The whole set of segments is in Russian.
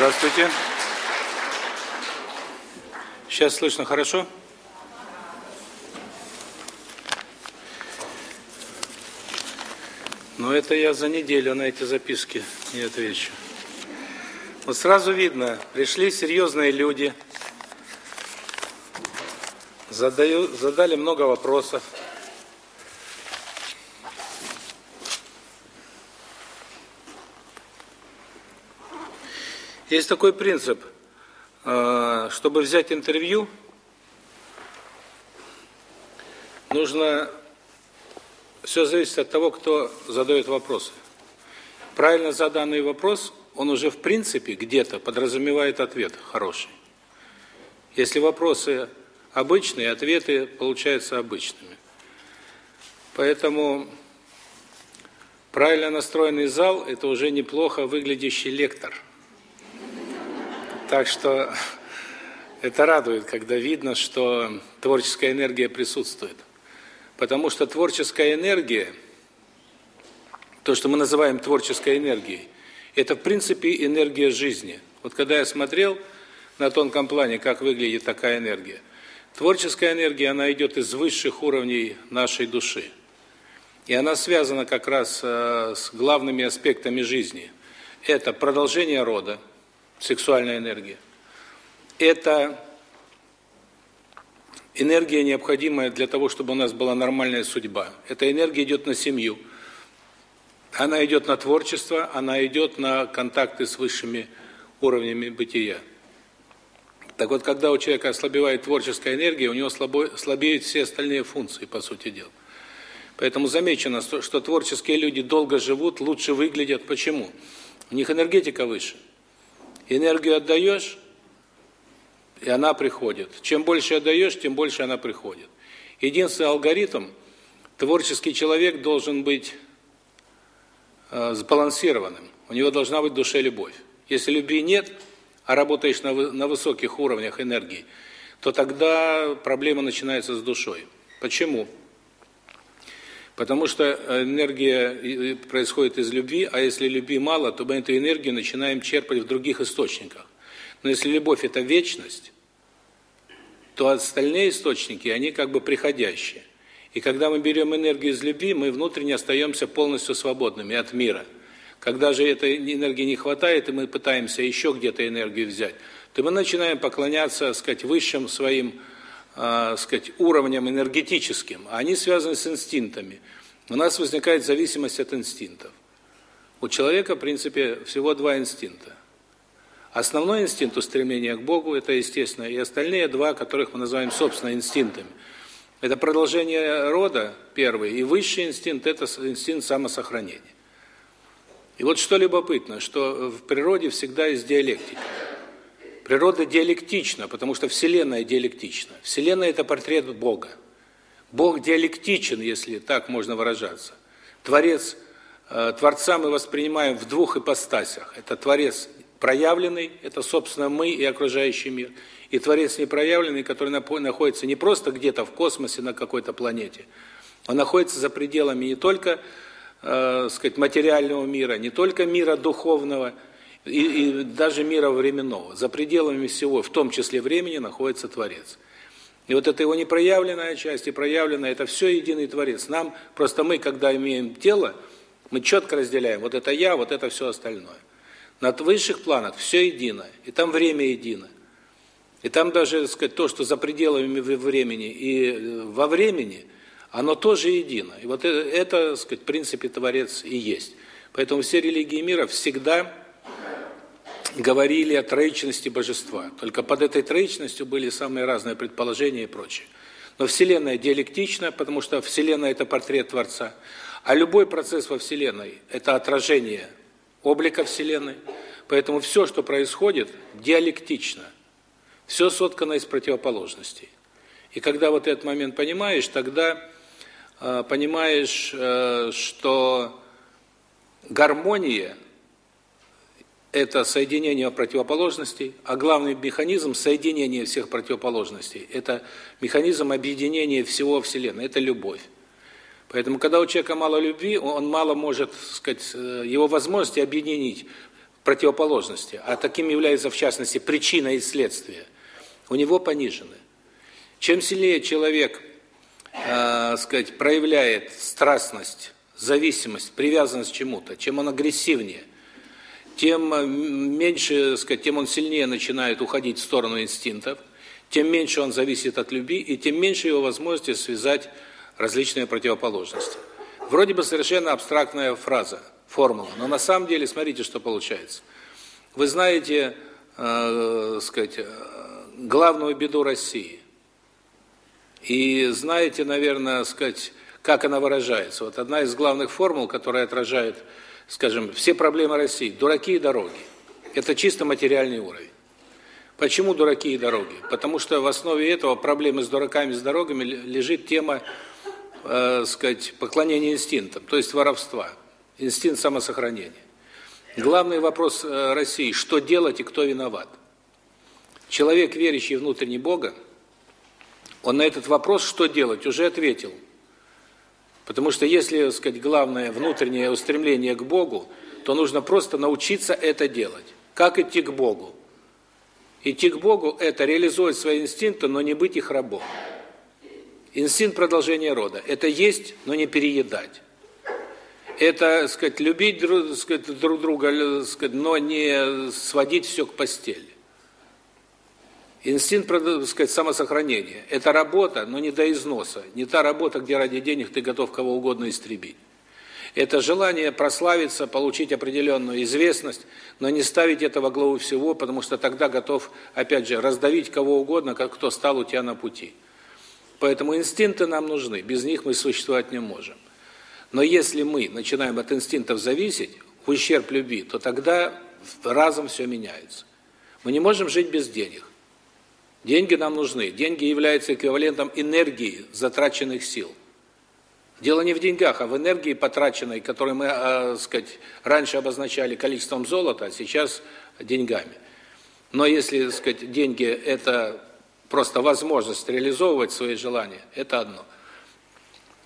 Здравствуйте. Сейчас слышно хорошо? Но это я за неделю на эти записки не отвечу. Вот сразу видно, пришли серьезные люди, задаю, задали много вопросов. Есть такой принцип, э, чтобы взять интервью, нужно, все зависит от того, кто задает вопросы. Правильно заданный вопрос, он уже в принципе где-то подразумевает ответ хороший. Если вопросы обычные, ответы получаются обычными. Поэтому правильно настроенный зал – это уже неплохо выглядящий лектор – так что это радует, когда видно, что творческая энергия присутствует. Потому что творческая энергия, то, что мы называем творческой энергией, это в принципе энергия жизни. Вот когда я смотрел на тонком плане, как выглядит такая энергия, творческая энергия, она идет из высших уровней нашей души. И она связана как раз э, с главными аспектами жизни. Это продолжение рода, сексуальная энергия. Это энергия, необходимая для того, чтобы у нас была нормальная судьба. Эта энергия идет на семью. Она идет на творчество, она идет на контакты с высшими уровнями бытия. Так вот, когда у человека ослабевает творческая энергия, у него слабеют все остальные функции, по сути дела. Поэтому замечено, что творческие люди долго живут, лучше выглядят. Почему? У них энергетика выше. Энергию отдаешь, и она приходит. Чем больше отдаешь, тем больше она приходит. Единственный алгоритм – творческий человек должен быть э, сбалансированным. У него должна быть в душе любовь. Если любви нет, а работаешь на, на высоких уровнях энергии, то тогда проблема начинается с душой. Почему? Потому что энергия происходит из любви, а если любви мало, то мы эту энергию начинаем черпать в других источниках. Но если любовь – это вечность, то остальные источники, они как бы приходящие. И когда мы берем энергию из любви, мы внутренне остаемся полностью свободными от мира. Когда же этой энергии не хватает, и мы пытаемся еще где-то энергию взять, то мы начинаем поклоняться, сказать, высшим своим э, сказать, уровнем энергетическим, а они связаны с инстинктами. У нас возникает зависимость от инстинктов. У человека, в принципе, всего два инстинкта. Основной инстинкт устремления к Богу, это естественно, и остальные два, которых мы называем собственно инстинктами. Это продолжение рода, первый, и высший инстинкт – это инстинкт самосохранения. И вот что любопытно, что в природе всегда есть диалектика. Природа диалектична, потому что Вселенная диалектична. Вселенная – это портрет Бога. Бог диалектичен, если так можно выражаться. Творец, э, Творца мы воспринимаем в двух ипостасях. Это Творец проявленный, это, собственно, мы и окружающий мир. И Творец непроявленный, который находится не просто где-то в космосе на какой-то планете, он находится за пределами не только, э, сказать, материального мира, не только мира духовного – и, и даже мира временного. За пределами всего, в том числе времени, находится Творец. И вот это его непроявленная часть и проявленная, это все единый Творец. Нам, просто мы, когда имеем тело, мы четко разделяем, вот это я, вот это все остальное. На высших планах все едино, и там время едино. И там даже, так сказать, то, что за пределами времени и э, во времени, оно тоже едино. И вот это, это так сказать, в принципе, Творец и есть. Поэтому все религии мира всегда говорили о троичности божества. Только под этой троичностью были самые разные предположения и прочее. Но Вселенная диалектична, потому что Вселенная – это портрет Творца. А любой процесс во Вселенной – это отражение облика Вселенной. Поэтому все, что происходит, диалектично. Все соткано из противоположностей. И когда вот этот момент понимаешь, тогда э, понимаешь, э, что гармония – это соединение противоположностей, а главный механизм соединения всех противоположностей – это механизм объединения всего Вселенной, это любовь. Поэтому, когда у человека мало любви, он мало может, сказать, э, его возможности объединить противоположности, а таким является в частности причина и следствие, у него понижены. Чем сильнее человек, э, сказать, проявляет страстность, зависимость, привязанность к чему-то, чем он агрессивнее, тем э, меньше, сказать, тем он сильнее начинает уходить в сторону инстинктов, тем меньше он зависит от любви, и тем меньше его возможности связать различные противоположности. Вроде бы совершенно абстрактная фраза, формула, но на самом деле смотрите, что получается. Вы знаете, э, сказать, э, главную беду России. И знаете, наверное, сказать, как она выражается. Вот одна из главных формул, которая отражает, скажем, все проблемы России дураки и дороги. Это чисто материальный уровень. Почему дураки и дороги? Потому что в основе этого проблемы с дураками с дорогами лежит тема э, сказать, поклонения инстинктам, то есть воровства, инстинкт самосохранения. Главный вопрос э, России – что делать и кто виноват? Человек, верящий внутренне Бога, он на этот вопрос, что делать, уже ответил. Потому что если, так сказать, главное внутреннее устремление к Богу, то нужно просто научиться это делать. Как идти к Богу? Идти к Богу – это реализовать свои инстинкты, но не быть их рабом. Инстинкт продолжения рода – это есть, но не переедать. Это, сказать, любить друг, сказать, друг друга, сказать, но не сводить все к постели. Инстинкт, сказать, самосохранения – это работа, но не до износа. Не та работа, где ради денег ты готов кого угодно истребить. Это желание прославиться, получить определенную известность, но не ставить это во главу всего, потому что тогда готов, опять же, раздавить кого угодно, как кто стал у тебя на пути. Поэтому инстинкты нам нужны, без них мы существовать не можем. Но если мы начинаем от инстинктов зависеть, в ущерб любви, то тогда разом все меняется. Мы не можем жить без денег. Деньги нам нужны. Деньги являются эквивалентом энергии затраченных сил. Дело не в деньгах, а в энергии потраченной, которую мы, э, сказать, раньше обозначали количеством золота, а сейчас деньгами. Но если, сказать, деньги это просто возможность реализовывать свои желания, это одно.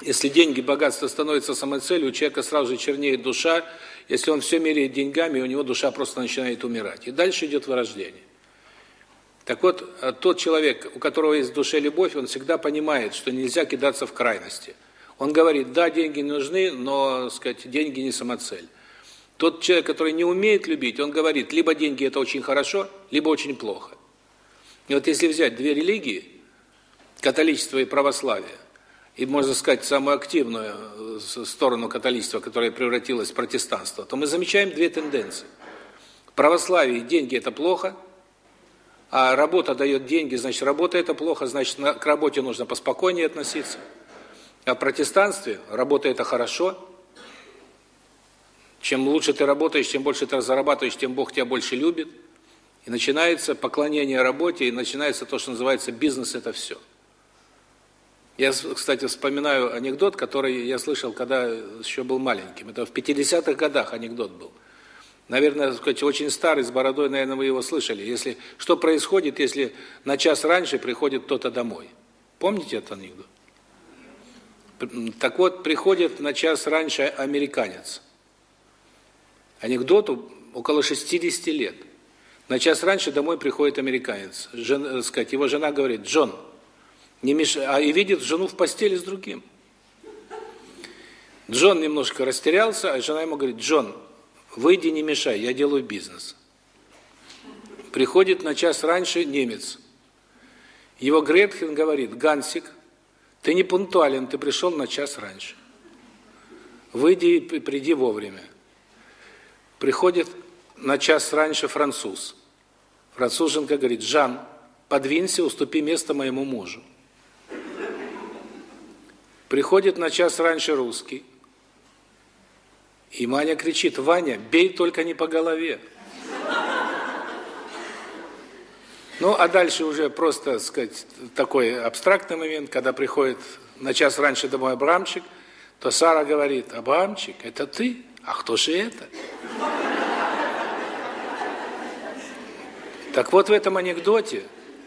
Если деньги, богатство становятся самой целью, у человека сразу же чернеет душа. Если он все меряет деньгами, у него душа просто начинает умирать. И дальше идет вырождение. Так вот, э, тот человек, у которого есть в душе любовь, он всегда понимает, что нельзя кидаться в крайности. Он говорит, да, деньги нужны, но, сказать, деньги не самоцель. Тот человек, который не умеет любить, он говорит, либо деньги это очень хорошо, либо очень плохо. И вот если взять две религии, католичество и православие, и, можно сказать, самую активную э, сторону католичества, которая превратилась в протестанство, то мы замечаем две тенденции. В православии деньги – это плохо, а работа дает деньги, значит, работа – это плохо, значит, к работе нужно поспокойнее относиться. А в протестанстве работа – это хорошо. Чем лучше ты работаешь, чем больше ты зарабатываешь, тем Бог тебя больше любит – и начинается поклонение работе, и начинается то, что называется бизнес – это все. Я, кстати, вспоминаю анекдот, который я слышал, когда еще был маленьким. Это в 50-х годах анекдот был. Наверное, сказать, очень старый, с бородой, наверное, вы его слышали. Если Что происходит, если на час раньше приходит кто-то домой? Помните этот анекдот? Так вот, приходит на час раньше американец. Анекдоту около 60 лет – на час раньше домой приходит американец. Жен, сказать, его жена говорит, Джон, не мешай, а и видит жену в постели с другим. Джон немножко растерялся, а жена ему говорит, Джон, выйди, не мешай, я делаю бизнес. Приходит на час раньше немец. Его Гретхен говорит, Гансик, ты не пунктуален, ты пришел на час раньше. Выйди и приди вовремя. Приходит на час раньше француз. Француженка говорит, Жан, подвинься, уступи место моему мужу. Приходит на час раньше русский. И Маня кричит, Ваня, бей только не по голове. Ну, а дальше уже просто, сказать, такой абстрактный момент, когда приходит на час раньше домой Абрамчик, то Сара говорит, Абрамчик, это ты? А кто же это? Так вот в этом анекдоте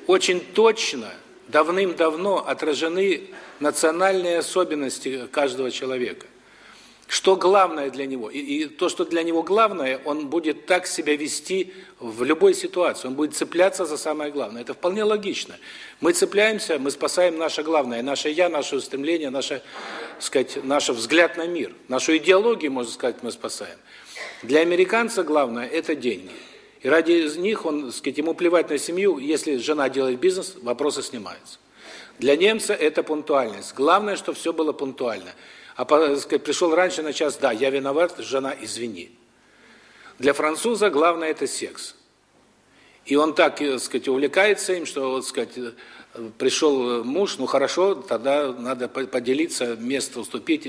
очень точно, давным-давно отражены национальные особенности каждого человека. Что главное для него? И, и то, что для него главное, он будет так себя вести в любой ситуации. Он будет цепляться за самое главное. Это вполне логично. Мы цепляемся, мы спасаем наше главное, наше «я», наше устремление, наше, сказать, наш взгляд на мир. Нашу идеологию, можно сказать, мы спасаем. Для американца главное – это деньги. И ради них он, сказать, ему плевать на семью, если жена делает бизнес, вопросы снимаются. Для немца это пунктуальность. Главное, что все было пунктуально – а пришел раньше на час, да, я виноват, жена, извини. Для француза главное это секс. И он так, так сказать, увлекается им, что, вот, сказать, пришел муж, ну хорошо, тогда надо поделиться, место уступить,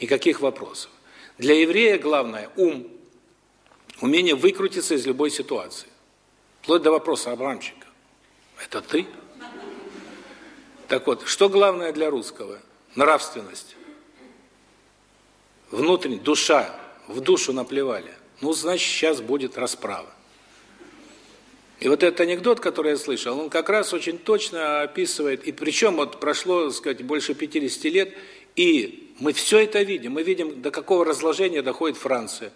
никаких вопросов. Для еврея главное ум, умение выкрутиться из любой ситуации. Вплоть до вопроса Абрамчика. Это ты? Так вот, что главное для русского? Нравственность внутренне, душа, в душу наплевали, ну, значит, сейчас будет расправа. И вот этот анекдот, который я слышал, он как раз очень точно описывает, и причем вот прошло, так сказать, больше 50 лет, и мы все это видим, мы видим, до какого разложения доходит Франция.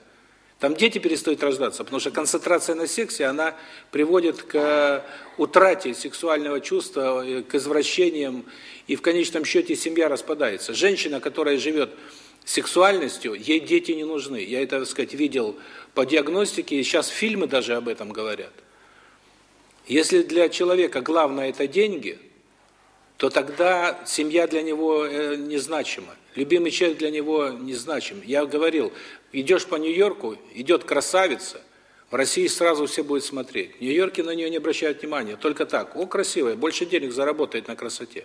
Там дети перестают рождаться, потому что концентрация на сексе, она приводит к утрате сексуального чувства, к извращениям, и в конечном счете семья распадается. Женщина, которая живет сексуальностью, ей дети не нужны. Я это, так сказать, видел по диагностике, и сейчас фильмы даже об этом говорят. Если для человека главное это деньги, то тогда семья для него э, незначима. Любимый человек для него незначим. Я говорил, идешь по Нью-Йорку, идет красавица, в России сразу все будут смотреть. В Нью-Йорке на нее не обращают внимания, только так. О, красивая, больше денег заработает на красоте.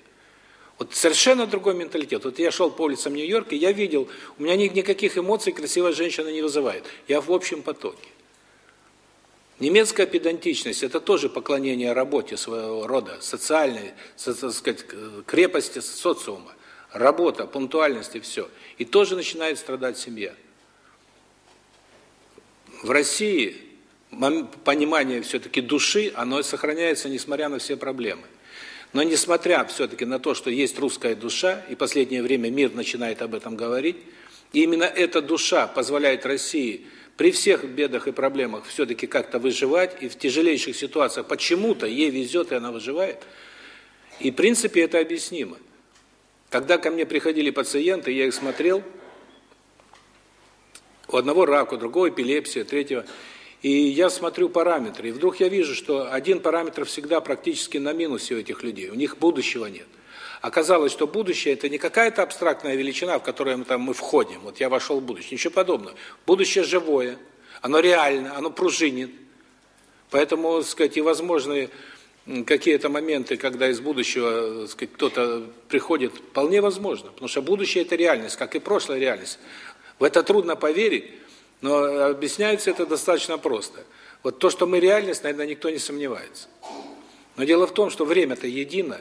Вот совершенно другой менталитет. Вот я шел по улицам Нью-Йорка, я видел, у меня никаких эмоций красивая женщина не вызывает. Я в общем потоке. Немецкая педантичность – это тоже поклонение работе своего рода, социальной, так сказать, крепости социума. Работа, пунктуальность и все. И тоже начинает страдать семья. В России понимание все-таки души, оно сохраняется, несмотря на все проблемы. Но несмотря все-таки на то, что есть русская душа, и последнее время мир начинает об этом говорить, и именно эта душа позволяет России при всех бедах и проблемах все-таки как-то выживать, и в тяжелейших ситуациях почему-то ей везет, и она выживает. И в принципе это объяснимо. Когда ко мне приходили пациенты, я их смотрел, у одного рак, у другого эпилепсия, третьего – и я смотрю параметры, и вдруг я вижу, что один параметр всегда практически на минусе у этих людей, у них будущего нет. Оказалось, что будущее – это не какая-то абстрактная величина, в которую мы, там, мы входим, вот я вошел в будущее, ничего подобного. Будущее живое, оно реально, оно пружинит. Поэтому, так сказать, и возможны какие-то моменты, когда из будущего кто-то приходит, вполне возможно. Потому что будущее – это реальность, как и прошлая реальность. В это трудно поверить, но объясняется это достаточно просто. Вот то, что мы реальность, наверное, никто не сомневается. Но дело в том, что время-то едино,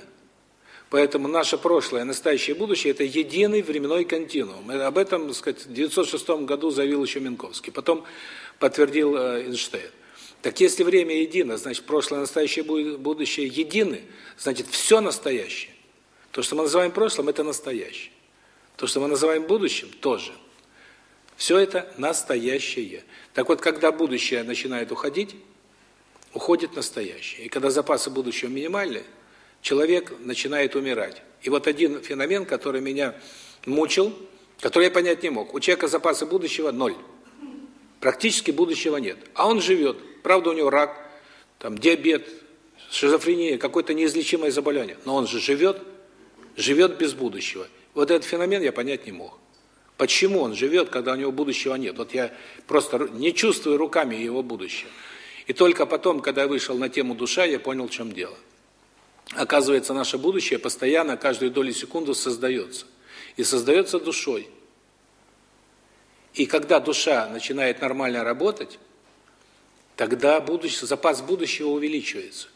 поэтому наше прошлое, настоящее будущее – это единый временной континуум. И об этом, так сказать, в 1906 году заявил еще Минковский, потом подтвердил э, Эйнштейн. Так если время едино, значит, прошлое, настоящее, будущее едины, значит, все настоящее. То, что мы называем прошлым, это настоящее. То, что мы называем будущим, тоже. Все это настоящее. Так вот, когда будущее начинает уходить, уходит настоящее. И когда запасы будущего минимальны, человек начинает умирать. И вот один феномен, который меня мучил, который я понять не мог. У человека запасы будущего ноль. Практически будущего нет. А он живет. Правда, у него рак, там диабет, шизофрения, какое-то неизлечимое заболевание. Но он же живет, живет без будущего. Вот этот феномен я понять не мог. Почему он живет, когда у него будущего нет? Вот я просто не чувствую руками его будущее. И только потом, когда я вышел на тему душа, я понял, в чем дело. Оказывается, наше будущее постоянно, каждую долю секунды создается. И создается душой. И когда душа начинает нормально работать, тогда будущее, запас будущего увеличивается.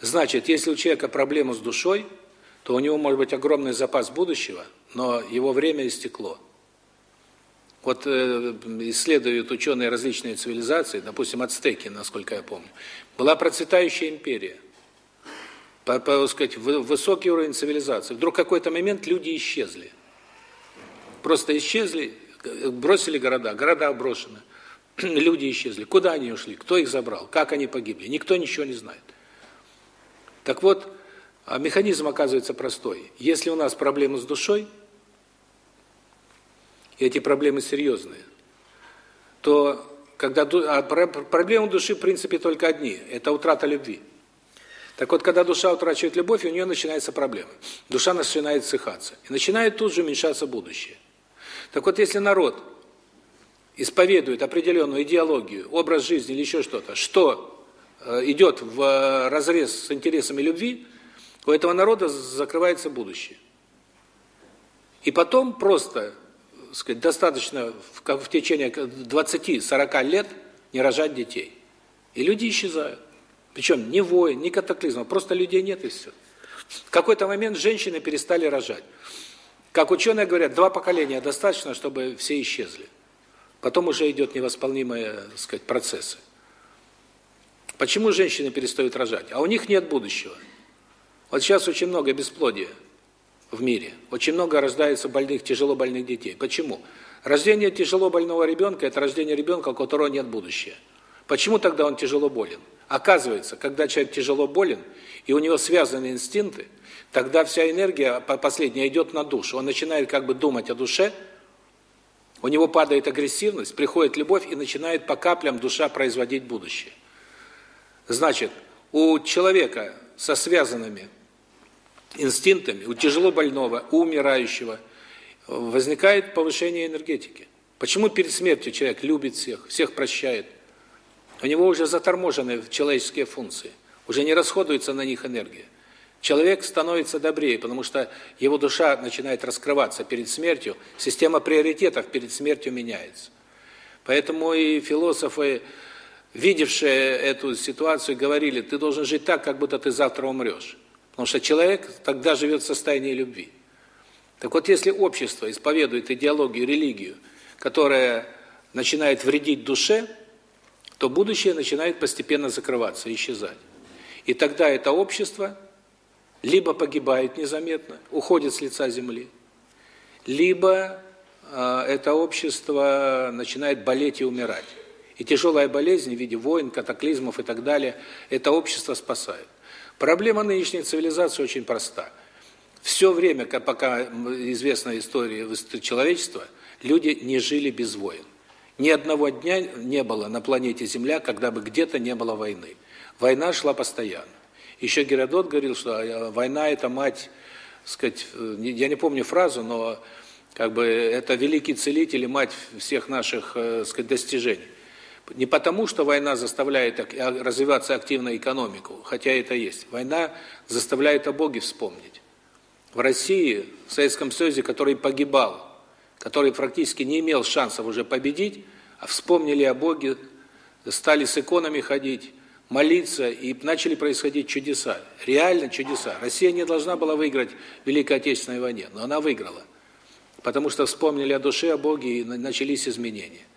Значит, если у человека проблема с душой, то у него может быть огромный запас будущего, но его время истекло. Вот э, исследуют ученые различные цивилизации, допустим, ацтеки, насколько я помню. Была процветающая империя. По, по сказать, высокий уровень цивилизации. Вдруг в какой-то момент люди исчезли. Просто исчезли, Бросили города, города брошены. Люди исчезли. Куда они ушли? Кто их забрал? Как они погибли? Никто ничего не знает. Так вот, а механизм оказывается простой. Если у нас проблемы с душой, и эти проблемы серьезные, то когда а проблемы души в принципе только одни это утрата любви. Так вот, когда душа утрачивает любовь, у нее начинаются проблемы. Душа начинает ссыхаться. И начинает тут же уменьшаться будущее. Так вот, если народ исповедует определенную идеологию, образ жизни или еще что-то, что э, идет в разрез с интересами любви, у этого народа закрывается будущее. И потом просто сказать, достаточно в, в течение 20-40 лет не рожать детей. И люди исчезают. Причем ни войн, ни катаклизмов, просто людей нет и все. В какой-то момент женщины перестали рожать. Как ученые говорят, два поколения достаточно, чтобы все исчезли. Потом уже идет невосполнимые, сказать, процессы. Почему женщины перестают рожать? А у них нет будущего. Вот сейчас очень много бесплодия в мире. Очень много рождается больных, тяжело больных детей. Почему? Рождение тяжело больного ребенка – это рождение ребенка, у которого нет будущего. Почему тогда он тяжело болен? Оказывается, когда человек тяжело болен, и у него связаны инстинкты, тогда вся энергия последняя идет на душу. Он начинает как бы думать о душе, у него падает агрессивность, приходит любовь, и начинает по каплям душа производить будущее. Значит, у человека со связанными инстинктами, у тяжело больного, у умирающего возникает повышение энергетики. Почему перед смертью человек любит всех, всех прощает? У него уже заторможены человеческие функции, уже не расходуется на них энергия. Человек становится добрее, потому что его душа начинает раскрываться перед смертью, система приоритетов перед смертью меняется. Поэтому и философы, видевшие эту ситуацию, говорили, ты должен жить так, как будто ты завтра умрешь. Потому что человек тогда живет в состоянии любви. Так вот, если общество исповедует идеологию, религию, которая начинает вредить душе, то будущее начинает постепенно закрываться, исчезать. И тогда это общество либо погибает незаметно, уходит с лица земли, либо э, это общество начинает болеть и умирать. И тяжелая болезнь в виде войн, катаклизмов и так далее, это общество спасает. Проблема нынешней цивилизации очень проста. Все время, пока известна история человечества, люди не жили без войн. Ни одного дня не было на планете Земля, когда бы где-то не было войны. Война шла постоянно. Еще Геродот говорил, что а, война – это мать, сказать, я не помню фразу, но как бы это великий целитель и мать всех наших, э, сказать, достижений. Не потому, что война заставляет а, развиваться активно экономику, хотя это есть. Война заставляет о Боге вспомнить. В России, в Советском Союзе, который погибал, который практически не имел шансов уже победить, а вспомнили о Боге, стали с иконами ходить, молиться, и начали происходить чудеса. Реально чудеса. Россия не должна была выиграть в Великой Отечественной войне, но она выиграла. Потому что вспомнили о душе, о Боге, и начались изменения.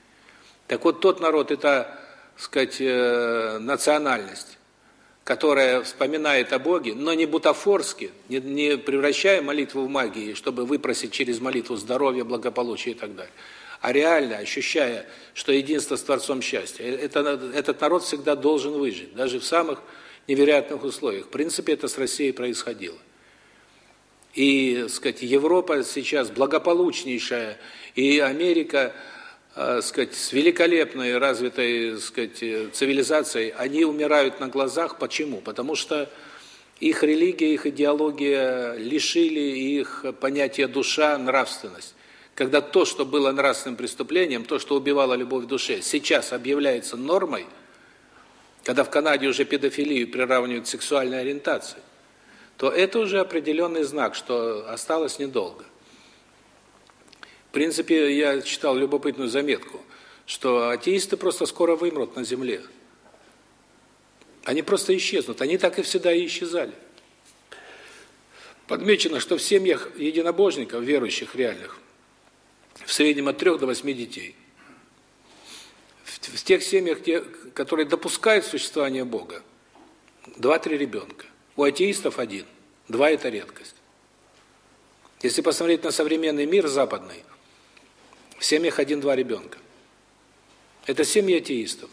Так вот, тот народ – это, сказать, э, национальность, которая вспоминает о Боге, но не бутафорски, не, не превращая молитву в магию, чтобы выпросить через молитву здоровье, благополучие и так далее, а реально ощущая, что единство с Творцом счастья. Э, это, этот народ всегда должен выжить, даже в самых невероятных условиях. В принципе, это с Россией происходило. И, сказать, Европа сейчас благополучнейшая, и Америка – э, сказать, с великолепной развитой, сказать, цивилизацией, они умирают на глазах. Почему? Потому что их религия, их идеология лишили их понятия душа, нравственность. Когда то, что было нравственным преступлением, то, что убивало любовь в душе, сейчас объявляется нормой, когда в Канаде уже педофилию приравнивают к сексуальной ориентации, то это уже определенный знак, что осталось недолго. В принципе, я читал любопытную заметку, что атеисты просто скоро вымрут на земле. Они просто исчезнут. Они так и всегда и исчезали. Подмечено, что в семьях единобожников, верующих реальных, в среднем от трех до восьми детей. В тех семьях, которые допускают существование Бога, два-три ребенка. У атеистов один. Два – это редкость. Если посмотреть на современный мир западный, В семьях один-два ребенка. Это семьи атеистов.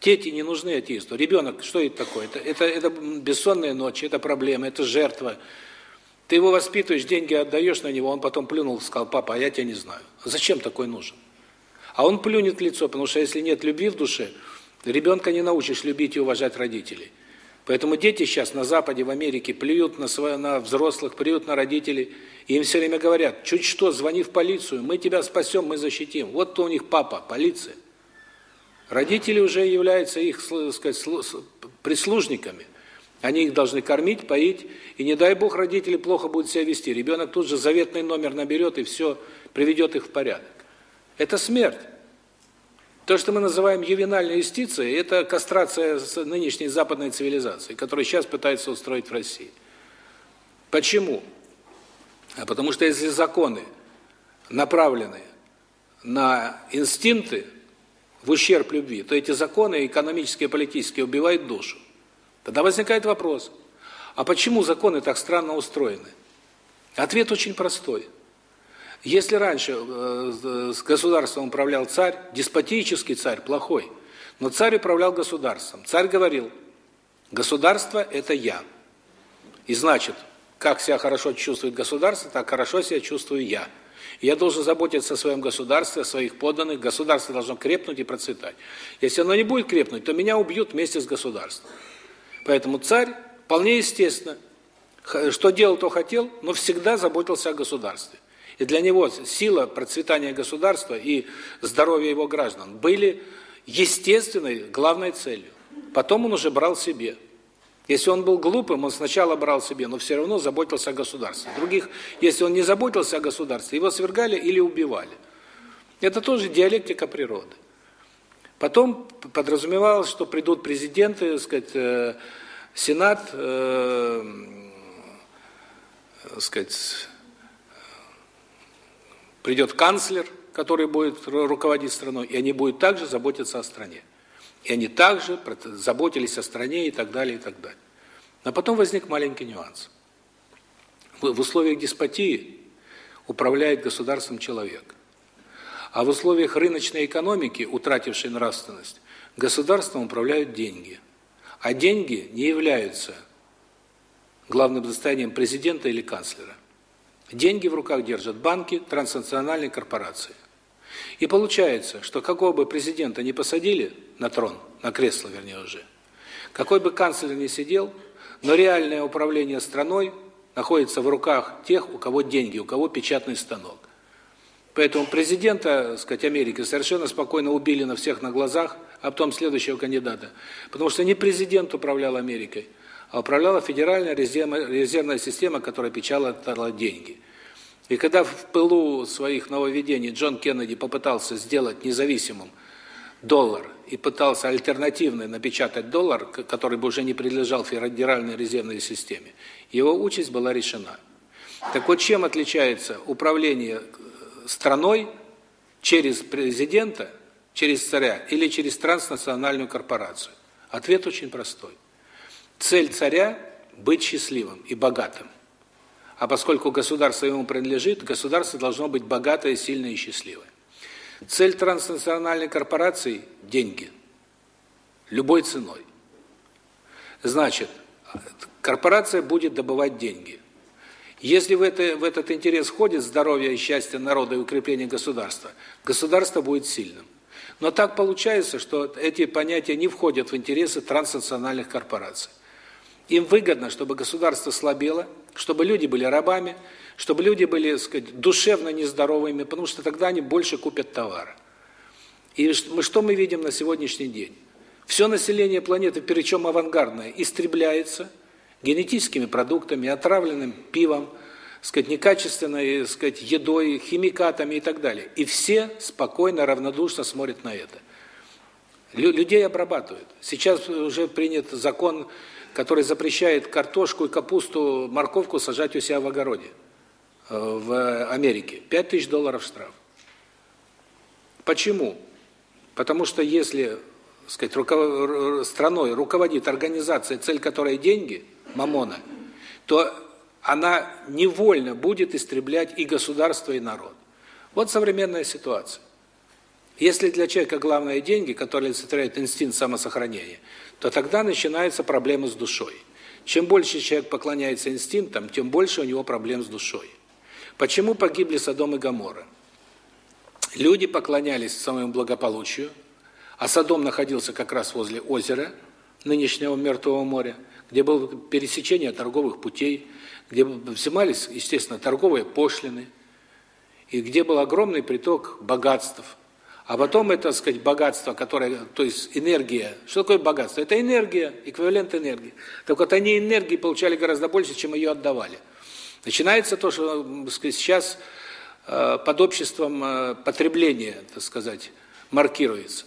Дети не нужны атеисту. Ребенок, что это такое? Это, это, это бессонные ночи, это проблема, это жертва. Ты его воспитываешь, деньги отдаешь на него, он потом плюнул сказал, папа, а я тебя не знаю. Зачем такой нужен? А он плюнет лицо, потому что если нет любви в душе, ребенка не научишь любить и уважать родителей. Поэтому дети сейчас на Западе, в Америке плюют на, свои, на взрослых, плюют на родителей. Им все время говорят, чуть что, звони в полицию, мы тебя спасем, мы защитим. Вот кто у них папа, полиция. Родители уже являются их, сказать, прислужниками. Они их должны кормить, поить, и не дай бог родители плохо будут себя вести. Ребенок тут же заветный номер наберет и все приведет их в порядок. Это смерть. То, что мы называем ювенальной юстицией, это кастрация нынешней западной цивилизации, которую сейчас пытаются устроить в России. Почему? А потому что если законы направлены на инстинкты, в ущерб любви, то эти законы экономические и политические убивают душу. Тогда возникает вопрос, а почему законы так странно устроены? Ответ очень простой. Если раньше э, с государством управлял царь, деспотический царь, плохой, но царь управлял государством. Царь говорил, государство – это я. И значит, как себя хорошо чувствует государство, так хорошо себя чувствую я. Я должен заботиться о своем государстве, о своих подданных. Государство должно крепнуть и процветать. Если оно не будет крепнуть, то меня убьют вместе с государством. Поэтому царь, вполне естественно, что делал, то хотел, но всегда заботился о государстве. И для него сила процветания государства и здоровья его граждан были естественной главной целью. Потом он уже брал себе. Если он был глупым, он сначала брал себе, но все равно заботился о государстве. Других, если он не заботился о государстве, его свергали или убивали. Это тоже диалектика природы. Потом подразумевалось, что придут президенты, сказать, э, сенат, э, сказать, придет канцлер, который будет руководить страной, и они будут также заботиться о стране. И они также заботились о стране и так далее, и так далее. Но потом возник маленький нюанс. В условиях деспотии управляет государством человек. А в условиях рыночной экономики, утратившей нравственность, государством управляют деньги. А деньги не являются главным достоянием президента или канцлера. Деньги в руках держат банки, транснациональные корпорации. И получается, что какого бы президента ни посадили на трон, на кресло, вернее уже, какой бы канцлер ни сидел, но реальное управление страной находится в руках тех, у кого деньги, у кого печатный станок. Поэтому президента, так сказать, Америки совершенно спокойно убили на всех на глазах, а потом следующего кандидата. Потому что не президент управлял Америкой, а управляла федеральная резервная система, которая печатала деньги. И когда в пылу своих нововведений Джон Кеннеди попытался сделать независимым доллар и пытался альтернативно напечатать доллар, который бы уже не принадлежал федеральной резервной системе, его участь была решена. Так вот, чем отличается управление э, страной через президента, через царя или через транснациональную корпорацию? Ответ очень простой. Цель царя – быть счастливым и богатым. А поскольку государство ему принадлежит, государство должно быть богатое, сильное и счастливое. Цель транснациональной корпорации – деньги. Любой ценой. Значит, корпорация будет добывать деньги. Если в, это, в этот интерес входит здоровье и счастье народа и укрепление государства, государство будет сильным. Но так получается, что эти понятия не входят в интересы транснациональных корпораций. Им выгодно, чтобы государство слабело, чтобы люди были рабами, чтобы люди были, сказать, душевно нездоровыми, потому что тогда они больше купят товара. И что мы видим на сегодняшний день? Все население планеты, причем авангардное, истребляется генетическими продуктами, отравленным пивом, сказать, некачественной, сказать, едой, химикатами и так далее. И все спокойно, равнодушно смотрят на это. Людей обрабатывают. Сейчас уже принят закон, который запрещает картошку и капусту, морковку сажать у себя в огороде. Э, в Америке. 5 тысяч долларов штраф. Почему? Потому что если сказать, руков... страной руководит организация, цель которой деньги, мамона, то она невольно будет истреблять и государство, и народ. Вот современная ситуация. Если для человека главное деньги, которые олицетворяют инстинкт самосохранения, то тогда начинаются проблемы с душой. Чем больше человек поклоняется инстинктам, тем больше у него проблем с душой. Почему погибли Содом и Гоморра? Люди поклонялись своему благополучию, а Содом находился как раз возле озера, нынешнего Мертвого моря, где было пересечение торговых путей, где взимались, естественно, торговые пошлины, и где был огромный приток богатств. А потом это, так сказать, богатство, которое, то есть энергия. Что такое богатство? Это энергия, эквивалент энергии. Так вот, они энергии получали гораздо больше, чем ее отдавали. Начинается то, что сказать, сейчас э, под обществом э, потребления, так сказать, маркируется.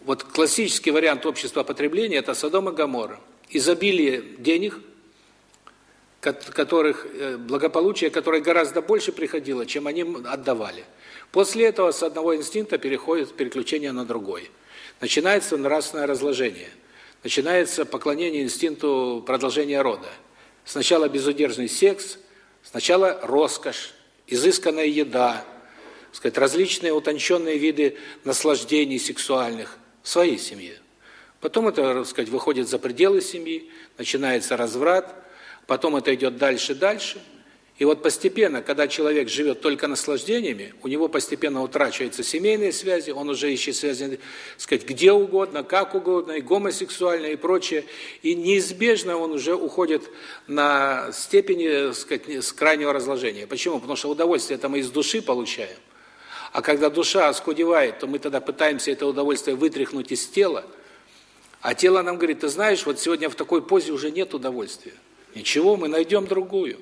Вот классический вариант общества потребления – это Содом и Гоморра. Изобилие денег, которых, э, благополучие, которое гораздо больше приходило, чем они отдавали. После этого с одного инстинкта переходит переключение на другой. Начинается нравственное разложение. Начинается поклонение инстинкту продолжения рода. Сначала безудержный секс, сначала роскошь, изысканная еда, сказать, различные утонченные виды наслаждений сексуальных – в своей семье. Потом это, так сказать, выходит за пределы семьи, начинается разврат, потом это идет дальше, дальше. И вот постепенно, когда человек живет только наслаждениями, у него постепенно утрачиваются семейные связи, он уже ищет связи, сказать, где угодно, как угодно, и гомосексуальные, и прочее. И неизбежно он уже уходит на степени, сказать, с крайнего разложения. Почему? Потому что удовольствие это мы из души получаем. А когда душа оскудевает, то мы тогда пытаемся это удовольствие вытряхнуть из тела, а тело нам говорит, ты знаешь, вот сегодня в такой позе уже нет удовольствия. Ничего, мы найдем другую.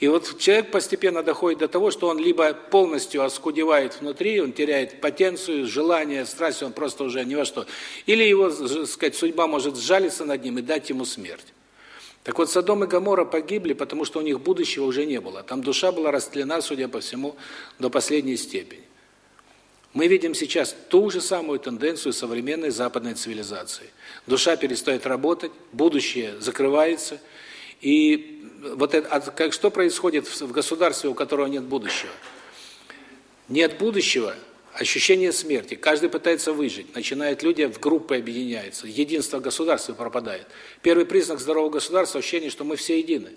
И вот человек постепенно доходит до того, что он либо полностью оскудевает внутри, он теряет потенцию, желание, страсть, он просто уже ни во что. Или его, сказать, судьба может сжалиться над ним и дать ему смерть. Так вот, Содом и Гоморра погибли, потому что у них будущего уже не было. Там душа была растлена, судя по всему, до последней степени. Мы видим сейчас ту же самую тенденцию современной западной цивилизации. Душа перестает работать, будущее закрывается, и вот это, а как, что происходит в государстве, у которого нет будущего? Нет будущего, ощущение смерти. Каждый пытается выжить. Начинают люди в группы объединяются. Единство государства пропадает. Первый признак здорового государства – ощущение, что мы все едины.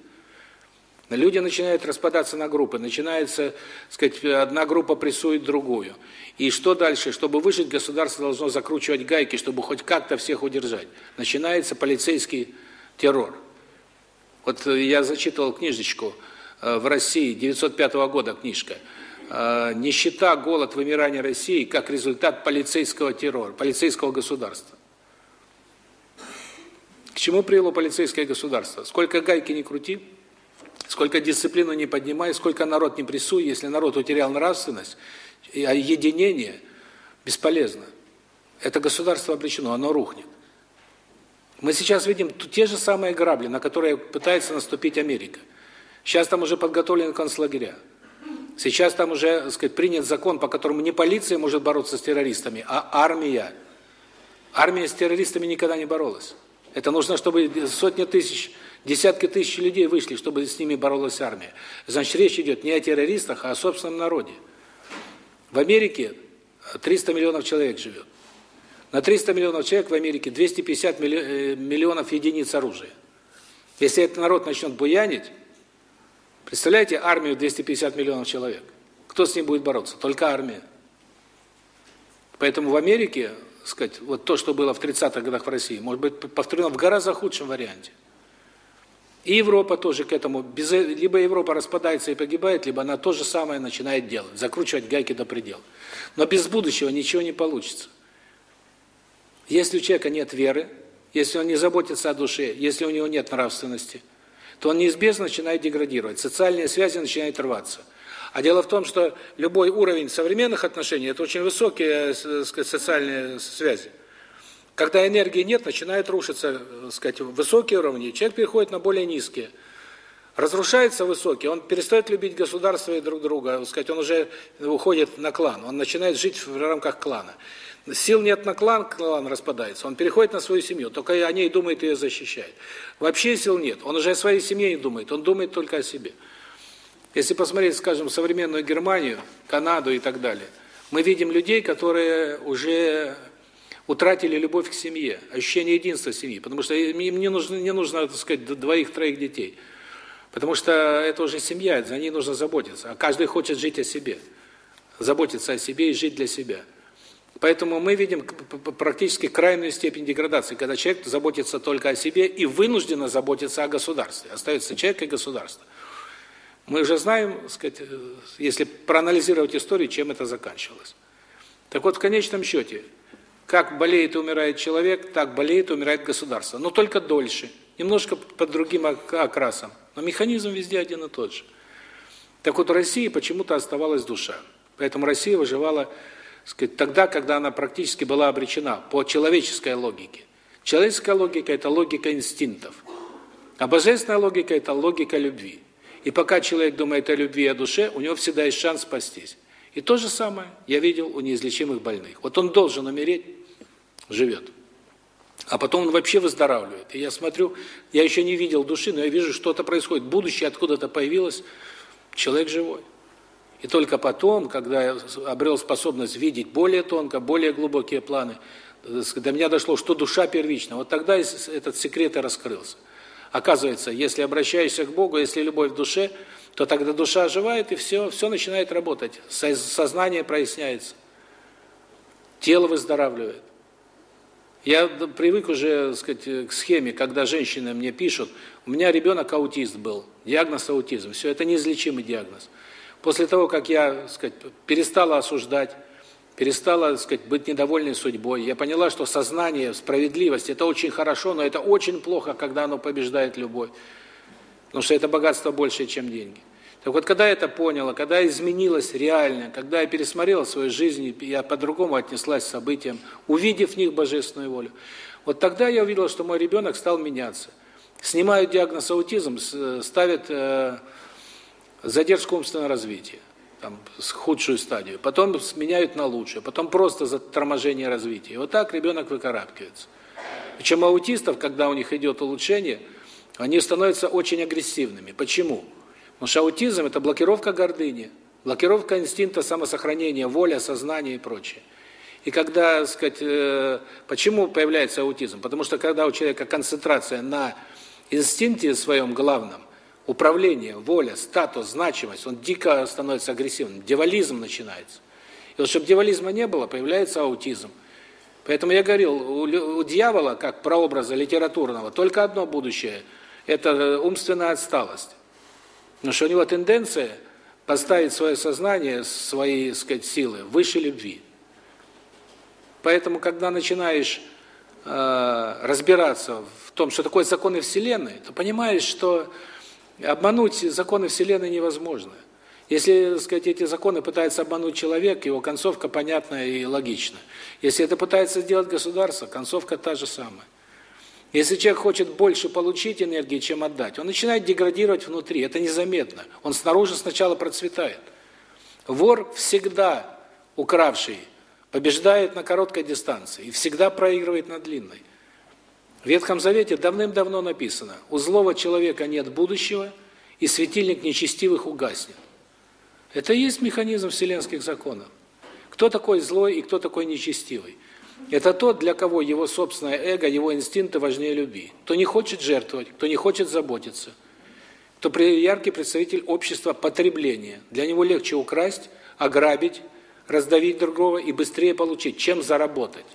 Люди начинают распадаться на группы, начинается, сказать, одна группа прессует другую. И что дальше? Чтобы выжить, государство должно закручивать гайки, чтобы хоть как-то всех удержать. Начинается полицейский террор. Вот я зачитывал книжечку э, в России 905 года книжка. Э, Нищета, голод, вымирание России как результат полицейского террора, полицейского государства. К чему привело полицейское государство? Сколько гайки не крути, Сколько дисциплину не поднимай, сколько народ не прессуй, если народ утерял нравственность, а единение бесполезно. Это государство обречено, оно рухнет. Мы сейчас видим те же самые грабли, на которые пытается наступить Америка. Сейчас там уже подготовлены концлагеря. Сейчас там уже, так сказать, принят закон, по которому не полиция может бороться с террористами, а армия. Армия с террористами никогда не боролась. Это нужно, чтобы сотни тысяч Десятки тысяч людей вышли, чтобы с ними боролась армия. Значит, речь идет не о террористах, а о собственном народе. В Америке 300 миллионов человек живет. На 300 миллионов человек в Америке 250 э, миллионов единиц оружия. Если этот народ начнет буянить, представляете армию 250 миллионов человек? Кто с ним будет бороться? Только армия. Поэтому в Америке, сказать, вот то, что было в 30-х годах в России, может быть повторено в гораздо худшем варианте. И Европа тоже к этому, без, либо Европа распадается и погибает, либо она то же самое начинает делать, закручивать гайки до предела. Но без будущего ничего не получится. Если у человека нет веры, если он не заботится о душе, если у него нет нравственности, то он неизбежно начинает деградировать, социальные связи начинают рваться. А дело в том, что любой уровень современных отношений – это очень высокие э, сказать, социальные связи. Когда энергии нет, начинают рушиться, так сказать, высокие уровни, человек переходит на более низкие. Разрушается высокий, он перестает любить государство и друг друга, сказать, он уже уходит на клан, он начинает жить в рамках клана. Сил нет на клан, клан распадается, он переходит на свою семью, только о ней думает и ее защищает. Вообще сил нет, он уже о своей семье не думает, он думает только о себе. Если посмотреть, скажем, современную Германию, Канаду и так далее, мы видим людей, которые уже утратили любовь к семье, ощущение единства семьи, потому что им не нужно, не нужно, так сказать, двоих-троих детей. Потому что это уже семья, за ней нужно заботиться. А каждый хочет жить о себе, заботиться о себе и жить для себя. Поэтому мы видим практически крайнюю степень деградации, когда человек заботится только о себе и вынужденно заботиться о государстве. Остается человек и государство. Мы уже знаем, сказать, э, если проанализировать историю, чем это заканчивалось. Так вот, в конечном счете, как болеет и умирает человек, так болеет и умирает государство. Но только дольше, немножко под другим окрасом. Но механизм везде один и тот же. Так вот, в России почему-то оставалась душа. Поэтому Россия выживала сказать, тогда, когда она практически была обречена по человеческой логике. Человеческая логика – это логика инстинктов. А божественная логика – это логика любви. И пока человек думает о любви и о душе, у него всегда есть шанс спастись. И то же самое я видел у неизлечимых больных. Вот он должен умереть, живет. А потом он вообще выздоравливает. И я смотрю, я еще не видел души, но я вижу, что-то происходит. Будущее откуда-то появилось, человек живой. И только потом, когда я обрел способность видеть более тонко, более глубокие планы, до меня дошло, что душа первична. Вот тогда этот секрет и раскрылся. Оказывается, если обращаешься к Богу, если любовь в душе, то тогда душа оживает, и все, все начинает работать. Сознание проясняется. Тело выздоравливает. Я привык уже, сказать, к схеме, когда женщины мне пишут, у меня ребенок аутист был, диагноз аутизм. Все, это неизлечимый диагноз. После того, как я, сказать, перестала осуждать, перестала, сказать, быть недовольной судьбой. Я поняла, что сознание, справедливость это очень хорошо, но это очень плохо, когда оно побеждает любовь. Потому что это богатство больше, чем деньги. Так вот, когда я это поняла, когда изменилось реально, когда я пересмотрела свою жизнь, я по-другому отнеслась к событиям, увидев в них божественную волю, вот тогда я увидела, что мой ребенок стал меняться. Снимают диагноз аутизм, ставят э, задержку умственного развития там, с худшую стадию, потом меняют на лучшую, потом просто за торможение развития. И вот так ребенок выкарабкивается. Причем аутистов, когда у них идет улучшение, они становятся очень агрессивными. Почему? Потому что аутизм – это блокировка гордыни, блокировка инстинкта самосохранения, воля, сознание и прочее. И когда, сказать, э, почему появляется аутизм? Потому что когда у человека концентрация на инстинкте своем главном, управление, воля, статус, значимость, он дико становится агрессивным, дьяволизм начинается. И вот чтобы дьяволизма не было, появляется аутизм. Поэтому я говорил, у дьявола, как прообраза литературного, только одно будущее – это умственная отсталость. Потому что у него тенденция поставить свое сознание, свои, так сказать, силы выше любви. Поэтому, когда начинаешь э, разбираться в том, что такое законы Вселенной, то понимаешь, что Обмануть законы Вселенной невозможно. Если, так сказать, эти законы пытается обмануть человек, его концовка понятна и логична. Если это пытается сделать государство, концовка та же самая. Если человек хочет больше получить энергии, чем отдать, он начинает деградировать внутри, это незаметно. Он снаружи сначала процветает. Вор всегда, укравший, побеждает на короткой дистанции и всегда проигрывает на длинной. В Ветхом Завете давным-давно написано, у злого человека нет будущего, и светильник нечестивых угаснет. Это и есть механизм вселенских законов. Кто такой злой и кто такой нечестивый? Это тот, для кого его собственное эго, его инстинкты важнее любви. Кто не хочет жертвовать, кто не хочет заботиться. Кто яркий представитель общества потребления. Для него легче украсть, ограбить, раздавить другого и быстрее получить, чем заработать.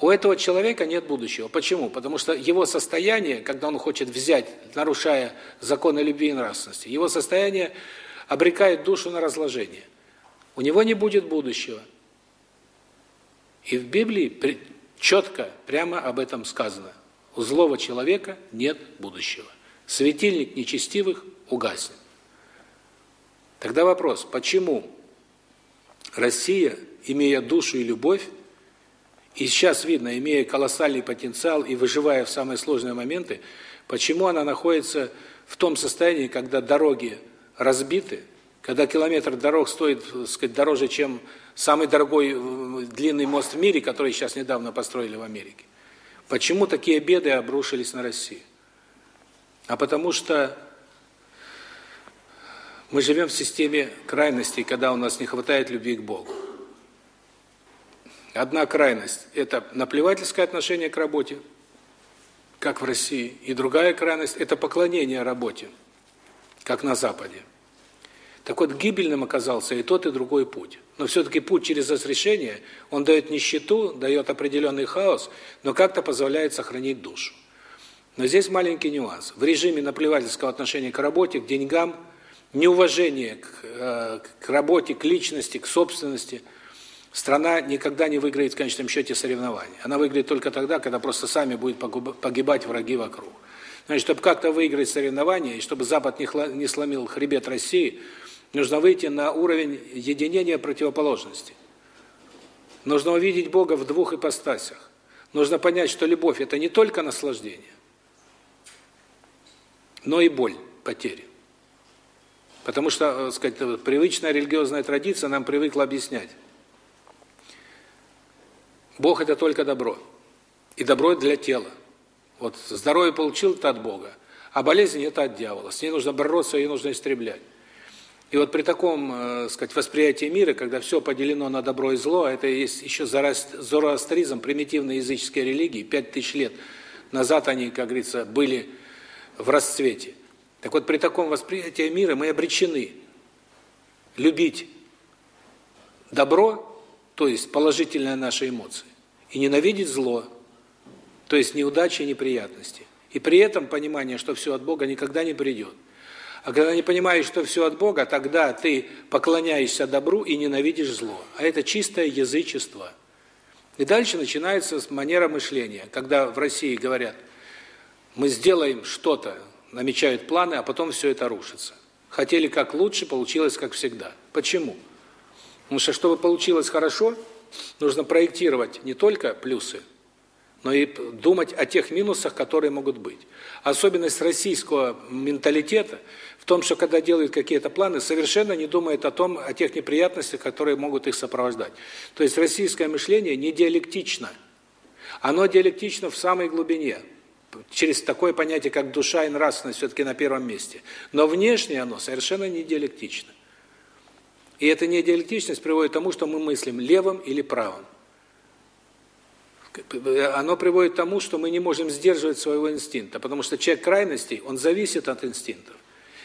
У этого человека нет будущего. Почему? Потому что его состояние, когда он хочет взять, нарушая законы любви и нравственности, его состояние обрекает душу на разложение. У него не будет будущего. И в Библии четко, прямо об этом сказано. У злого человека нет будущего. Светильник нечестивых угаснет. Тогда вопрос, почему Россия, имея душу и любовь, и сейчас видно, имея колоссальный потенциал и выживая в самые сложные моменты, почему она находится в том состоянии, когда дороги разбиты, когда километр дорог стоит, так сказать, дороже, чем самый дорогой э, длинный мост в мире, который сейчас недавно построили в Америке. Почему такие беды обрушились на Россию? А потому что Мы живем в системе крайностей, когда у нас не хватает любви к Богу. Одна крайность – это наплевательское отношение к работе, как в России, и другая крайность – это поклонение работе, как на Западе. Так вот, гибельным оказался и тот, и другой путь. Но все-таки путь через разрешение, он дает нищету, дает определенный хаос, но как-то позволяет сохранить душу. Но здесь маленький нюанс. В режиме наплевательского отношения к работе, к деньгам, неуважение к, э, к работе, к личности, к собственности – страна никогда не выиграет в конечном счете соревнования. Она выиграет только тогда, когда просто сами будут погибать враги вокруг. Значит, чтобы как-то выиграть соревнования, и чтобы Запад не сломил хребет России, нужно выйти на уровень единения противоположностей. Нужно увидеть Бога в двух ипостасях. Нужно понять, что любовь – это не только наслаждение, но и боль, потери. Потому что, так э, сказать, привычная религиозная традиция нам привыкла объяснять. Бог – это только добро. И добро для тела. Вот здоровье получил – это от Бога. А болезнь – это от дьявола. С ней нужно бороться, ее нужно истреблять. И вот при таком, э, сказать, восприятии мира, когда все поделено на добро и зло, это есть еще зороастризм, примитивные языческие религии, пять тысяч лет назад они, как говорится, были в расцвете. Так вот, при таком восприятии мира мы обречены любить добро то есть положительные наши эмоции, и ненавидеть зло, то есть неудачи и неприятности. И при этом понимание, что все от Бога никогда не придет. А когда не понимаешь, что все от Бога, тогда ты поклоняешься добру и ненавидишь зло. А это чистое язычество. И дальше начинается манера мышления, когда в России говорят, мы сделаем что-то, намечают планы, а потом все это рушится. Хотели как лучше, получилось как всегда. Почему? Почему? Потому что, чтобы получилось хорошо, нужно проектировать не только плюсы, но и думать о тех минусах, которые могут быть. Особенность российского менталитета в том, что когда делают какие-то планы, совершенно не думает о том, о тех неприятностях, которые могут их сопровождать. То есть российское мышление не диалектично. Оно диалектично в самой глубине, через такое понятие, как душа и нравственность все-таки на первом месте. Но внешне оно совершенно не диалектично. И эта недиалектичность приводит к тому, что мы мыслим левым или правым. Оно приводит к тому, что мы не можем сдерживать своего инстинкта, потому что человек крайностей, он зависит от инстинктов.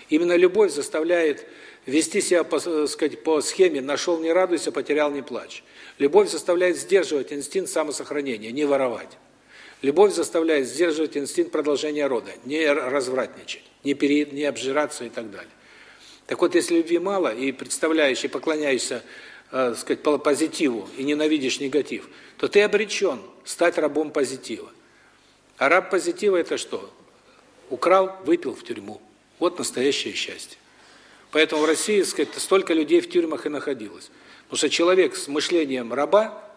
Именно любовь заставляет вести себя, по, сказать, по схеме «нашел, не радуйся, потерял, не плачь». Любовь заставляет сдерживать инстинкт самосохранения, не воровать. Любовь заставляет сдерживать инстинкт продолжения рода, не развратничать, не, пере, не обжираться и так далее. Так вот, если любви мало, и представляешь, и поклоняешься, э, сказать, позитиву, и ненавидишь негатив, то ты обречен стать рабом позитива. А раб позитива – это что? Украл, выпил в тюрьму. Вот настоящее счастье. Поэтому в России, сказать, столько людей в тюрьмах и находилось. Потому что человек с мышлением раба,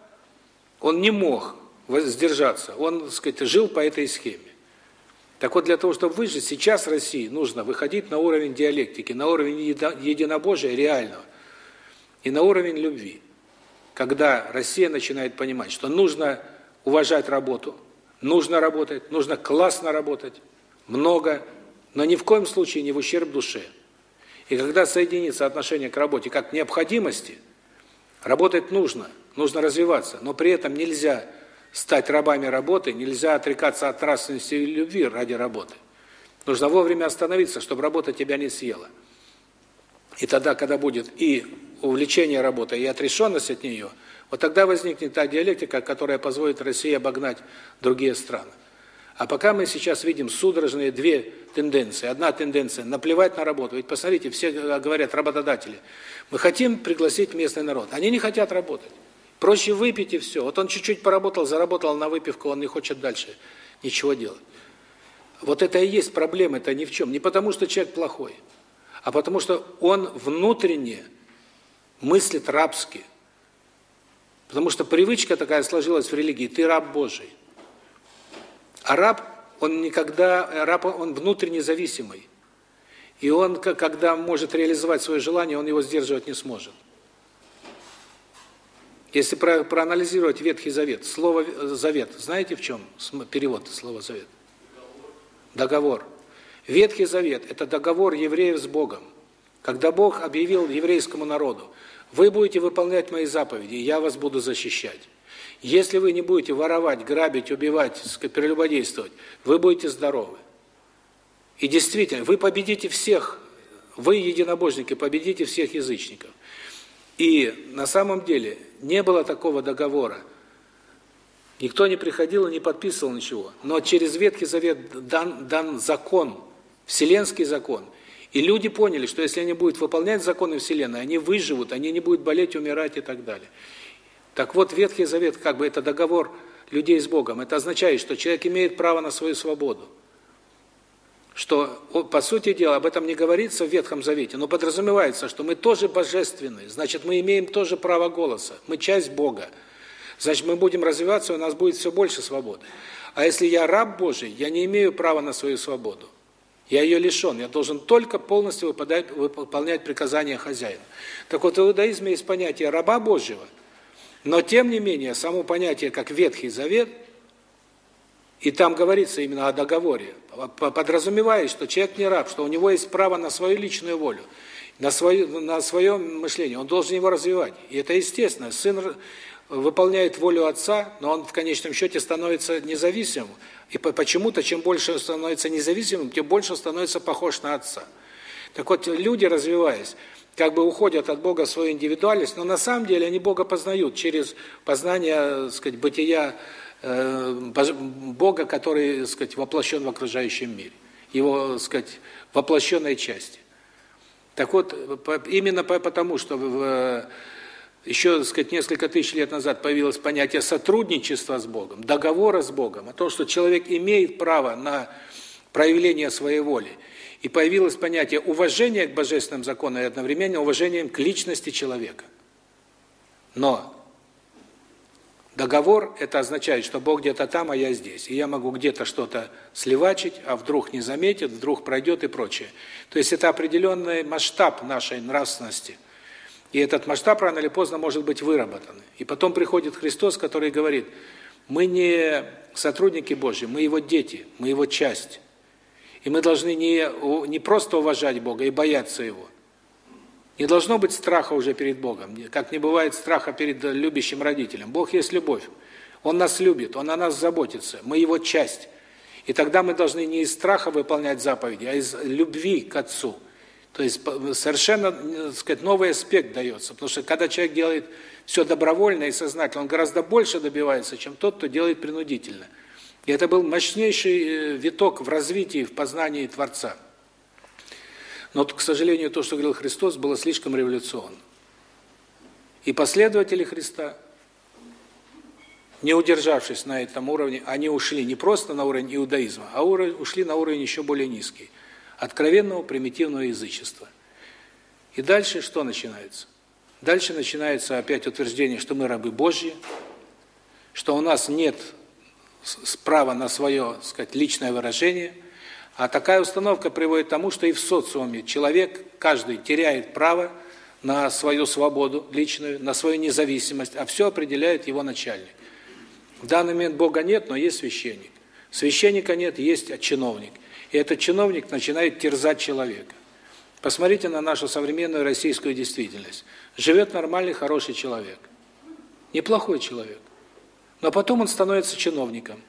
он не мог сдержаться, он, сказать, жил по этой схеме. Так вот, для того, чтобы выжить, сейчас России нужно выходить на уровень диалектики, на уровень единобожия реального и на уровень любви. Когда Россия начинает понимать, что нужно уважать работу, нужно работать, нужно классно работать, много, но ни в коем случае не в ущерб душе. И когда соединится отношение к работе как к необходимости, работать нужно, нужно развиваться, но при этом нельзя стать рабами работы, нельзя отрекаться от нравственности и любви ради работы. Нужно вовремя остановиться, чтобы работа тебя не съела. И тогда, когда будет и увлечение работой, и отрешенность от нее, вот тогда возникнет та диалектика, которая позволит России обогнать другие страны. А пока мы сейчас видим судорожные две тенденции. Одна тенденция – наплевать на работу. Ведь посмотрите, все говорят, работодатели, мы хотим пригласить местный народ. Они не хотят работать. Проще выпить и все. Вот он чуть-чуть поработал, заработал на выпивку, он не хочет дальше ничего делать. Вот это и есть проблема, это ни в чем. Не потому, что человек плохой, а потому, что он внутренне мыслит рабски. Потому что привычка такая сложилась в религии, ты раб Божий. А раб, он никогда, раб, он внутренне зависимый. И он, когда может реализовать свое желание, он его сдерживать не сможет. Если про проанализировать Ветхий Завет, слово «завет», знаете в чем перевод слова «завет»? Договор. Ветхий Завет – это договор евреев с Богом. Когда Бог объявил еврейскому народу, вы будете выполнять мои заповеди, и я вас буду защищать. Если вы не будете воровать, грабить, убивать, прелюбодействовать, вы будете здоровы. И действительно, вы победите всех, вы, единобожники, победите всех язычников. И на самом деле не было такого договора. Никто не приходил и не подписывал ничего. Но через Ветхий Завет дан, дан закон, вселенский закон. И люди поняли, что если они будут выполнять законы Вселенной, они выживут, они не будут болеть, умирать и так далее. Так вот, Ветхий Завет, как бы это договор людей с Богом. Это означает, что человек имеет право на свою свободу. Что, по сути дела, об этом не говорится в Ветхом Завете, но подразумевается, что мы тоже божественны, значит, мы имеем тоже право голоса, мы часть Бога. Значит, мы будем развиваться, у нас будет все больше свободы. А если я раб Божий, я не имею права на свою свободу. Я ее лишен, я должен только полностью выполнять, выполнять приказания хозяина. Так вот, в иудаизме есть понятие раба Божьего, но тем не менее, само понятие, как Ветхий Завет, и там говорится именно о договоре, подразумевает, что человек не раб, что у него есть право на свою личную волю, на свое, на свое мышление, он должен его развивать. И это естественно. Сын выполняет волю отца, но он в конечном счете становится независимым. И почему-то, чем больше становится независимым, тем больше становится похож на отца. Так вот, люди, развиваясь, как бы уходят от Бога в свою индивидуальность, но на самом деле они Бога познают через познание, так сказать, бытия э, Бога, который, так сказать, воплощен в окружающем мире. Его, так сказать, воплощенной части. Так вот, именно потому, что в еще, так сказать, несколько тысяч лет назад появилось понятие сотрудничества с Богом, договора с Богом, о том, что человек имеет право на проявление своей воли. И появилось понятие уважения к божественным законам и одновременно уважением к личности человека. Но договор это означает, что Бог где-то там, а я здесь. И я могу где-то что-то сливачить, а вдруг не заметит, вдруг пройдет и прочее. То есть это определенный масштаб нашей нравственности – и этот масштаб рано или поздно может быть выработан. И потом приходит Христос, который говорит, мы не сотрудники Божьи, мы Его дети, мы Его часть. И мы должны не, не просто уважать Бога и бояться Его. Не должно быть страха уже перед Богом, как не бывает страха перед любящим родителем. Бог есть любовь. Он нас любит, Он о нас заботится, мы Его часть. И тогда мы должны не из страха выполнять заповеди, а из любви к Отцу – то есть совершенно, так сказать, новый аспект дается. Потому что когда человек делает все добровольно и сознательно, он гораздо больше добивается, чем тот, кто делает принудительно. И это был мощнейший э, виток в развитии, в познании Творца. Но, к сожалению, то, что говорил Христос, было слишком революционно. И последователи Христа, не удержавшись на этом уровне, они ушли не просто на уровень иудаизма, а ушли на уровень еще более низкий откровенного примитивного язычества. И дальше что начинается? Дальше начинается опять утверждение, что мы рабы Божьи, что у нас нет права на свое, сказать, личное выражение, а такая установка приводит к тому, что и в социуме человек, каждый теряет право на свою свободу личную, на свою независимость, а все определяет его начальник. В данный момент Бога нет, но есть священник. Священника нет, есть чиновник. И этот чиновник начинает терзать человека. Посмотрите на нашу современную российскую действительность. Живет нормальный, хороший человек. Неплохой человек. Но потом он становится чиновником.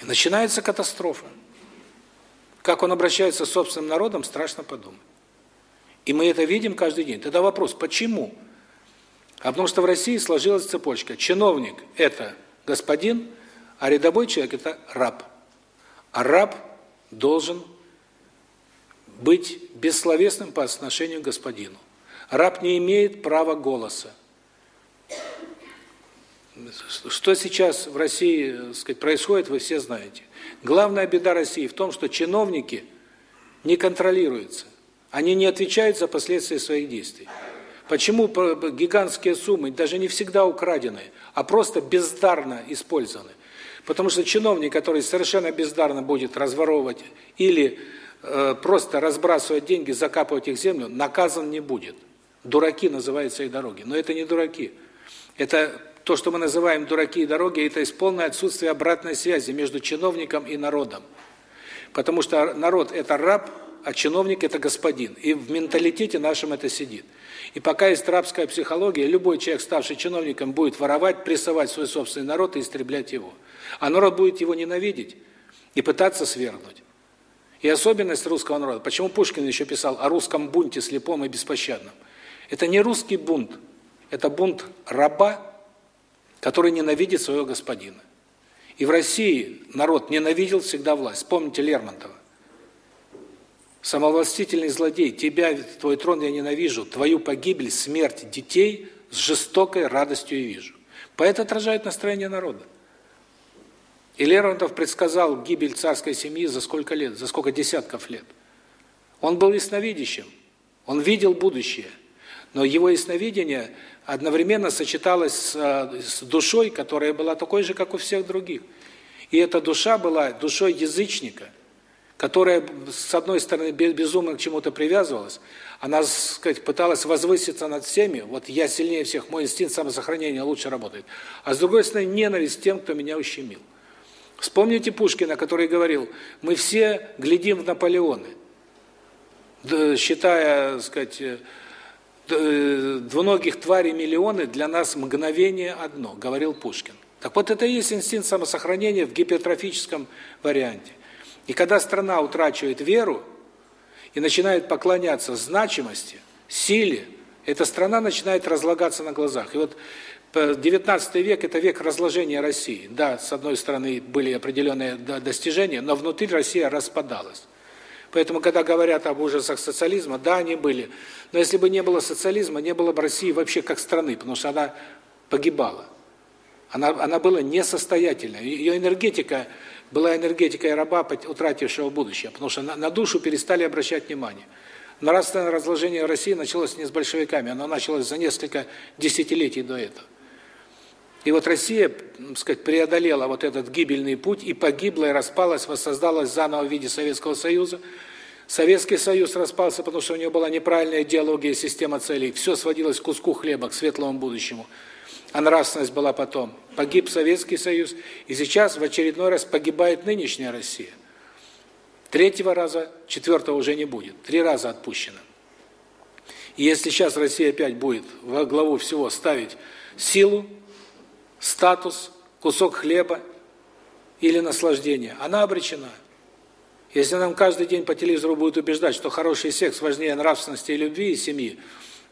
И начинается катастрофа. Как он обращается с собственным народом, страшно подумать. И мы это видим каждый день. Тогда вопрос, почему? А потому что в России сложилась цепочка. Чиновник – это господин, а рядовой человек – это раб. А раб – должен быть бессловесным по отношению к господину. Раб не имеет права голоса. Что сейчас в России сказать, происходит, вы все знаете. Главная беда России в том, что чиновники не контролируются. Они не отвечают за последствия своих действий. Почему гигантские суммы, даже не всегда украденные, а просто бездарно использованы? Потому что чиновник, который совершенно бездарно будет разворовывать или э, просто разбрасывать деньги, закапывать их в землю, наказан не будет. Дураки называются и дороги. Но это не дураки. Это то, что мы называем дураки и дороги, это есть полное отсутствие обратной связи между чиновником и народом. Потому что народ – это раб, а чиновник – это господин. И в менталитете нашем это сидит. И пока есть рабская психология, любой человек, ставший чиновником, будет воровать, прессовать свой собственный народ и истреблять его. А народ будет его ненавидеть и пытаться свергнуть. И особенность русского народа, почему Пушкин еще писал о русском бунте слепом и беспощадном. Это не русский бунт, это бунт раба, который ненавидит своего господина. И в России народ ненавидел всегда власть. Вспомните Лермонтова. Самовластительный злодей, тебя, твой трон я ненавижу, твою погибель, смерть детей с жестокой радостью и вижу. Поэт отражает настроение народа. И Лермонтов предсказал гибель царской семьи за сколько лет, за сколько десятков лет. Он был ясновидящим, он видел будущее, но его ясновидение одновременно сочеталось с, э, с душой, которая была такой же, как у всех других. И эта душа была душой язычника – которая, с одной стороны, безумно к чему-то привязывалась, она, сказать, пыталась возвыситься над всеми, вот я сильнее всех, мой инстинкт самосохранения лучше работает. А с другой стороны, ненависть тем, кто меня ущемил. Вспомните Пушкина, который говорил, мы все глядим в Наполеоны, считая, сказать, двуногих тварей миллионы, для нас мгновение одно, говорил Пушкин. Так вот, это и есть инстинкт самосохранения в гипертрофическом варианте. И когда страна утрачивает веру и начинает поклоняться значимости, силе, эта страна начинает разлагаться на глазах. И вот 19 век – это век разложения России. Да, с одной стороны, были определенные достижения, но внутри Россия распадалась. Поэтому, когда говорят об ужасах социализма, да, они были. Но если бы не было социализма, не было бы России вообще как страны, потому что она погибала. Она, она была несостоятельна. Ее энергетика была энергетикой раба, утратившего будущее, потому что на, на душу перестали обращать внимание. Нравственное разложение России началось не с большевиками, оно началось за несколько десятилетий до этого. И вот Россия, так сказать, преодолела вот этот гибельный путь и погибла, и распалась, воссоздалась заново в виде Советского Союза. Советский Союз распался, потому что у него была неправильная идеология, система целей. Все сводилось к куску хлеба, к светлому будущему а нравственность была потом. Погиб Советский Союз, и сейчас в очередной раз погибает нынешняя Россия. Третьего раза, четвертого уже не будет. Три раза отпущено. И если сейчас Россия опять будет во главу всего ставить силу, статус, кусок хлеба или наслаждение, она обречена. Если нам каждый день по телевизору будут убеждать, что хороший секс важнее нравственности и любви и семьи,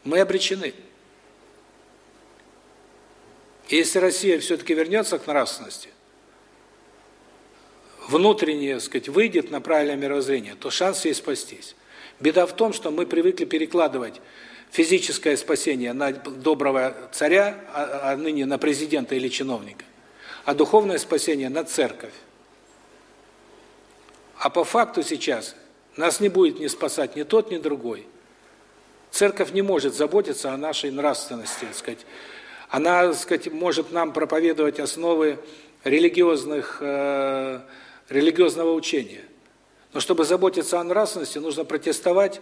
мы обречены. Если Россия все-таки вернется к нравственности, внутренне, так сказать, выйдет на правильное мировоззрение, то шанс ей спастись. Беда в том, что мы привыкли перекладывать физическое спасение на доброго царя, а, а ныне на президента или чиновника, а духовное спасение на церковь. А по факту сейчас нас не будет не спасать ни тот, ни другой. Церковь не может заботиться о нашей нравственности, так сказать, она, так сказать, может нам проповедовать основы религиозных э, религиозного учения. Но чтобы заботиться о нравственности, нужно протестовать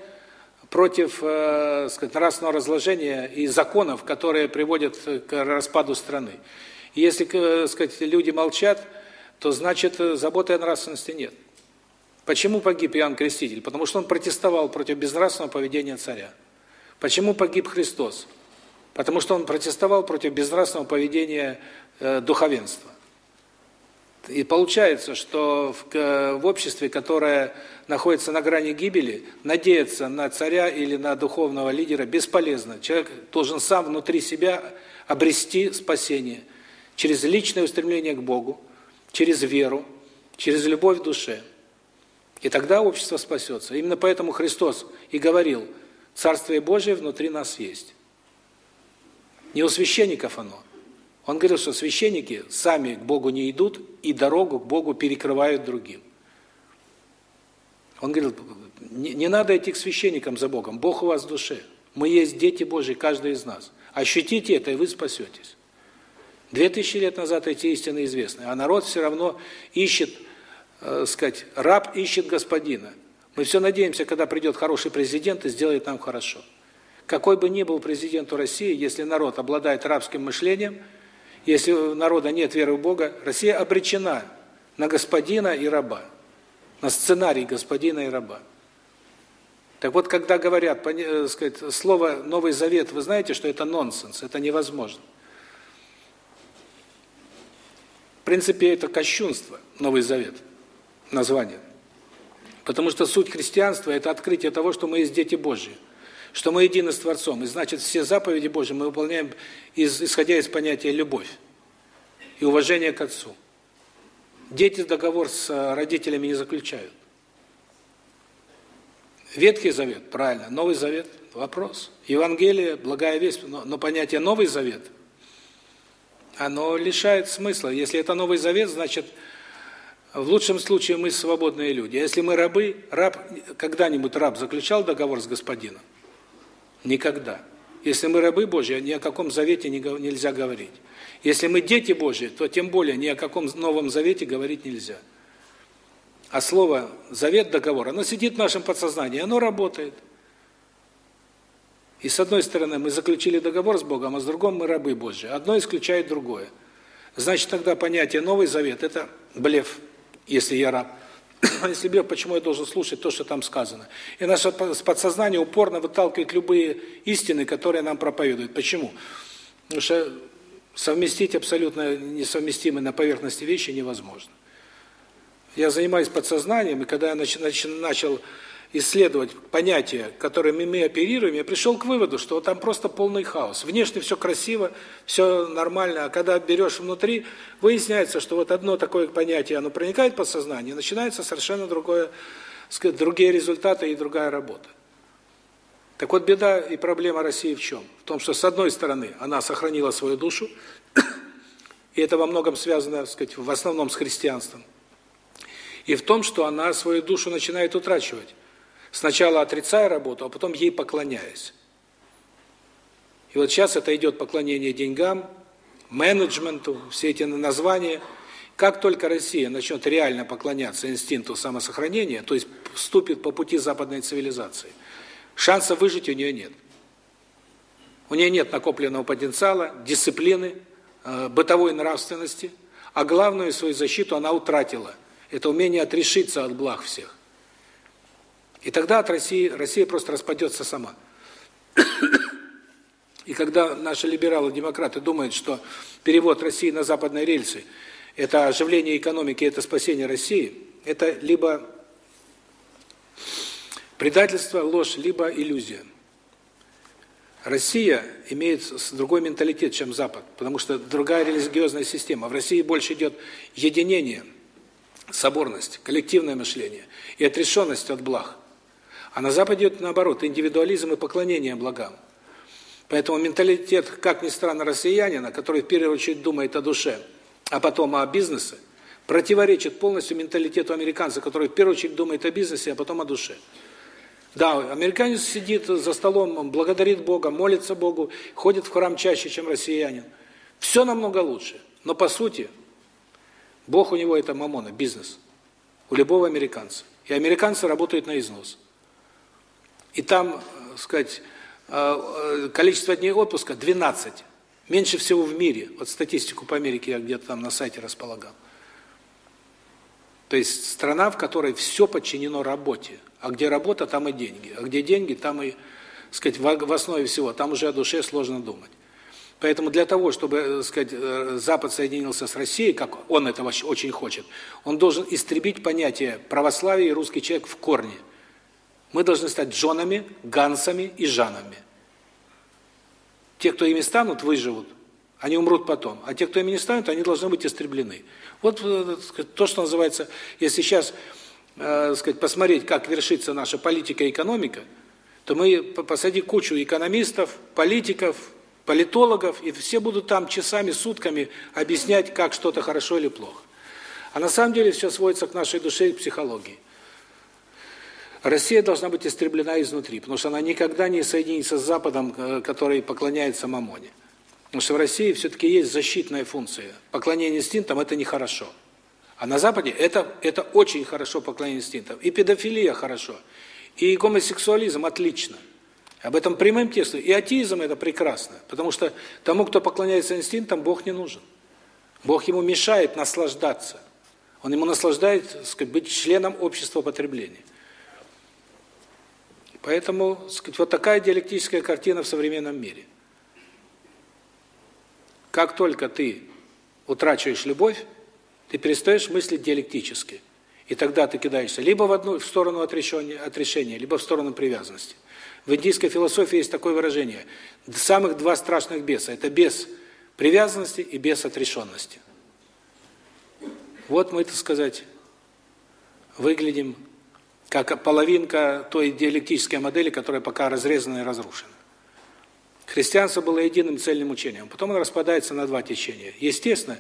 против, э, сказать, нравственного разложения и законов, которые приводят к распаду страны. И если, э, сказать, люди молчат, то значит заботы о нравственности нет. Почему погиб Иоанн Креститель? Потому что он протестовал против безнравственного поведения царя. Почему погиб Христос? Потому что он протестовал против безнравственного поведения э, духовенства. И получается, что в, в обществе, которое находится на грани гибели, надеяться на царя или на духовного лидера бесполезно. Человек должен сам внутри себя обрести спасение через личное устремление к Богу, через веру, через любовь в душе. И тогда общество спасется. Именно поэтому Христос и говорил, Царствие Божие внутри нас есть. Не у священников оно. Он говорил, что священники сами к Богу не идут и дорогу к Богу перекрывают другим. Он говорил, не, не надо идти к священникам за Богом, Бог у вас в душе. Мы есть дети Божьи, каждый из нас. Ощутите это, и вы спасетесь. Две тысячи лет назад эти истины известны, а народ все равно ищет, э, сказать, раб ищет господина. Мы все надеемся, когда придет хороший президент и сделает нам хорошо. Какой бы ни был президент у России, если народ обладает рабским мышлением, если у народа нет веры в Бога, Россия обречена на господина и раба, на сценарий господина и раба. Так вот, когда говорят, э, сказать, слово Новый Завет, вы знаете, что это нонсенс, это невозможно. В принципе, это кощунство, Новый Завет, название. Потому что суть христианства – это открытие того, что мы есть дети Божьи, что мы едины с Творцом. И значит, все заповеди Божьи мы выполняем, исходя из понятия «любовь» и уважение к Отцу. Дети договор с э, родителями не заключают. Ветхий Завет, правильно. Новый Завет – вопрос. Евангелие, благая весть, но, но понятие Новый Завет, оно лишает смысла. Если это Новый Завет, значит, в лучшем случае мы свободные люди. А если мы рабы, раб, когда-нибудь раб заключал договор с господином? Никогда. Если мы рабы Божьи, ни о каком завете нельзя говорить. Если мы дети Божьи, то тем более ни о каком новом завете говорить нельзя. А слово «завет», «договор», оно сидит в нашем подсознании, оно работает. И с одной стороны мы заключили договор с Богом, а с другой мы рабы Божьи. Одно исключает другое. Значит, тогда понятие «новый завет» – это блеф, если я раб. если блеф, почему я должен слушать то, что там сказано? И наше подсознание упорно выталкивает любые истины, которые нам проповедуют. Почему? Потому что совместить абсолютно несовместимые на поверхности вещи невозможно. Я занимаюсь подсознанием, и когда я начал исследовать понятия, которыми мы оперируем, я пришел к выводу, что там просто полный хаос. Внешне все красиво, все нормально, а когда берешь внутри, выясняется, что вот одно такое понятие, оно проникает в подсознание, начинается совершенно другое, другие результаты и другая работа. Так вот, беда и проблема России в чем? В том, что с одной стороны она сохранила свою душу, и это во многом связано, так сказать, в основном с христианством, и в том, что она свою душу начинает утрачивать. Сначала отрицая работу, а потом ей поклоняясь. И вот сейчас это идет поклонение деньгам, менеджменту, все эти названия. Как только Россия начнет реально поклоняться инстинкту самосохранения, то есть вступит по пути западной цивилизации, шанса выжить у нее нет. У нее нет накопленного потенциала, дисциплины, э, бытовой нравственности, а главную свою защиту она утратила – это умение отрешиться от благ всех. И тогда от России Россия просто распадется сама. И когда наши либералы-демократы думают, что перевод России на западные рельсы – это оживление экономики, это спасение России, это либо предательство, ложь, либо иллюзия. Россия имеет другой менталитет, чем Запад, потому что другая религиозная система. В России больше идет единение – соборность, коллективное мышление и отрешенность от благ. А на Западе идет наоборот, индивидуализм и поклонение благам. Поэтому менталитет, как ни странно, россиянина, который в первую очередь думает о душе, а потом о бизнесе, противоречит полностью менталитету американца, который в первую очередь думает о бизнесе, а потом о душе. Да, американец сидит за столом, благодарит Бога, молится Богу, ходит в храм чаще, чем россиянин. Все намного лучше. Но по сути, Бог у него это мамона, бизнес. У любого американца. И американцы работают на износ. И там, э, сказать, э, э, количество дней отпуска 12. Меньше всего в мире. Вот статистику по Америке я где-то там на сайте располагал. То есть страна, в которой все подчинено работе. А где работа, там и деньги. А где деньги, там и, сказать, в основе всего. Там уже о душе сложно думать. Поэтому для того, чтобы, так сказать, Запад соединился с Россией, как он этого очень хочет, он должен истребить понятие православия и русский человек в корне. Мы должны стать Джонами, Гансами и Жанами. Те, кто ими станут, выживут. Они умрут потом. А те, кто ими не станут, они должны быть истреблены. Вот э, то, что называется, если сейчас э, сказать, посмотреть, как вершится наша политика и экономика, то мы посади кучу экономистов, политиков, политологов, и все будут там часами, сутками объяснять, как что-то хорошо или плохо. А на самом деле все сводится к нашей душе и психологии. Россия должна быть истреблена изнутри, потому что она никогда не соединится с Западом, э, который поклоняется Мамоне. Потому что в России все-таки есть защитная функция. Поклонение инстинктам – это нехорошо. А на Западе это, это очень хорошо поклонение инстинктам. И педофилия хорошо, и гомосексуализм отлично – об этом прямым текстом. И атеизм это прекрасно, потому что тому, кто поклоняется инстинктам, Бог не нужен. Бог ему мешает наслаждаться. Он ему наслаждает, сказать, быть членом общества потребления. Поэтому, сказать, вот такая диалектическая картина в современном мире. Как только ты утрачиваешь любовь, ты перестаешь мыслить диалектически. И тогда ты кидаешься либо в одну в сторону отрешения, отрешения, либо в сторону привязанности. В индийской философии есть такое выражение: самых два страшных беса это бес привязанности и бес отрешенности. Вот мы, так сказать, выглядим как половинка той диалектической модели, которая пока разрезана и разрушена. Христианство было единым цельным учением. Потом оно распадается на два течения. Естественно,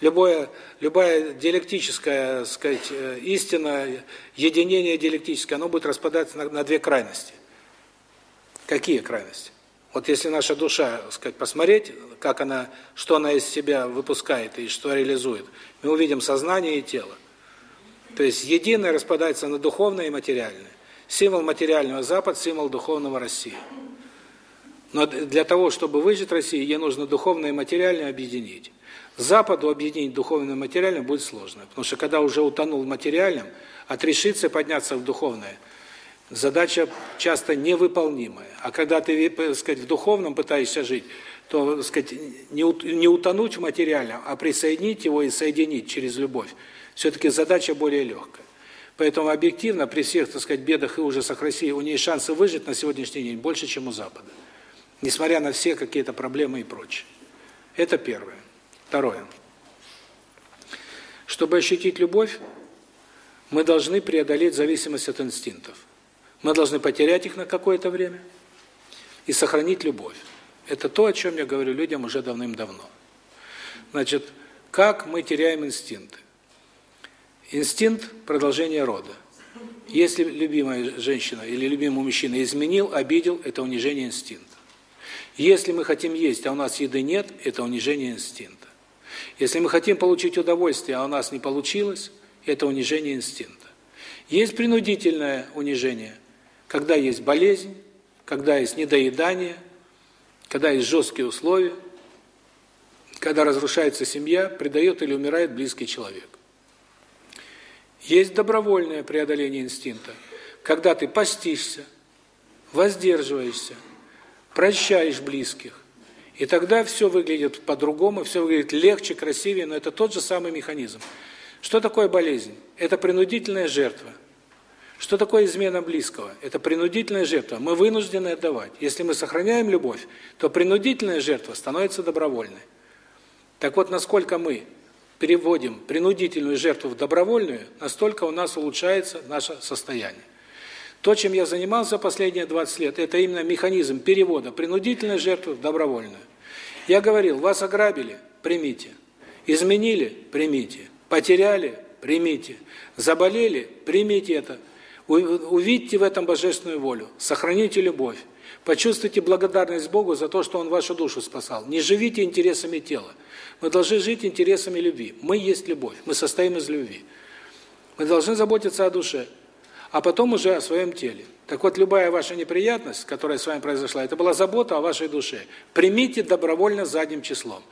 любое любая диалектическая, сказать, э, истина, единение диалектическое, оно будет распадаться на, на две крайности. Какие крайности? Вот если наша душа, сказать, посмотреть, как она, что она из себя выпускает и что реализует, мы увидим сознание и тело. То есть единое распадается на духовное и материальное. Символ материального Запад, символ духовного Россия. Но для того, чтобы выжить России, ей нужно духовное и материальное объединить. Западу объединить духовное и материальное будет сложно, потому что когда уже утонул в материальном, отрешиться и подняться в духовное, задача часто невыполнимая. А когда ты, так сказать, в духовном пытаешься жить, то, так сказать, не утонуть в материальном, а присоединить его и соединить через любовь, все-таки задача более легкая. Поэтому объективно, при всех, так сказать, бедах и ужасах России, у нее шансы выжить на сегодняшний день больше, чем у Запада. Несмотря на все какие-то проблемы и прочее. Это первое. Второе. Чтобы ощутить любовь, мы должны преодолеть зависимость от инстинктов. Мы должны потерять их на какое-то время и сохранить любовь. Это то, о чем я говорю людям уже давным-давно. Значит, как мы теряем инстинкты? Инстинкт продолжения рода. Если любимая женщина или любимый мужчина изменил, обидел, это унижение инстинкта. Если мы хотим есть, а у нас еды нет, это унижение инстинкта. Если мы хотим получить удовольствие, а у нас не получилось, это унижение инстинкта. Есть принудительное унижение, когда есть болезнь, когда есть недоедание, когда есть жесткие условия, когда разрушается семья, предает или умирает близкий человек. Есть добровольное преодоление инстинкта, когда ты постишься, воздерживаешься, прощаешь близких. И тогда все выглядит по-другому, все выглядит легче, красивее, но это тот же самый механизм. Что такое болезнь? Это принудительная жертва. Что такое измена близкого? Это принудительная жертва. Мы вынуждены отдавать. Если мы сохраняем любовь, то принудительная жертва становится добровольной. Так вот, насколько мы переводим принудительную жертву в добровольную, настолько у нас улучшается наше состояние. То, чем я занимался последние 20 лет, это именно механизм перевода принудительной жертвы в добровольную. Я говорил, вас ограбили, примите. Изменили, примите. Потеряли, примите. Заболели, примите это. Увидьте в этом божественную волю, сохраните любовь. Почувствуйте благодарность Богу за то, что Он вашу душу спасал. Не живите интересами тела. Мы должны жить интересами любви. Мы есть любовь, мы состоим из любви. Мы должны заботиться о душе, а потом уже о своем теле. Так вот, любая ваша неприятность, которая с вами произошла, это была забота о вашей душе. Примите добровольно задним числом.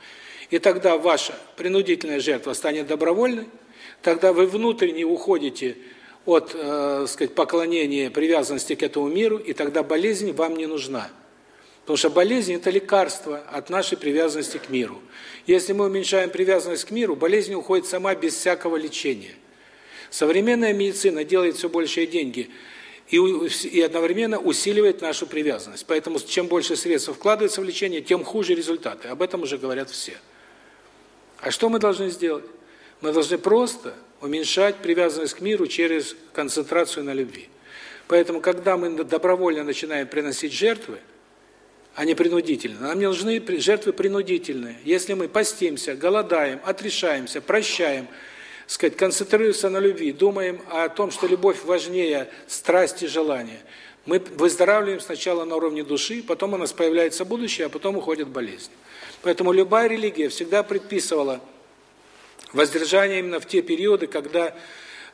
И тогда ваша принудительная жертва станет добровольной, тогда вы внутренне уходите от, э, сказать, поклонения, привязанности к этому миру, и тогда болезнь вам не нужна. Потому что болезнь – это лекарство от нашей привязанности к миру. Если мы уменьшаем привязанность к миру, болезнь уходит сама без всякого лечения. Современная медицина делает все большие деньги и, и одновременно усиливает нашу привязанность. Поэтому чем больше средств вкладывается в лечение, тем хуже результаты. Об этом уже говорят все. А что мы должны сделать? Мы должны просто уменьшать привязанность к миру через концентрацию на любви. Поэтому, когда мы добровольно начинаем приносить жертвы, а не принудительно, нам не нужны жертвы принудительные. Если мы постимся, голодаем, отрешаемся, прощаем, сказать, концентрируемся на любви, думаем о том, что любовь важнее страсти, желания, мы выздоравливаем сначала на уровне души, потом у нас появляется будущее, а потом уходит болезнь. Поэтому любая религия всегда предписывала Воздержание именно в те периоды, когда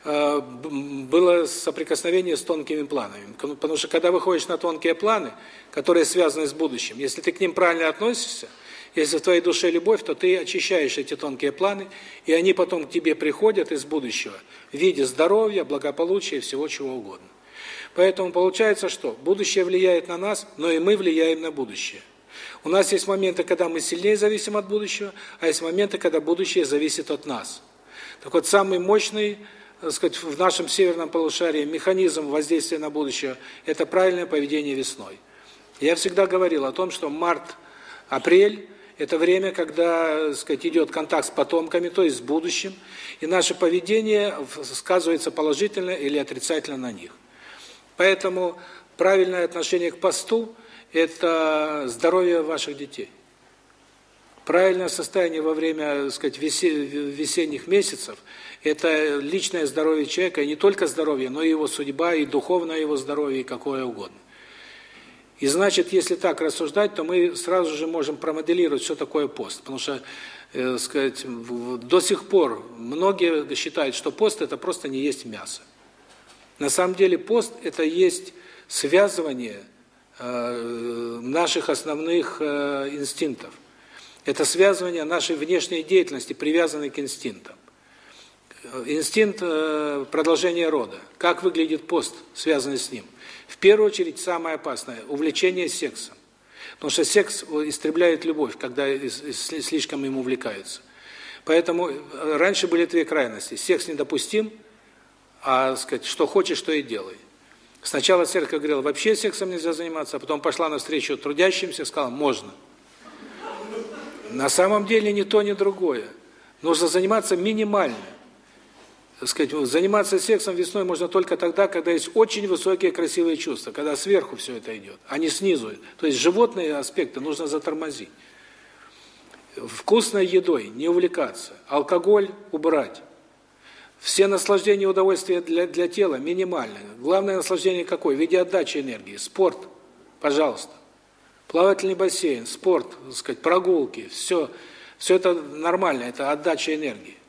было соприкосновение с тонкими планами. Потому что когда выходишь на тонкие планы, которые связаны с будущим, если ты к ним правильно относишься, если в твоей душе любовь, то ты очищаешь эти тонкие планы, и они потом к тебе приходят из будущего в виде здоровья, благополучия всего чего угодно. Поэтому получается что? Будущее влияет на нас, но и мы влияем на будущее. У нас есть моменты, когда мы сильнее зависим от будущего, а есть моменты, когда будущее зависит от нас. Так вот, самый мощный, так сказать, в нашем северном полушарии механизм воздействия на будущее – это правильное поведение весной. Я всегда говорил о том, что март-апрель – это время, когда, так сказать, идет контакт с потомками, то есть с будущим, и наше поведение сказывается положительно или отрицательно на них. Поэтому правильное отношение к посту – это здоровье ваших детей. Правильное состояние во время, так сказать, весенних месяцев – это личное здоровье человека, и не только здоровье, но и его судьба, и духовное его здоровье, и какое угодно. И значит, если так рассуждать, то мы сразу же можем промоделировать, что такое пост. Потому что, э, сказать, до сих пор многие считают, что пост – это просто не есть мясо. На самом деле пост – это есть связывание э, наших основных э, инстинктов. Это связывание нашей внешней деятельности, привязанной к инстинктам. Инстинкт э, продолжения рода. Как выглядит пост, связанный с ним? В первую очередь, самое опасное – увлечение сексом. Потому что секс истребляет любовь, когда слишком им увлекаются. Поэтому э, раньше были две крайности. Секс недопустим, а сказать, что хочешь, что и делай. Сначала церковь говорила, вообще сексом нельзя заниматься, а потом пошла навстречу трудящимся, сказала, можно. На самом деле ни то, ни другое. Нужно заниматься минимально. Сказать, заниматься сексом весной можно только тогда, когда есть очень высокие красивые чувства, когда сверху все это идет, а не снизу. То есть животные аспекты нужно затормозить. Вкусной едой не увлекаться, алкоголь убрать. Все наслаждения и удовольствия для, для тела минимальные. Главное наслаждение какое? В виде отдачи энергии. Спорт, пожалуйста. Плавательный бассейн, спорт, сказать, прогулки, все, все это нормально, это отдача энергии.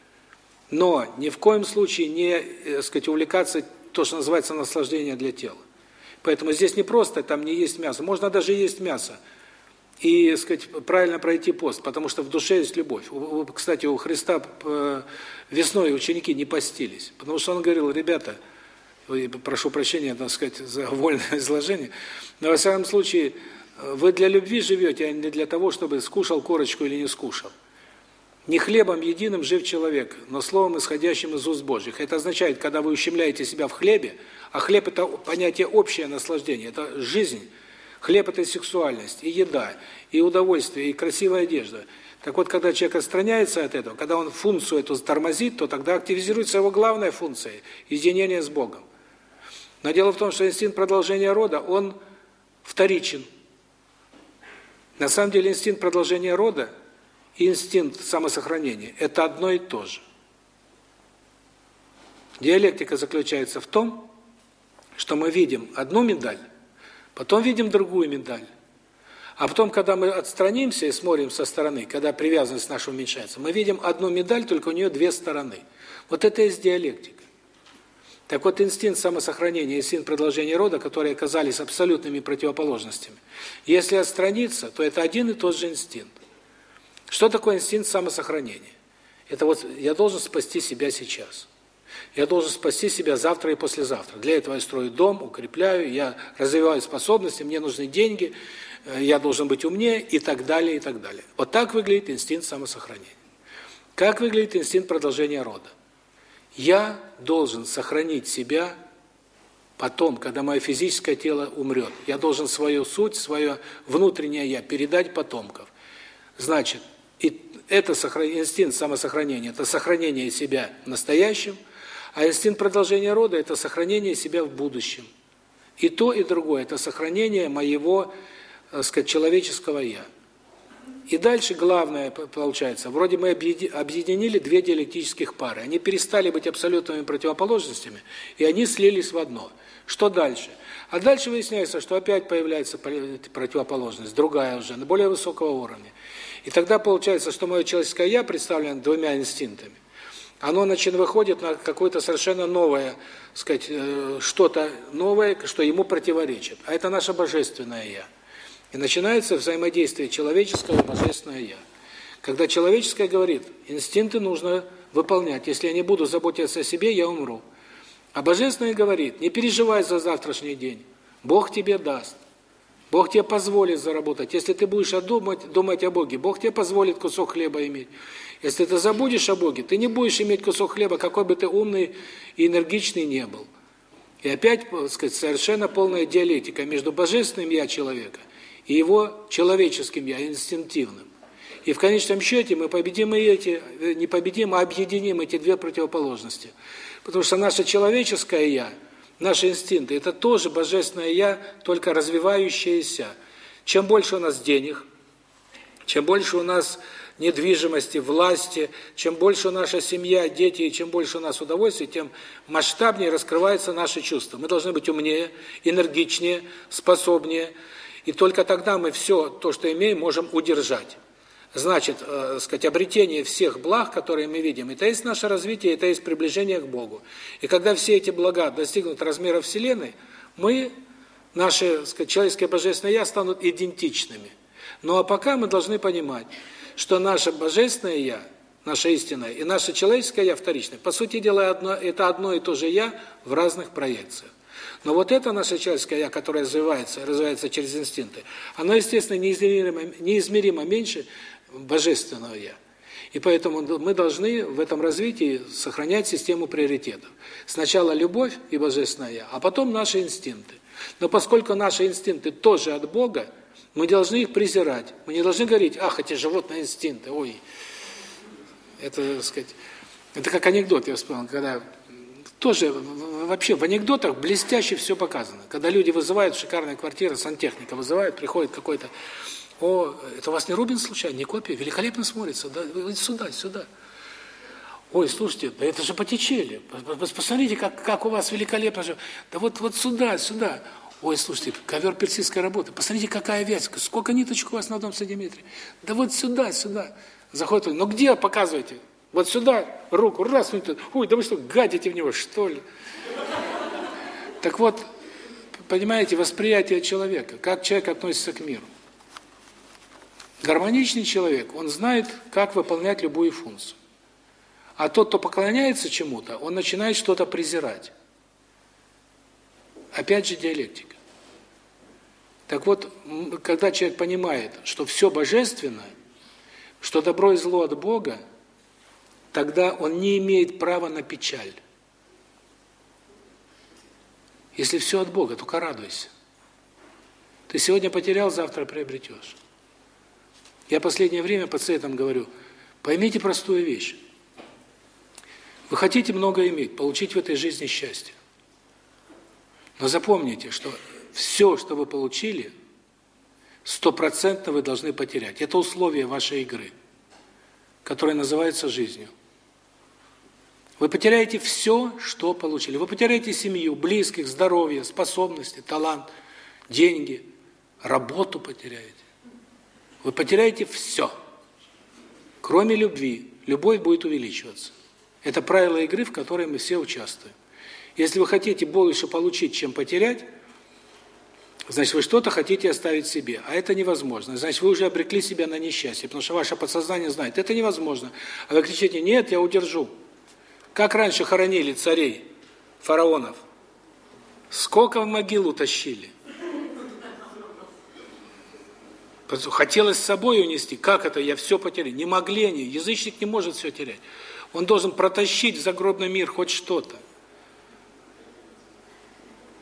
Но ни в коем случае не, э, так сказать, увлекаться то, что называется наслаждение для тела. Поэтому здесь не просто там не есть мясо, можно даже есть мясо и, сказать, правильно пройти пост, потому что в душе есть любовь. Кстати, у Христа э, весной ученики не постились, потому что он говорил, ребята, прошу прощения, так сказать, за вольное изложение, но во всяком случае, вы для любви живете, а не для того, чтобы скушал корочку или не скушал. Не хлебом единым жив человек, но словом, исходящим из уст Божьих. Это означает, когда вы ущемляете себя в хлебе, а хлеб – это понятие общее наслаждение, это жизнь, Хлеб – это сексуальность, и еда, и удовольствие, и красивая одежда. Так вот, когда человек отстраняется от этого, когда он функцию эту тормозит, то тогда активизируется его главная функция – единение с Богом. Но дело в том, что инстинкт продолжения рода, он вторичен. На самом деле инстинкт продолжения рода и инстинкт самосохранения – это одно и то же. Диалектика заключается в том, что мы видим одну медаль, Потом видим другую медаль. А потом, когда мы отстранимся и смотрим со стороны, когда привязанность наша уменьшается, мы видим одну медаль, только у нее две стороны. Вот это и есть диалектика. Так вот, инстинкт самосохранения и инстинкт продолжения рода, которые оказались абсолютными противоположностями, если отстраниться, то это один и тот же инстинкт. Что такое инстинкт самосохранения? Это вот я должен спасти себя сейчас. Я должен спасти себя завтра и послезавтра. Для этого я строю дом, укрепляю, я развиваю способности, мне нужны деньги, э, я должен быть умнее и так далее, и так далее. Вот так выглядит инстинкт самосохранения. Как выглядит инстинкт продолжения рода? Я должен сохранить себя потом, когда мое физическое тело умрет. Я должен свою суть, свое внутреннее я передать потомков. Значит, это инстинкт самосохранения, это сохранение себя настоящим – а инстинкт продолжения рода – это сохранение себя в будущем. И то, и другое – это сохранение моего, так сказать, человеческого «я». И дальше главное получается, вроде мы объединили две диалектических пары, они перестали быть абсолютными противоположностями, и они слились в одно. Что дальше? А дальше выясняется, что опять появляется противоположность, другая уже, на более высокого уровня. И тогда получается, что мое человеческое «я» представлено двумя инстинктами оно начин выходит на какое-то совершенно новое, сказать, э, что-то новое, что ему противоречит. А это наше божественное я. И начинается взаимодействие человеческого и божественного я. Когда человеческое говорит: "Инстинкты нужно выполнять. Если я не буду заботиться о себе, я умру". А Божественное говорит, не переживай за завтрашний день. Бог тебе даст. Бог тебе позволит заработать. Если ты будешь думать, думать о Боге, Бог тебе позволит кусок хлеба иметь. Если ты забудешь о Боге, ты не будешь иметь кусок хлеба, какой бы ты умный и энергичный не был. И опять, так сказать, совершенно полная диалектика между божественным «я» человека и его человеческим «я», инстинктивным. И в конечном счете мы победим и эти, не победим, а объединим эти две противоположности. Потому что наше человеческое «я», наши инстинкты – это тоже божественное «я», только развивающееся. Чем больше у нас денег, чем больше у нас недвижимости, власти, чем больше наша семья, дети, и чем больше у нас удовольствия, тем масштабнее раскрываются наши чувства. Мы должны быть умнее, энергичнее, способнее, и только тогда мы все то, что имеем, можем удержать. Значит, э, сказать, обретение всех благ, которые мы видим, это есть наше развитие, это есть приближение к Богу. И когда все эти блага достигнут размера Вселенной, мы, наши, сказать, человеческое божественное Я станут идентичными. Ну а пока мы должны понимать, что наше божественное Я, наше истинное, и наше человеческое Я вторичное, по сути дела, одно, это одно и то же Я в разных проекциях. Но вот это наше человеческое «я», которое развивается, развивается через инстинкты, оно, естественно, неизмеримо, неизмеримо меньше божественного «я». И поэтому мы должны в этом развитии сохранять систему приоритетов. Сначала любовь и божественное «я», а потом наши инстинкты. Но поскольку наши инстинкты тоже от Бога, мы должны их презирать. Мы не должны говорить, ах, эти животные инстинкты, ой. Это, так сказать, это как анекдот, я вспомнил, когда тоже вообще в анекдотах блестяще все показано. Когда люди вызывают шикарные квартиры, сантехника вызывают, приходит какой-то, о, это у вас не Рубин случайно, не копия, великолепно смотрится, да, сюда, сюда. Ой, слушайте, да это же потечели. Посмотрите, как, как у вас великолепно. Да вот, вот сюда, сюда. Ой, слушайте, ковер персидской работы. Посмотрите, какая вязка. Сколько ниточек у вас на одном сантиметре. Да вот сюда, сюда. Заходит он. Ну где, показывайте. Вот сюда руку, раз, ой, да вы что, гадите в него, что ли? Так вот, понимаете, восприятие человека, как человек относится к миру. Гармоничный человек, он знает, как выполнять любую функцию. А тот, кто поклоняется чему-то, он начинает что-то презирать. Опять же диалектика. Так вот, когда человек понимает, что все божественно, что добро и зло от Бога, тогда он не имеет права на печаль. Если все от Бога, только радуйся. Ты сегодня потерял, завтра приобретешь. Я последнее время пациентам говорю, поймите простую вещь. Вы хотите много иметь, получить в этой жизни счастье. Но запомните, что все, что вы получили, стопроцентно вы должны потерять. Это условие вашей игры, которая называется жизнью. Вы потеряете все, что получили. Вы потеряете семью, близких, здоровье, способности, талант, деньги, работу потеряете. Вы потеряете все, кроме любви. Любовь будет увеличиваться. Это правило игры, в которой мы все участвуем. Если вы хотите больше получить, чем потерять, значит, вы что-то хотите оставить себе, а это невозможно. Значит, вы уже обрекли себя на несчастье, потому что ваше подсознание знает, это невозможно. А вы кричите, нет, я удержу. Как раньше хоронили царей, фараонов? Сколько в могилу тащили? Хотелось с собой унести. Как это? Я все потерял. Не могли они. Язычник не может все терять. Он должен протащить в загробный мир хоть что-то.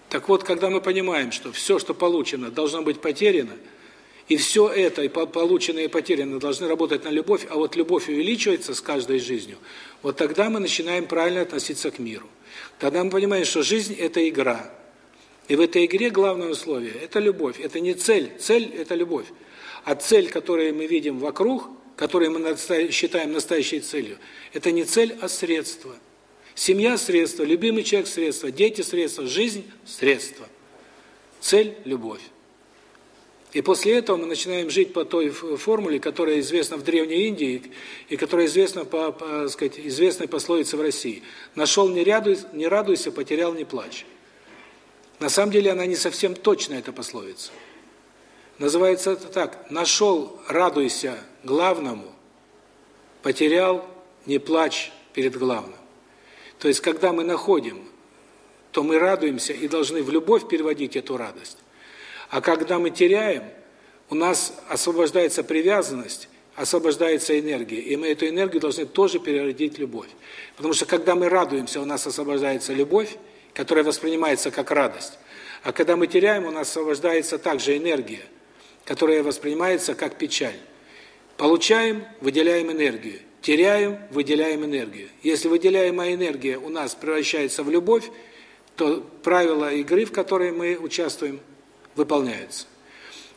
Так вот, когда мы понимаем, что все, что получено, должно быть потеряно – и все это, и полученное и потерянное, должны работать на любовь, а вот любовь увеличивается с каждой жизнью, вот тогда мы начинаем правильно относиться к миру. Тогда мы понимаем, что жизнь – это игра. И в этой игре главное условие – это любовь. Это не цель. Цель – это любовь. А цель, которую мы видим вокруг, которую мы считаем настоящей целью, это не цель, а средство. Семья – средство, любимый человек – средство, дети – средство, жизнь – средство. Цель – любовь. И после этого мы начинаем жить по той формуле, которая известна в Древней Индии и которая известна по, по сказать, известной пословице в России. Нашел не радуйся, не радуйся, потерял не плачь. На самом деле она не совсем точная эта пословица. Называется это так: нашел радуйся главному, потерял не плачь перед главным. То есть когда мы находим то мы радуемся и должны в любовь переводить эту радость. А когда мы теряем, у нас освобождается привязанность, освобождается энергия, и мы эту энергию должны тоже переродить в любовь. Потому что когда мы радуемся, у нас освобождается любовь, которая воспринимается как радость. А когда мы теряем, у нас освобождается также энергия, которая воспринимается как печаль. Получаем, выделяем энергию. Теряем, выделяем энергию. Если выделяемая энергия у нас превращается в любовь, то правила игры, в которой мы участвуем, выполняются.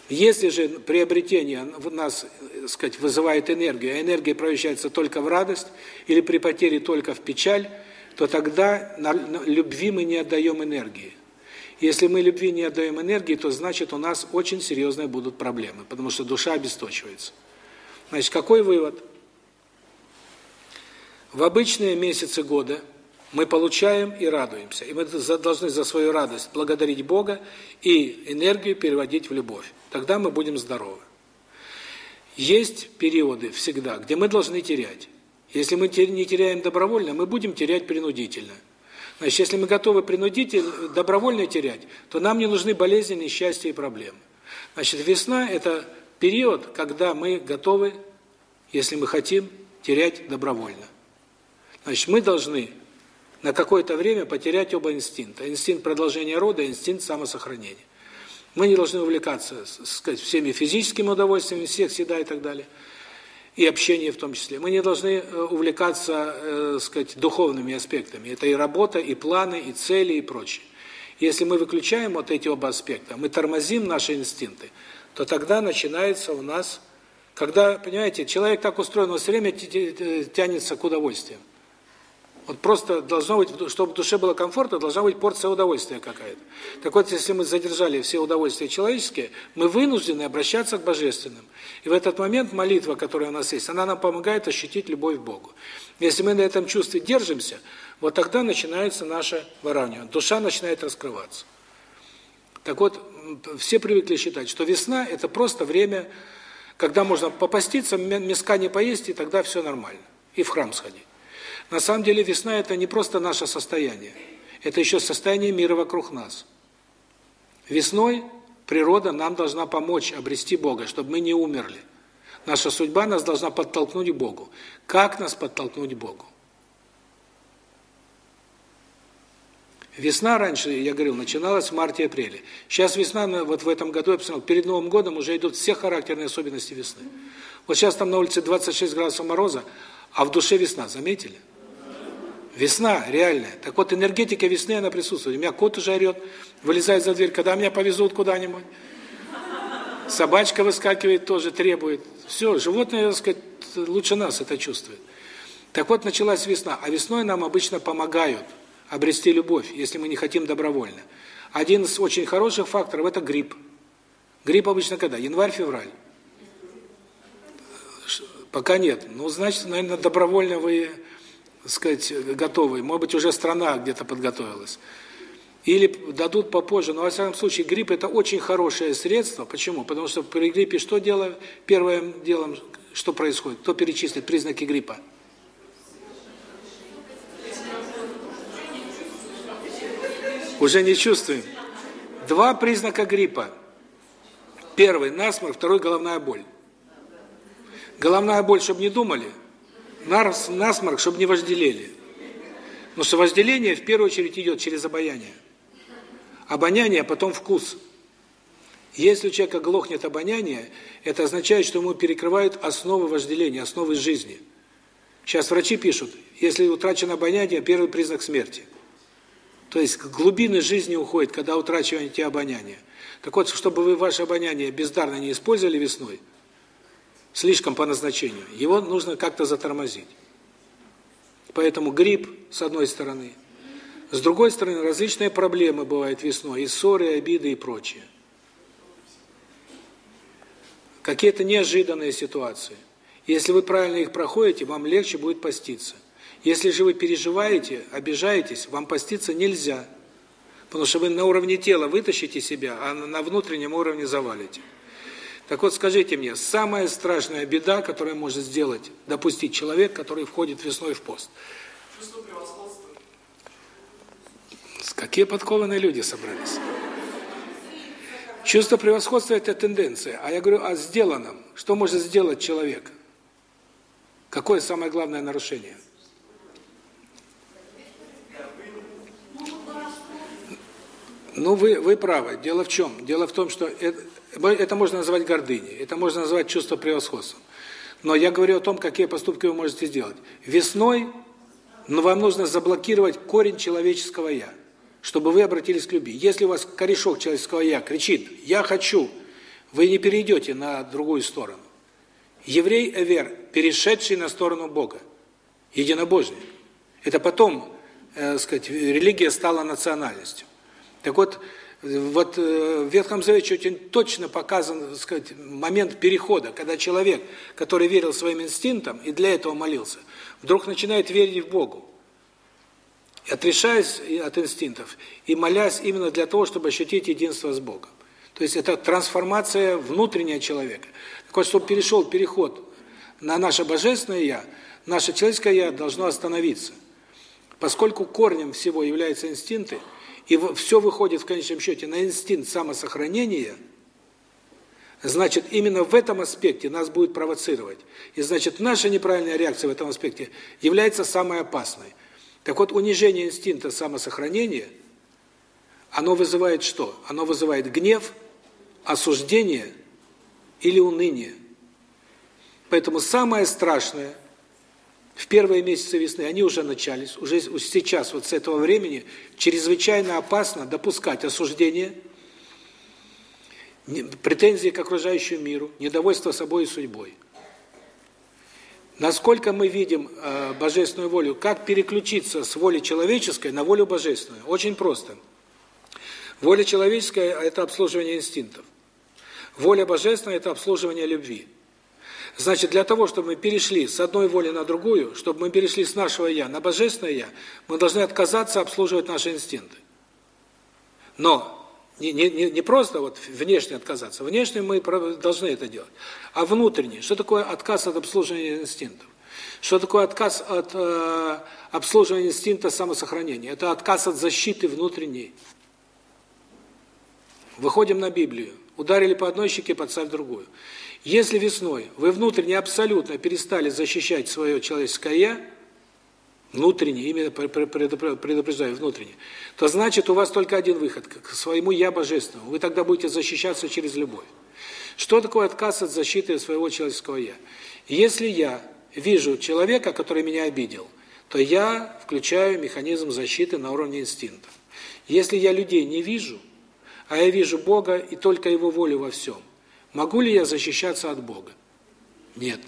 Если же приобретение в нас, так сказать, вызывает энергию, а энергия превращается только в радость или при потере только в печаль, то тогда на любви мы не отдаем энергии. Если мы любви не отдаем энергии, то значит у нас очень серьезные будут проблемы, потому что душа обесточивается. Значит, какой вывод? В обычные месяцы года мы получаем и радуемся. И мы должны за свою радость благодарить Бога и энергию переводить в любовь. Тогда мы будем здоровы. Есть периоды всегда, где мы должны терять. Если мы не теряем добровольно, мы будем терять принудительно. Значит, если мы готовы принудительно, добровольно терять, то нам не нужны болезни, несчастья и проблемы. Значит, весна – это период, когда мы готовы, если мы хотим, терять добровольно. Значит, мы должны на какое-то время потерять оба инстинкта. Инстинкт продолжения рода, инстинкт самосохранения. Мы не должны увлекаться, сказать, всеми физическими удовольствиями, всех всегда и так далее. И общение в том числе. Мы не должны э, увлекаться, э, сказать, духовными аспектами. Это и работа, и планы, и цели, и прочее. Если мы выключаем вот эти оба аспекта, мы тормозим наши инстинкты, то тогда начинается у нас, когда, понимаете, человек так устроен, он все время тянется к удовольствиям. Вот просто должно быть, чтобы в душе было комфортно, должна быть порция удовольствия какая-то. Так вот, если мы задержали все удовольствия человеческие, мы вынуждены обращаться к божественным. И в этот момент молитва, которая у нас есть, она нам помогает ощутить любовь к Богу. Если мы на этом чувстве держимся, вот тогда начинается наше выравнивание. Душа начинает раскрываться. Так вот, все привыкли считать, что весна – это просто время, когда можно попаститься, мяска не поесть, и тогда все нормально. И в храм сходить. На самом деле весна – это не просто наше состояние, это еще состояние мира вокруг нас. Весной природа нам должна помочь обрести Бога, чтобы мы не умерли. Наша судьба нас должна подтолкнуть к Богу. Как нас подтолкнуть к Богу? Весна раньше, я говорил, начиналась в марте-апреле. Сейчас весна, вот в этом году, я посмотрел, перед Новым годом уже идут все характерные особенности весны. Вот сейчас там на улице 26 градусов мороза, а в душе весна, заметили? Весна реальная. Так вот, энергетика весны, она присутствует. У меня кот уже орет, вылезает за дверь, когда меня повезут куда-нибудь. Собачка выскакивает, тоже требует. Все, животное, так сказать, лучше нас это чувствует. Так вот, началась весна. А весной нам обычно помогают обрести любовь, если мы не хотим добровольно. Один из очень хороших факторов – это грипп. Грипп обычно когда? Январь-февраль. Пока нет. Ну, значит, наверное, добровольно вы сказать, готовый. Может быть, уже страна где-то подготовилась. Или дадут попозже. Но, во всяком случае, грипп – это очень хорошее средство. Почему? Потому что при гриппе что дело? Первым делом, что происходит? Кто перечислит признаки гриппа? Уже не чувствуем. Два признака гриппа. Первый – насморк, второй – головная боль. Головная боль, чтобы не думали – насморк, чтобы не вожделели. Потому что вожделение в первую очередь идет через обаяние. Обоняние, а потом вкус. Если у человека глохнет обоняние, это означает, что ему перекрывают основы вожделения, основы жизни. Сейчас врачи пишут, если утрачено обоняние, первый признак смерти. То есть глубины жизни уходит, когда утрачиваете обоняние. Так вот, чтобы вы ваше обоняние бездарно не использовали весной – слишком по назначению, его нужно как-то затормозить. Поэтому грипп, с одной стороны. С другой стороны, различные проблемы бывают весной, и ссоры, и обиды, и прочее. Какие-то неожиданные ситуации. Если вы правильно их проходите, вам легче будет поститься. Если же вы переживаете, обижаетесь, вам поститься нельзя. Потому что вы на уровне тела вытащите себя, а на внутреннем уровне завалите. Так вот, скажите мне, самая страшная беда, которая может сделать, допустить человек, который входит весной в пост? Какие подкованные люди собрались. Чувство превосходства – это тенденция. А я говорю о сделанном. Что может сделать человек? Какое самое главное нарушение? Ну, вы, вы правы. Дело в чем? Дело в том, что это, это можно назвать гордыней, это можно назвать чувство превосходства. Но я говорю о том, какие поступки вы можете сделать. Весной но вам нужно заблокировать корень человеческого «я», чтобы вы обратились к любви. Если у вас корешок человеческого «я» кричит «я хочу», вы не перейдете на другую сторону. Еврей Эвер, перешедший на сторону Бога, единобожник. Это потом, э, сказать, религия стала национальностью. Так вот, вот э, в Ветхом Завете очень точно показан, так сказать, момент перехода, когда человек, который верил своим инстинктам и для этого молился, вдруг начинает верить в Богу. Отрешаясь от инстинктов и молясь именно для того, чтобы ощутить единство с Богом. То есть это трансформация внутренняя человека. Так вот, чтобы перешел переход на наше божественное «я», наше человеческое «я» должно остановиться. Поскольку корнем всего являются инстинкты, и все выходит в конечном счете на инстинкт самосохранения, значит, именно в этом аспекте нас будет провоцировать. И значит, наша неправильная реакция в этом аспекте является самой опасной. Так вот, унижение инстинкта самосохранения, оно вызывает что? Оно вызывает гнев, осуждение или уныние. Поэтому самое страшное в первые месяцы весны, они уже начались, уже сейчас, вот с этого времени, чрезвычайно опасно допускать осуждение, претензии к окружающему миру, недовольство собой и судьбой. Насколько мы видим э, божественную волю, как переключиться с воли человеческой на волю божественную? Очень просто. Воля человеческая – это обслуживание инстинктов. Воля божественная – это обслуживание любви. Значит, для того, чтобы мы перешли с одной воли на другую, чтобы мы перешли с нашего «я» на божественное «я», мы должны отказаться обслуживать наши инстинкты. Но не, не, не просто вот внешне отказаться, внешне мы должны это делать, а внутренне. Что такое отказ от обслуживания инстинктов? Что такое отказ от э, обслуживания инстинкта самосохранения? Это отказ от защиты внутренней. Выходим на Библию. Ударили по одной щеке, подставь другую. Если весной вы внутренне абсолютно перестали защищать свое человеческое «я», внутренне, именно предупреждаю, внутренне, то значит у вас только один выход, к своему «я» божественному. Вы тогда будете защищаться через любовь. Что такое отказ от защиты своего человеческого «я»? Если я вижу человека, который меня обидел, то я включаю механизм защиты на уровне инстинктов. Если я людей не вижу, а я вижу Бога и только Его волю во всем, Могу ли я защищаться от Бога? Нет.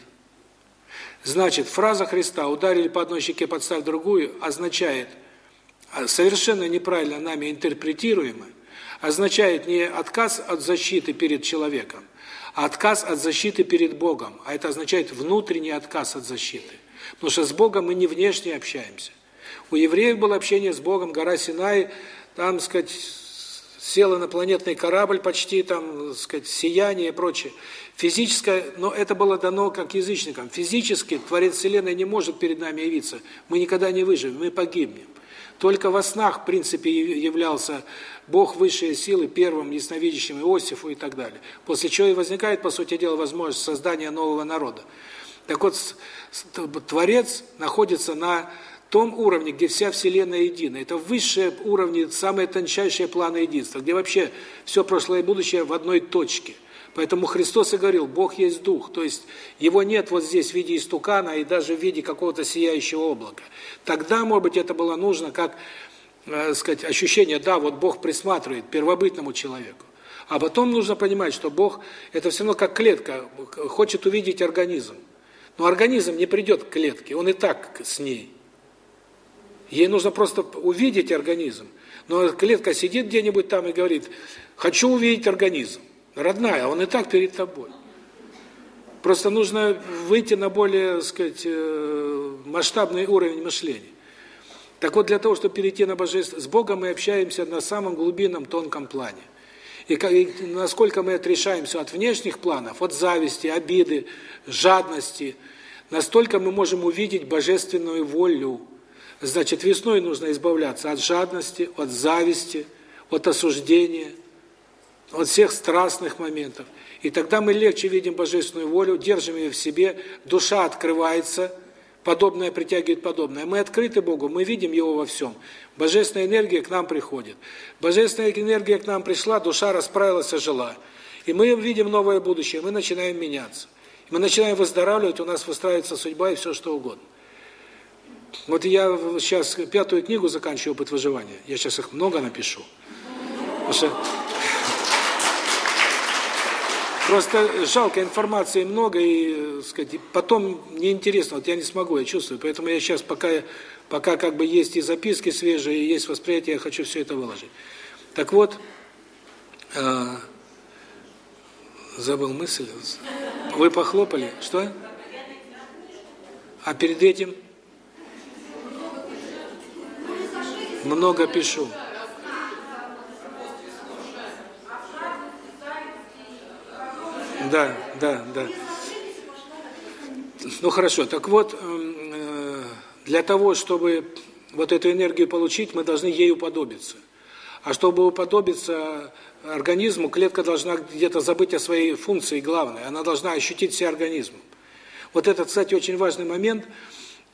Значит, фраза Христа «ударили по одной щеке, подставь другую» означает, а, совершенно неправильно нами интерпретируемо, означает не отказ от защиты перед человеком, а отказ от защиты перед Богом. А это означает внутренний отказ от защиты. Потому что с Богом мы не внешне общаемся. У евреев было общение с Богом, гора Синай, там, сказать, сел инопланетный корабль почти, там, так сказать, сияние и прочее. Физическое, но это было дано как язычникам. Физически Творец Вселенной не может перед нами явиться. Мы никогда не выживем, мы погибнем. Только во снах, в принципе, являлся Бог высшей силы, первым ясновидящим Иосифу и так далее. После чего и возникает, по сути дела, возможность создания нового народа. Так вот, Творец находится на том уровне, где вся Вселенная едина. Это высшие уровни, самые тончайшие планы единства, где вообще все прошлое и будущее в одной точке. Поэтому Христос и говорил, Бог есть Дух, то есть Его нет вот здесь в виде истукана и даже в виде какого-то сияющего облака. Тогда, может быть, это было нужно как, э, сказать, ощущение, да, вот Бог присматривает первобытному человеку. А потом нужно понимать, что Бог, это все равно как клетка, хочет увидеть организм. Но организм не придет к клетке, он и так с ней. Ей нужно просто увидеть организм. Но клетка сидит где-нибудь там и говорит, хочу увидеть организм. Родная, он и так перед тобой. Просто нужно выйти на более, так сказать, э, масштабный уровень мышления. Так вот, для того, чтобы перейти на божество, с Богом мы общаемся на самом глубинном, тонком плане. И, и насколько мы отрешаемся от внешних планов, от зависти, обиды, жадности, настолько мы можем увидеть божественную волю, Значит, весной нужно избавляться от жадности, от зависти, от осуждения, от всех страстных моментов. И тогда мы легче видим божественную волю, держим ее в себе, душа открывается, подобное притягивает подобное. Мы открыты Богу, мы видим Его во всем. Божественная энергия к нам приходит. Божественная энергия к нам пришла, душа расправилась, ожила. И мы видим новое будущее, мы начинаем меняться. Мы начинаем выздоравливать, у нас выстраивается судьба и все что угодно. Вот я сейчас пятую книгу заканчиваю «Опыт выживания». Я сейчас их много напишу. Что Просто жалко, информации много, и, сказать, потом неинтересно, вот я не смогу, я чувствую. Поэтому я сейчас, пока, пока как бы есть и записки свежие, и есть восприятие, я хочу все это выложить. Так вот, э, забыл мысль. Вы похлопали? Что? А перед этим? Много пишу. Да, да, да. Ну хорошо, так вот, э, для того, чтобы вот эту энергию получить, мы должны ею подобиться. А чтобы уподобиться организму, клетка должна где-то забыть о своей функции главной, она должна ощутить себя организмом. Вот это, кстати, очень важный момент,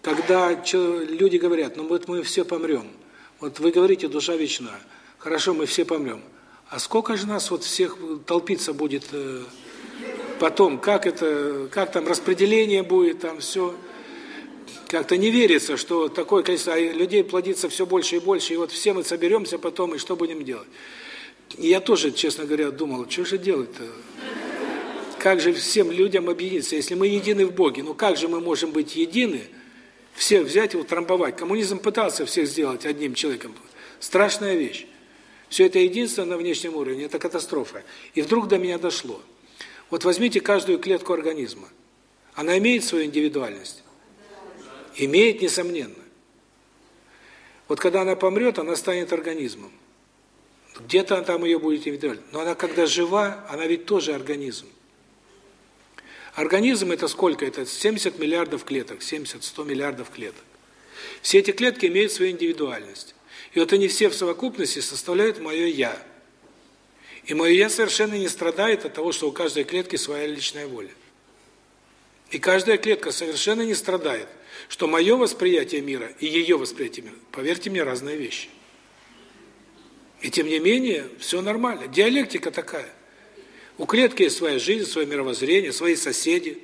когда люди говорят, ну вот мы все помрем. Вот вы говорите, душа вечна. Хорошо, мы все помрем. А сколько же нас вот всех толпиться будет э, потом, как это, как там распределение будет, там все. Как-то не верится, что такое количество а людей плодится все больше и больше, и вот все мы соберемся потом, и что будем делать? И я тоже, честно говоря, думал, что же делать-то? Как же всем людям объединиться, если мы едины в Боге? Ну как же мы можем быть едины, всех взять и утрамбовать? Коммунизм пытался всех сделать одним человеком. Страшная вещь. Все это единство на внешнем уровне – это катастрофа. И вдруг до меня дошло – вот возьмите каждую клетку организма. Она имеет свою индивидуальность? Имеет, несомненно. Вот когда она помрет, она станет организмом. Где-то там ее будет индивидуально. Но она когда жива, она ведь тоже организм. Организм это сколько? Это 70 миллиардов клеток, 70-100 миллиардов клеток. Все эти клетки имеют свою индивидуальность. И вот они все в совокупности составляют мое «я». И мое «я» совершенно не страдает от того, что у каждой клетки своя личная воля. И каждая клетка совершенно не страдает, что мое восприятие мира и ее восприятие мира, поверьте мне, разные вещи. И тем не менее, все нормально. Диалектика такая. У клетки есть своя жизнь, свое мировоззрение, свои соседи.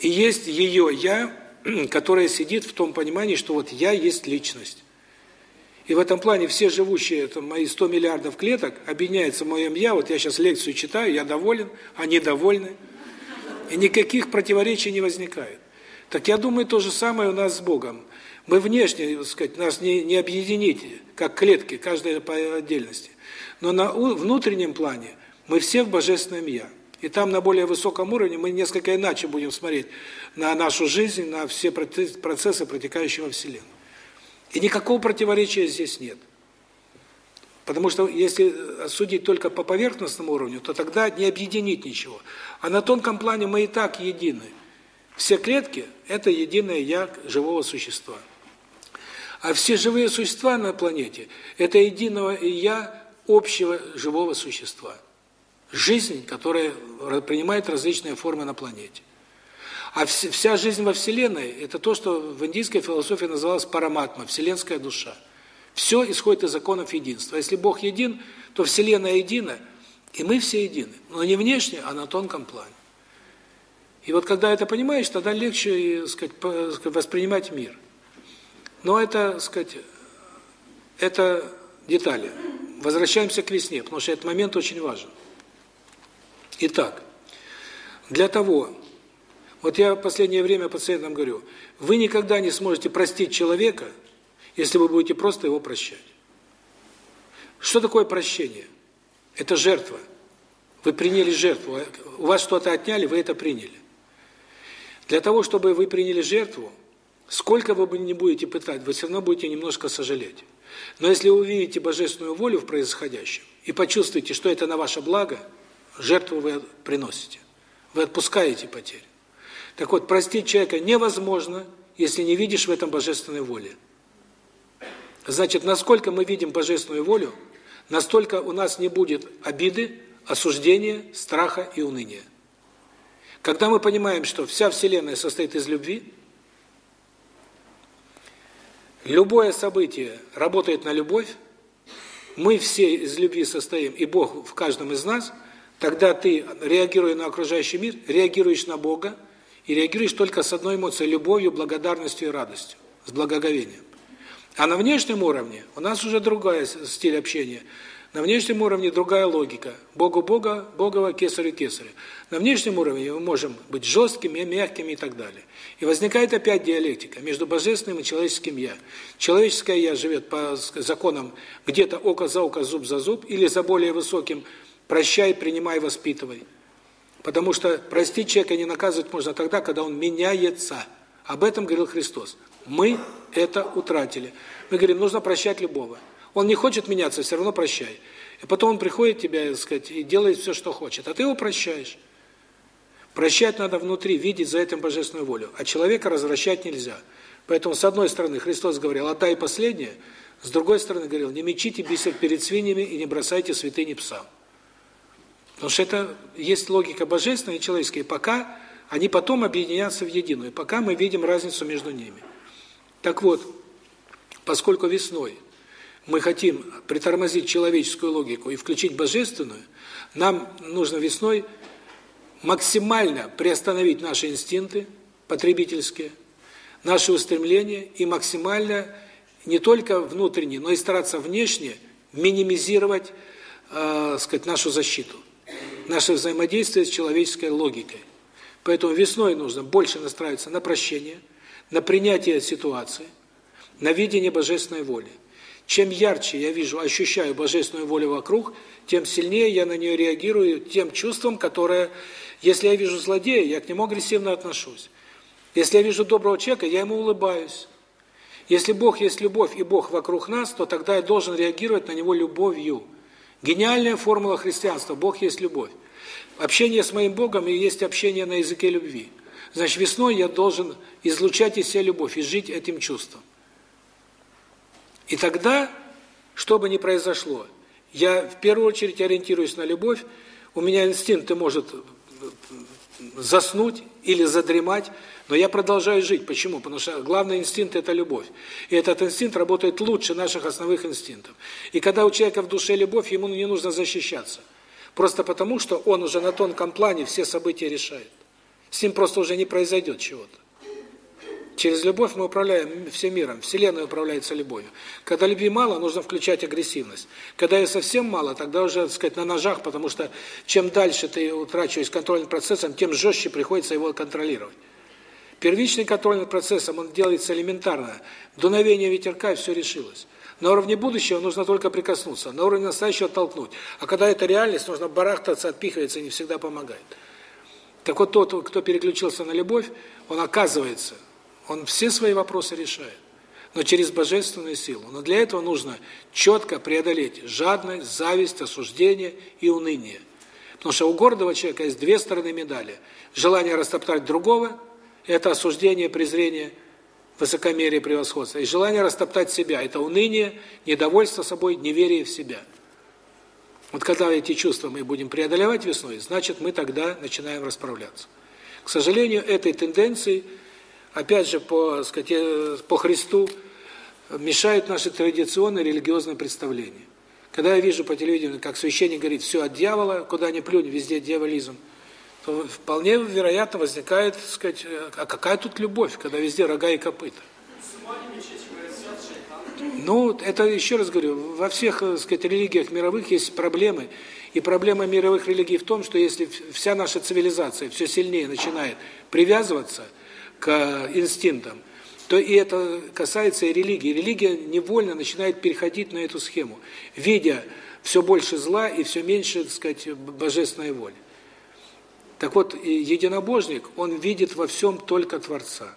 И есть ее «я», которая сидит в том понимании, что вот «я» есть личность. И в этом плане все живущие, это мои 100 миллиардов клеток, объединяются в моем «я». Вот я сейчас лекцию читаю, я доволен, они довольны. И никаких противоречий не возникает. Так я думаю, то же самое у нас с Богом. Мы внешне, так сказать, нас не, не объединить, как клетки, каждая по отдельности. Но на внутреннем плане мы все в Божественном Я. И там на более высоком уровне мы несколько иначе будем смотреть на нашу жизнь, на все процессы, протекающие во Вселенной. И никакого противоречия здесь нет. Потому что если судить только по поверхностному уровню, то тогда не объединить ничего. А на тонком плане мы и так едины. Все клетки – это единое «я» живого существа. А все живые существа на планете – это единого «я» общего живого существа. Жизнь, которая принимает различные формы на планете. А вся жизнь во Вселенной – это то, что в индийской философии называлось параматма, вселенская душа. Все исходит из законов единства. Если Бог един, то Вселенная едина, и мы все едины. Но не внешне, а на тонком плане. И вот когда это понимаешь, тогда легче сказать, воспринимать мир. Но это, сказать, это детали. Возвращаемся к весне, потому что этот момент очень важен. Итак, для того, вот я в последнее время пациентам говорю, вы никогда не сможете простить человека, если вы будете просто его прощать. Что такое прощение? Это жертва. Вы приняли жертву. У вас что-то отняли, вы это приняли. Для того, чтобы вы приняли жертву, сколько вы не будете пытать, вы все равно будете немножко сожалеть. Но если вы увидите божественную волю в происходящем и почувствуете, что это на ваше благо, жертву вы приносите. Вы отпускаете потери. Так вот, простить человека невозможно, если не видишь в этом божественной воли. Значит, насколько мы видим божественную волю, настолько у нас не будет обиды, осуждения, страха и уныния. Когда мы понимаем, что вся Вселенная состоит из любви, любое событие работает на любовь, мы все из любви состоим, и Бог в каждом из нас, тогда ты, реагируя на окружающий мир, реагируешь на Бога, и реагируешь только с одной эмоцией – любовью, благодарностью и радостью, с благоговением. А на внешнем уровне у нас уже другая стиль общения. На внешнем уровне другая логика. Богу Бога, Богова, Кесарю Кесаря. На внешнем уровне мы можем быть жесткими, мягкими и так далее. И возникает опять диалектика между божественным и человеческим «я». Человеческое «я» живет по законам где-то око за око, зуб за зуб, или за более высоким «прощай, принимай, воспитывай». Потому что простить человека не наказывать можно тогда, когда он меняется. Об этом говорил Христос. Мы это утратили. Мы говорим, нужно прощать любого. Он не хочет меняться, все равно прощай. И потом он приходит тебя, так сказать, и делает все, что хочет. А ты его прощаешь. Прощать надо внутри, видеть за этим божественную волю. А человека развращать нельзя. Поэтому, с одной стороны, Христос говорил, отдай последнее. С другой стороны, говорил, не мечите бисер перед свиньями и не бросайте святыни псам. Потому что это есть логика божественная и человеческая. Пока они потом объединятся в единую. Пока мы видим разницу между ними. Так вот, поскольку весной мы хотим притормозить человеческую логику и включить божественную, нам нужно весной максимально приостановить наши инстинкты потребительские, наши устремления и максимально не только внутренне, но и стараться внешне минимизировать, э, сказать, нашу защиту, наше взаимодействие с человеческой логикой. Поэтому весной нужно больше настраиваться на прощение, на принятие ситуации, на видение божественной воли. Чем ярче я вижу, ощущаю божественную волю вокруг, тем сильнее я на нее реагирую тем чувством, которое, если я вижу злодея, я к нему агрессивно отношусь. Если я вижу доброго человека, я ему улыбаюсь. Если Бог есть любовь и Бог вокруг нас, то тогда я должен реагировать на него любовью. Гениальная формула христианства – Бог есть любовь. Общение с моим Богом и есть общение на языке любви. Значит, весной я должен излучать из себя любовь и жить этим чувством. И тогда, что бы ни произошло, я в первую очередь ориентируюсь на любовь, у меня инстинкты может заснуть или задремать, но я продолжаю жить. Почему? Потому что главный инстинкт – это любовь. И этот инстинкт работает лучше наших основных инстинктов. И когда у человека в душе любовь, ему не нужно защищаться. Просто потому, что он уже на тонком плане все события решает. С ним просто уже не произойдет чего-то. Через любовь мы управляем всем миром, Вселенная управляется любовью. Когда любви мало, нужно включать агрессивность. Когда ее совсем мало, тогда уже, так сказать, на ножах, потому что чем дальше ты утрачиваешь контроль над процессом, тем жестче приходится его контролировать. Первичный контроль над процессом, он делается элементарно. Дуновение ветерка, и все решилось. На уровне будущего нужно только прикоснуться, на уровне настоящего толкнуть. А когда это реальность, нужно барахтаться, отпихиваться, не всегда помогает. Так вот тот, кто переключился на любовь, он оказывается он все свои вопросы решает, но через божественную силу. Но для этого нужно четко преодолеть жадность, зависть, осуждение и уныние. Потому что у гордого человека есть две стороны медали. Желание растоптать другого – это осуждение, презрение, высокомерие, превосходство. И желание растоптать себя – это уныние, недовольство собой, неверие в себя. Вот когда эти чувства мы будем преодолевать весной, значит, мы тогда начинаем расправляться. К сожалению, этой тенденции – опять же, по, сказать, э, по Христу, мешают наши традиционные религиозные представления. Когда я вижу по телевидению, как священник говорит, все от дьявола, куда ни плюнь, везде дьяволизм, то вполне вероятно возникает, сказать, э, а какая тут любовь, когда везде рога и копыта? Ну, это еще раз говорю, во всех, так э, сказать, религиях мировых есть проблемы. И проблема мировых религий в том, что если вся наша цивилизация все сильнее начинает привязываться – к инстинктам, то и это касается и религии. Религия невольно начинает переходить на эту схему, видя все больше зла и все меньше, так сказать, божественной воли. Так вот, единобожник, он видит во всем только Творца.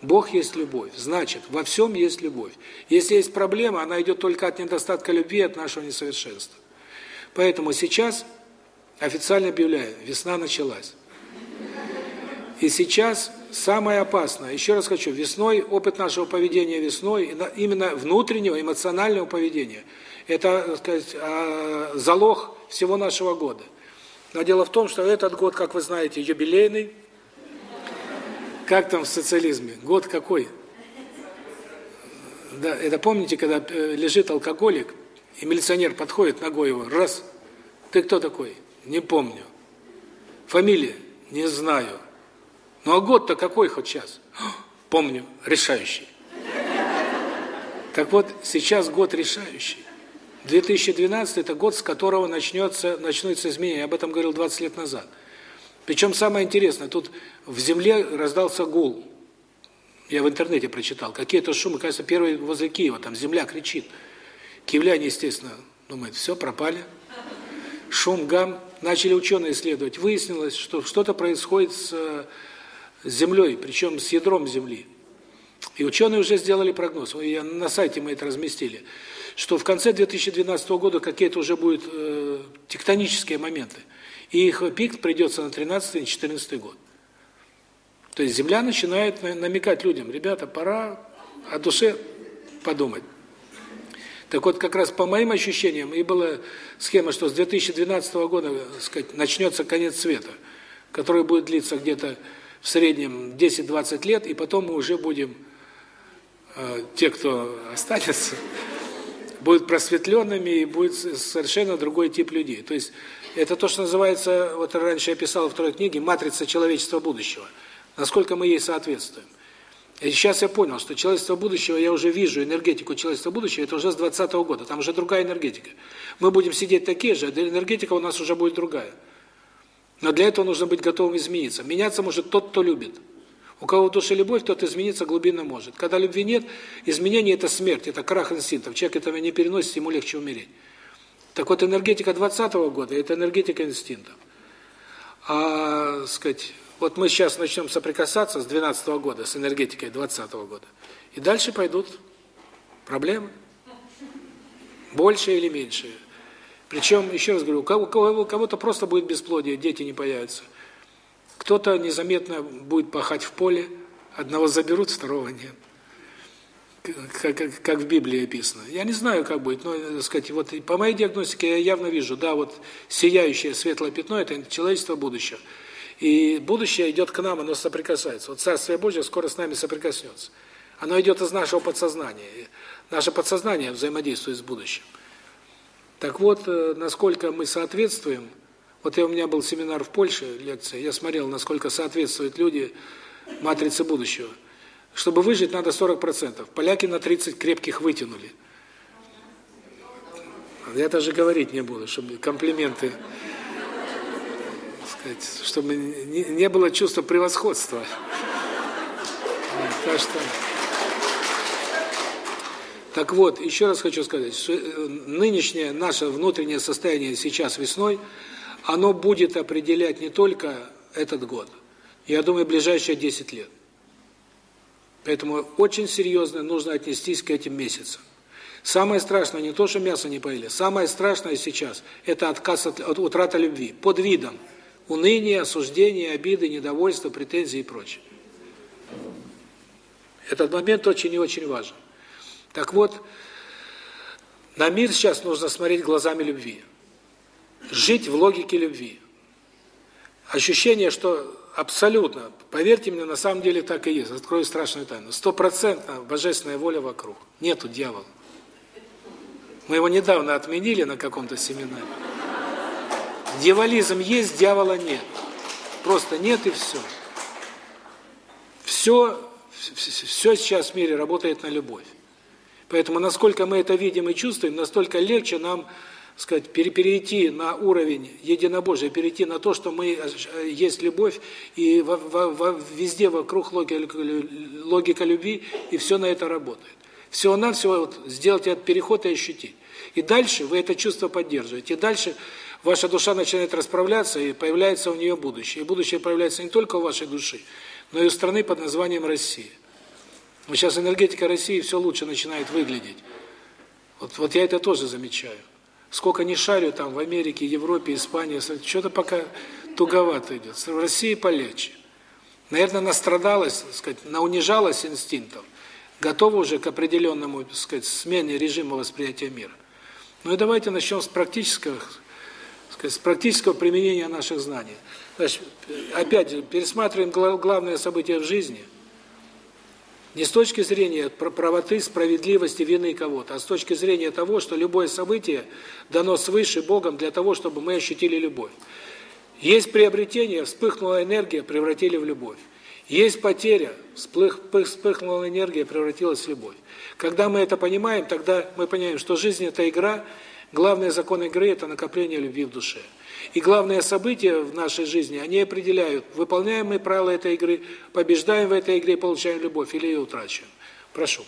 Бог есть любовь. Значит, во всем есть любовь. Если есть проблема, она идет только от недостатка любви, от нашего несовершенства. Поэтому сейчас официально объявляю, весна началась. И сейчас Самое опасное, еще раз хочу, весной, опыт нашего поведения весной, именно внутреннего, эмоционального поведения, это, так сказать, а, залог всего нашего года. Но дело в том, что этот год, как вы знаете, юбилейный. Как там в социализме? Год какой? Да, это помните, когда э, лежит алкоголик, и милиционер подходит ногой его, раз, ты кто такой? Не помню. Фамилия? Не знаю. Ну а год-то какой хоть сейчас? Помню, решающий. Так вот, сейчас год решающий. 2012 – это год, с которого начнется, начнутся изменения. об этом говорил 20 лет назад. Причем самое интересное, тут в земле раздался гул. Я в интернете прочитал. Какие-то шумы, кажется, первый возле Киева, там земля кричит. Киевляне, естественно, думают, все, пропали. Шум, гам. Начали ученые исследовать. Выяснилось, что что-то происходит с землей, причем с ядром Земли. И ученые уже сделали прогноз, я на сайте мы это разместили, что в конце 2012 года какие-то уже будут э, тектонические моменты. И их пик придется на 13-14 год. То есть Земля начинает намекать людям, ребята, пора о душе подумать. Так вот, как раз по моим ощущениям, и была схема, что с 2012 года, сказать, начнется конец света, который будет длиться где-то в среднем 10-20 лет, и потом мы уже будем, э, те, кто останется, будут просветленными, и будет совершенно другой тип людей. То есть это то, что называется, вот раньше я писал во второй книге, матрица человечества будущего. Насколько мы ей соответствуем. И сейчас я понял, что человечество будущего, я уже вижу энергетику человечества будущего, это уже с 20 -го года, там уже другая энергетика. Мы будем сидеть такие же, а энергетика у нас уже будет другая. Но для этого нужно быть готовым измениться. Меняться может тот, кто любит. У кого в душе любовь, тот измениться глубинно может. Когда любви нет, изменение – это смерть, это крах инстинктов. Человек этого не переносит, ему легче умереть. Так вот, энергетика 20 -го года – это энергетика инстинктов. А, сказать, вот мы сейчас начнем соприкасаться с 12 -го года, с энергетикой 20 -го года. И дальше пойдут проблемы. Больше или меньше. Причем, еще раз говорю, у кого-то просто будет бесплодие, дети не появятся. Кто-то незаметно будет пахать в поле, одного заберут, второго нет. Как, как, как в Библии описано. Я не знаю, как будет, но, так сказать, вот по моей диагностике я явно вижу, да, вот сияющее светлое пятно – это человечество будущего. И будущее идет к нам, оно соприкасается. Вот Царствие Божье скоро с нами соприкоснется. Оно идет из нашего подсознания. Наше подсознание взаимодействует с будущим. Так вот, э, насколько мы соответствуем, вот я, у меня был семинар в Польше, лекция, я смотрел, насколько соответствуют люди матрице будущего. Чтобы выжить, надо 40%. Поляки на 30 крепких вытянули. Я даже говорить не буду, чтобы комплименты, сказать, чтобы не было чувства превосходства. Так что... Так вот, еще раз хочу сказать, э, нынешнее наше внутреннее состояние сейчас весной, оно будет определять не только этот год, я думаю, ближайшие 10 лет. Поэтому очень серьезно нужно отнестись к этим месяцам. Самое страшное не то, что мясо не поели, самое страшное сейчас – это отказ от, от утрата любви под видом уныния, осуждения, обиды, недовольства, претензий и прочее. Этот момент очень и очень важен. Так вот, на мир сейчас нужно смотреть глазами любви. Жить в логике любви. Ощущение, что абсолютно, поверьте мне, на самом деле так и есть. Открою страшную тайну. Стопроцентно божественная воля вокруг. Нету дьявола. Мы его недавно отменили на каком-то семинаре. Дьяволизм есть, дьявола нет. Просто нет и все. Все, все сейчас в мире работает на любовь. Поэтому насколько мы это видим и чувствуем, настолько легче нам, сказать, перейти на уровень единобожия, перейти на то, что мы э, есть любовь, и во, во, во, везде вокруг логика, логика любви, и все на это работает. Всего-навсего вот сделать этот переход и ощутить. И дальше вы это чувство поддерживаете. И дальше ваша душа начинает расправляться, и появляется у нее будущее. И будущее появляется не только у вашей души, но и у страны под названием Россия. Но сейчас энергетика России все лучше начинает выглядеть. Вот, вот я это тоже замечаю. Сколько не шарю там в Америке, Европе, Испании, что-то пока туговато идет. В России полегче. наверное, настрадалась, так сказать, наунижалась инстинктов, готова уже к определенному, так сказать, смене режима восприятия мира. Ну и давайте начнем с практического, сказать, с практического применения наших знаний. Значит, опять пересматриваем главные события в жизни. Не с точки зрения правоты, справедливости, вины кого-то, а с точки зрения того, что любое событие дано свыше Богом для того, чтобы мы ощутили любовь. Есть приобретение, вспыхнула энергия, превратили в любовь. Есть потеря, вспыхнула энергия, превратилась в любовь. Когда мы это понимаем, тогда мы понимаем, что жизнь – это игра, главный закон игры – это накопление любви в душе. И главные события в нашей жизни, они определяют, выполняем мы правила этой игры, побеждаем в этой игре, получаем любовь или ее утрачиваем. Прошу.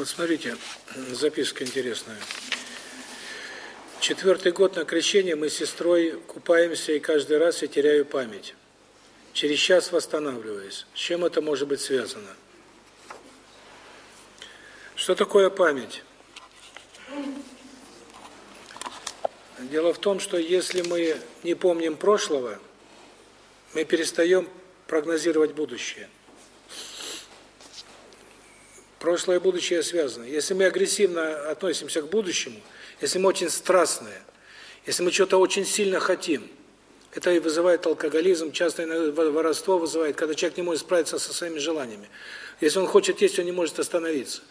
Вот смотрите, записка интересная. Четвертый год на крещение мы с сестрой купаемся, и каждый раз я теряю память. Через час восстанавливаюсь. С чем это может быть связано? Что такое память? Дело в том, что если мы не помним прошлого, мы перестаем прогнозировать будущее. Прошлое и будущее связаны. Если мы агрессивно относимся к будущему, если мы очень страстные, если мы что-то очень сильно хотим, это и вызывает алкоголизм, часто воровство вызывает, когда человек не может справиться со своими желаниями. Если он хочет есть, он не может остановиться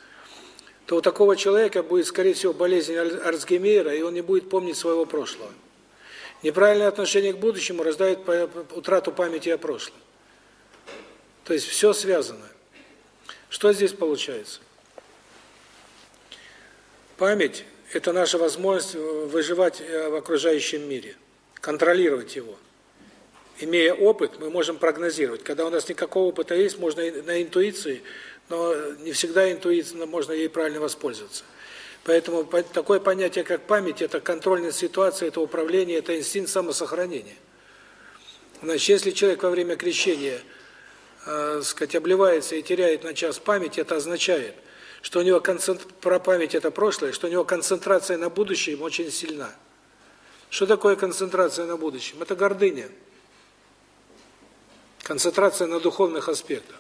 то у такого человека будет, скорее всего, болезнь Альцгеймера, и он не будет помнить своего прошлого. Неправильное отношение к будущему рождает утрату памяти о прошлом. То есть все связано. Что здесь получается? Память – это наша возможность выживать э, в окружающем мире, контролировать его. Имея опыт, мы можем прогнозировать. Когда у нас никакого опыта есть, можно на интуиции но не всегда интуиция можно ей правильно воспользоваться. Поэтому такое понятие, как память, это контрольная ситуация, это управление, это инстинкт самосохранения. Значит, если человек во время крещения, э, сказать, обливается и теряет на час память, это означает, что у него концентр... про память это прошлое, что у него концентрация на будущем очень сильна. Что такое концентрация на будущем? Это гордыня. Концентрация на духовных аспектах.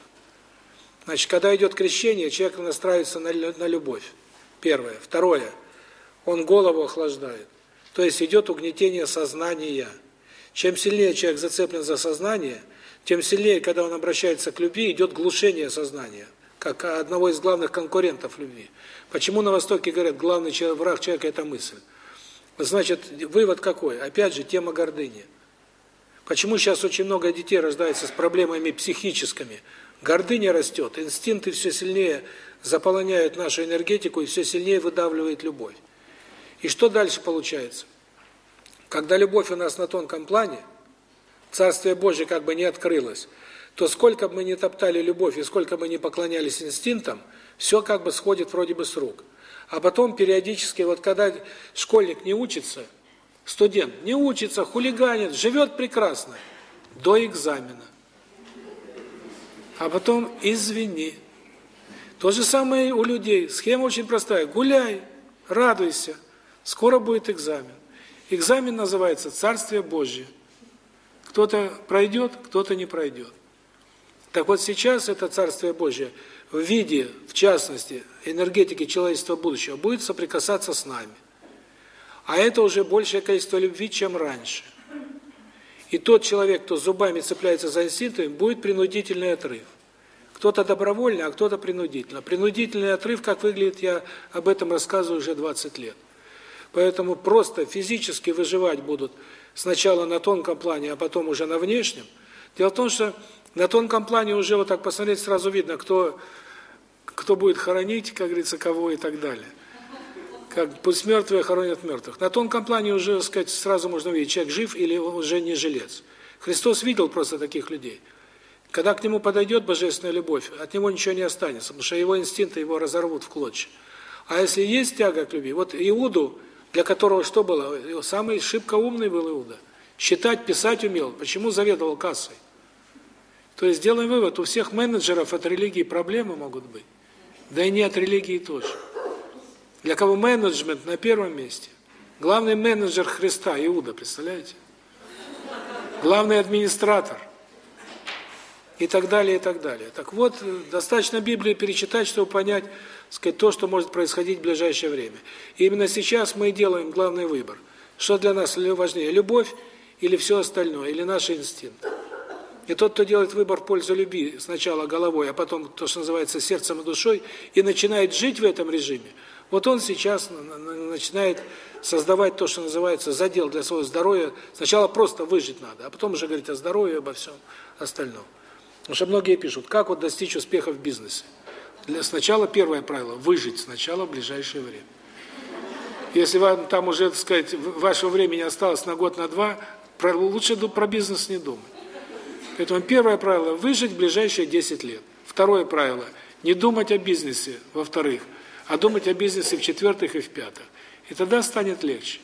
Значит, когда идет крещение, человек настраивается на, на любовь. Первое. Второе. Он голову охлаждает. То есть идет угнетение сознания. Чем сильнее человек зацеплен за сознание, тем сильнее, когда он обращается к любви, идет глушение сознания, как одного из главных конкурентов любви. Почему на Востоке говорят, главный враг человека – это мысль? Значит, вывод какой? Опять же, тема гордыни. Почему сейчас очень много детей рождается с проблемами психическими, Гордыня растет, инстинкты все сильнее заполоняют нашу энергетику и все сильнее выдавливает любовь. И что дальше получается? Когда любовь у нас на тонком плане, Царствие Божье как бы не открылось, то сколько бы мы ни топтали любовь и сколько бы мы ни поклонялись инстинктам, все как бы сходит вроде бы с рук. А потом периодически, вот когда школьник не учится, студент не учится, хулиганит, живет прекрасно, до экзамена а потом извини. То же самое у людей. Схема очень простая. Гуляй, радуйся. Скоро будет экзамен. Экзамен называется Царствие Божье. Кто-то пройдет, кто-то не пройдет. Так вот сейчас это Царствие Божье в виде, в частности, энергетики человечества будущего будет соприкасаться с нами. А это уже большее количество любви, чем раньше. И тот человек, кто зубами цепляется за инстинктами, будет принудительный отрыв. Кто-то добровольно, а кто-то принудительно. Принудительный отрыв, как выглядит, я об этом рассказываю уже 20 лет. Поэтому просто физически выживать будут сначала на тонком плане, а потом уже на внешнем. Дело в том, что на тонком плане уже вот так посмотреть сразу видно, кто кто будет хоронить, как говорится, кого и так далее как пусть мертвые хоронят мертвых. На тонком плане уже, так сказать, сразу можно увидеть, человек жив или он уже не жилец. Христос видел просто таких людей. Когда к нему подойдет божественная любовь, от него ничего не останется, потому что его инстинкты его разорвут в клочья. А если есть тяга к любви, вот Иуду, для которого что было? Самый шибко умный был Иуда. Считать, писать умел. Почему заведовал кассой? То есть делаем вывод, у всех менеджеров от религии проблемы могут быть. Да и не от религии тоже. Для кого менеджмент на первом месте. Главный менеджер Христа, Иуда, представляете? Главный администратор. И так далее, и так далее. Так вот, достаточно Библию перечитать, чтобы понять, сказать, то, что может происходить в ближайшее время. И именно сейчас мы делаем главный выбор. Что для нас важнее, любовь или все остальное, или наши инстинкты. И тот, кто делает выбор в пользу любви, сначала головой, а потом то, что называется сердцем и душой, и начинает жить в этом режиме, вот он сейчас начинает создавать то, что называется задел для своего здоровья. Сначала просто выжить надо, а потом уже говорить о здоровье, обо всем остальном. Потому что многие пишут, как вот достичь успеха в бизнесе. Для сначала первое правило – выжить сначала в ближайшее время. Если вам там уже, так сказать, вашего времени осталось на год, на два, лучше про бизнес не думать. Поэтому первое правило – выжить в ближайшие 10 лет. Второе правило – не думать о бизнесе, во-вторых – а думать о бизнесе в четвертых и в пятых. И тогда станет легче.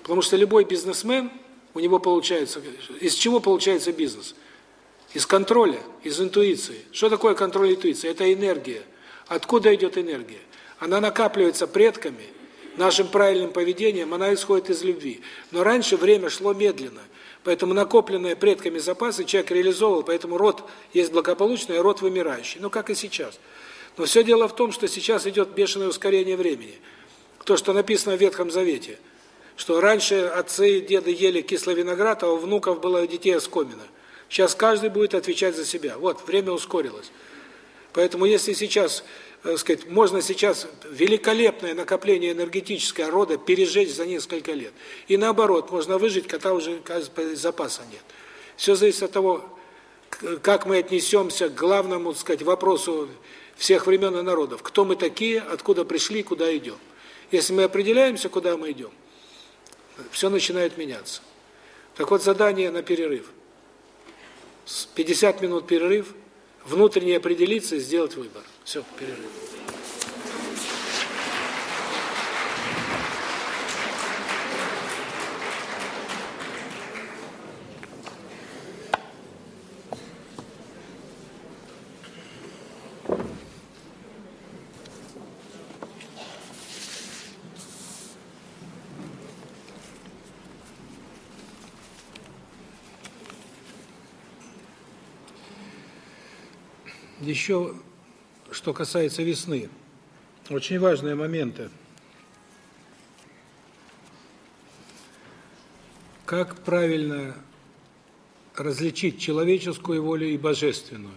Потому что любой бизнесмен, у него получается... Из чего получается бизнес? Из контроля, из интуиции. Что такое контроль интуиции? Это энергия. Откуда идет энергия? Она накапливается предками, нашим правильным поведением, она исходит из любви. Но раньше время шло медленно. Поэтому накопленные предками запасы человек реализовывал, поэтому род есть благополучный, а род вымирающий. Ну, как и сейчас. Но все дело в том, что сейчас идет бешеное ускорение времени. То, что написано в Ветхом Завете, что раньше отцы и деды ели кислый виноград, а у внуков было детей оскомина. Сейчас каждый будет отвечать за себя. Вот, время ускорилось. Поэтому если сейчас так сказать, можно сейчас великолепное накопление энергетического рода пережечь за несколько лет. И наоборот, можно выжить, когда уже запаса нет. Все зависит от того, как мы отнесемся к главному, так сказать, вопросу всех времен и народов. Кто мы такие, откуда пришли, куда идем. Если мы определяемся, куда мы идем, все начинает меняться. Так вот, задание на перерыв. 50 минут перерыв, внутренне определиться и сделать выбор. Все, перерыв. Еще что касается весны. Очень важные моменты. Как правильно различить человеческую волю и божественную?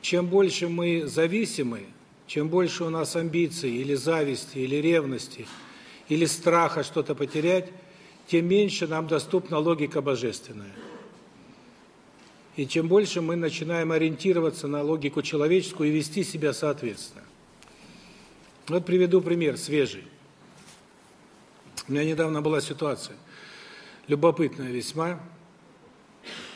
Чем больше мы зависимы, чем больше у нас амбиций или зависти, или ревности, или страха что-то потерять, тем меньше нам доступна логика божественная. И чем больше мы начинаем ориентироваться на логику человеческую и вести себя соответственно. Вот приведу пример свежий. У меня недавно была ситуация, любопытная весьма,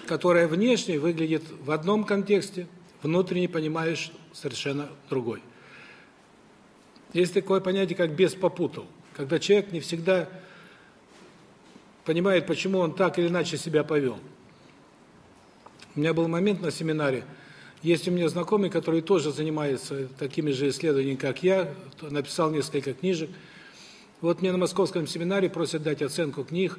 которая внешне выглядит в одном контексте, внутренне понимаешь совершенно другой. Есть такое понятие, как «без попутал», когда человек не всегда понимает, почему он так или иначе себя повел. У меня был момент на семинаре, есть у меня знакомый, который тоже занимается такими же исследованиями, как я, написал несколько книжек. Вот мне на московском семинаре просят дать оценку книг,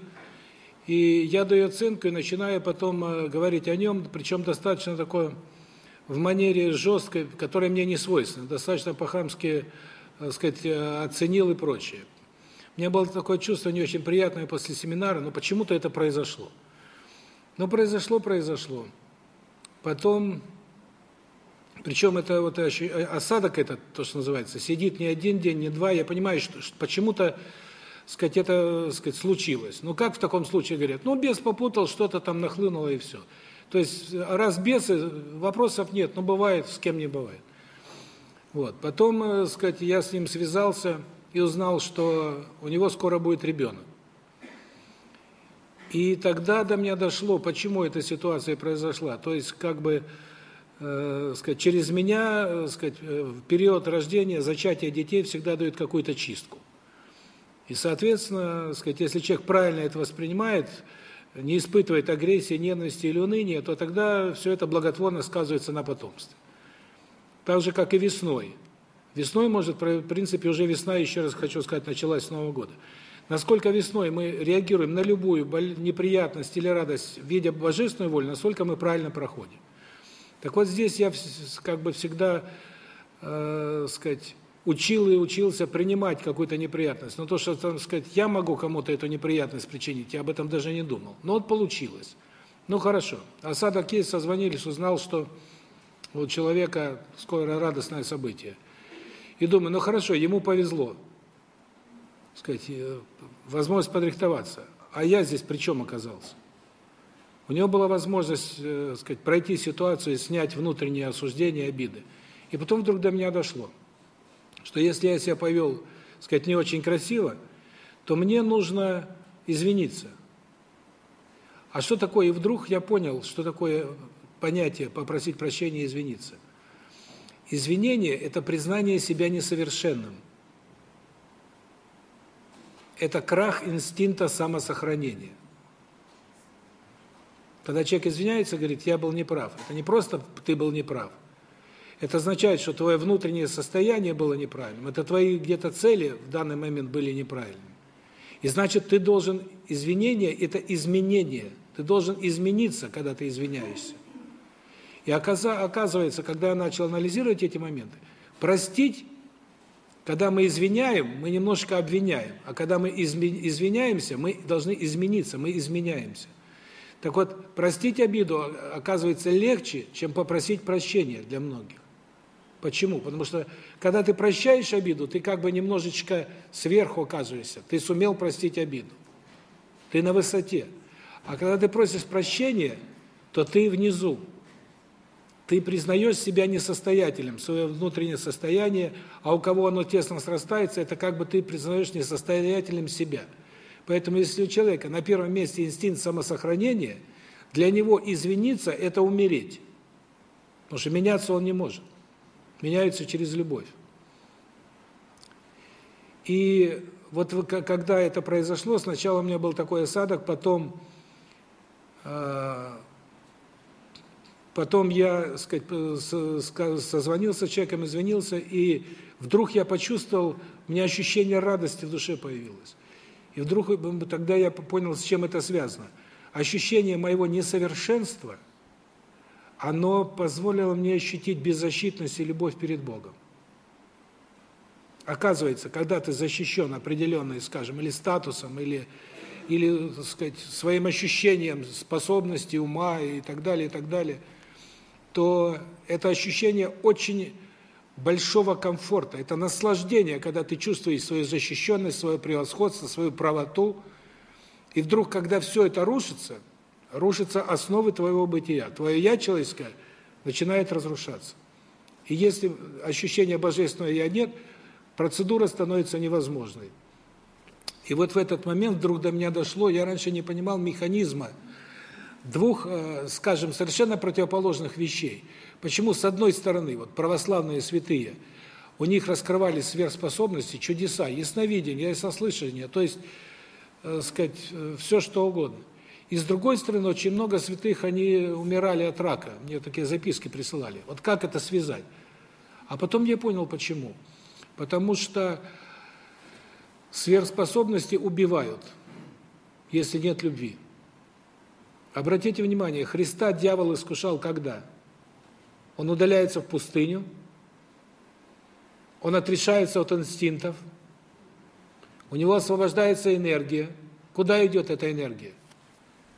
и я даю оценку и начинаю потом э, говорить о нем, причем достаточно такое в манере жесткой, которая мне не свойственна, достаточно по-хамски, так сказать, э, оценил и прочее. У меня было такое чувство не очень приятное после семинара, но почему-то это произошло. Но произошло, произошло. Потом, причем это вот осадок этот, то, что называется, сидит не один день, не два, я понимаю, что, почему-то, сказать, это, сказать, случилось. Ну, как в таком случае говорят? Ну, бес попутал, что-то там нахлынуло и все. То есть, раз бесы, вопросов нет, но бывает, с кем не бывает. Вот. Потом, э, сказать, я с ним связался и узнал, что у него скоро будет ребенок. И тогда до меня дошло, почему эта ситуация произошла. То есть, как бы, э, сказать, через меня, э, сказать, э, в период рождения, зачатия детей всегда дают какую-то чистку. И, соответственно, сказать, если человек правильно это воспринимает, не испытывает агрессии, ненависти или уныния, то тогда все это благотворно сказывается на потомстве. Так же, как и весной. Весной может, в принципе, уже весна, еще раз хочу сказать, началась с Нового года. Насколько весной мы реагируем на любую неприятность или радость, видя божественную волю, насколько мы правильно проходим. Так вот здесь я как бы всегда, э, сказать, учил и учился принимать какую-то неприятность. Но то, что, так сказать, я могу кому-то эту неприятность причинить, я об этом даже не думал. Но вот получилось. Ну хорошо. Осадок есть, созвонились, узнал, что у человека скоро радостное событие. И думаю, ну хорошо, ему повезло сказать, э, возможность подрихтоваться. А я здесь при чем оказался? У него была возможность, э, сказать, пройти ситуацию, снять внутренние осуждения, обиды. И потом вдруг до меня дошло, что если я себя повел, сказать, не очень красиво, то мне нужно извиниться. А что такое? И вдруг я понял, что такое понятие попросить прощения и извиниться. Извинение – это признание себя несовершенным. Это крах инстинкта самосохранения. Когда человек извиняется, говорит, я был неправ. Это не просто ты был неправ. Это означает, что твое внутреннее состояние было неправильным. Это твои где-то цели в данный момент были неправильными. И значит, ты должен извинение это изменение. Ты должен измениться, когда ты извиняешься. И оказывается, когда я начал анализировать эти моменты, простить, когда мы извиняем, мы немножко обвиняем, а когда мы извиняемся, мы должны измениться, мы изменяемся. Так вот, простить обиду оказывается легче, чем попросить прощения для многих. Почему? Потому что когда ты прощаешь обиду, ты как бы немножечко сверху оказываешься. Ты сумел простить обиду. Ты на высоте. А когда ты просишь прощения, то ты внизу. Ты признаешь себя несостоятельным, свое внутреннее состояние, а у кого оно тесно срастается, это как бы ты признаешь несостоятельным себя. Поэтому если у человека на первом месте инстинкт самосохранения, для него извиниться – это умереть. Потому что меняться он не может меняются через любовь. И вот когда это произошло, сначала у меня был такой осадок, потом э, потом я, сказать, созвонился с человеком, извинился, и вдруг я почувствовал, у меня ощущение радости в душе появилось. И вдруг тогда я понял, с чем это связано. Ощущение моего несовершенства – оно позволило мне ощутить беззащитность и любовь перед Богом. Оказывается, когда ты защищен определенной, скажем, или статусом, или или, так сказать, своим ощущением способности ума и так далее, и так далее, то это ощущение очень большого комфорта, это наслаждение, когда ты чувствуешь свою защищенность, свое превосходство, свою правоту, и вдруг, когда все это рушится, рушатся основы твоего бытия. Твое «я» человеческое начинает разрушаться. И если ощущения божественного «я» нет, процедура становится невозможной. И вот в этот момент вдруг до меня дошло, я раньше не понимал механизма двух, э, скажем, совершенно противоположных вещей. Почему с одной стороны вот православные святые, у них раскрывались сверхспособности, чудеса, ясновидение, яснослышание, то есть, э, сказать, э, все что угодно. И с другой стороны, очень много святых, они умирали от рака. Мне такие записки присылали. Вот как это связать? А потом я понял, почему. Потому что сверхспособности убивают, если нет любви. Обратите внимание, Христа дьявол искушал когда? Он удаляется в пустыню, он отрешается от инстинктов, у него освобождается энергия. Куда идет эта энергия?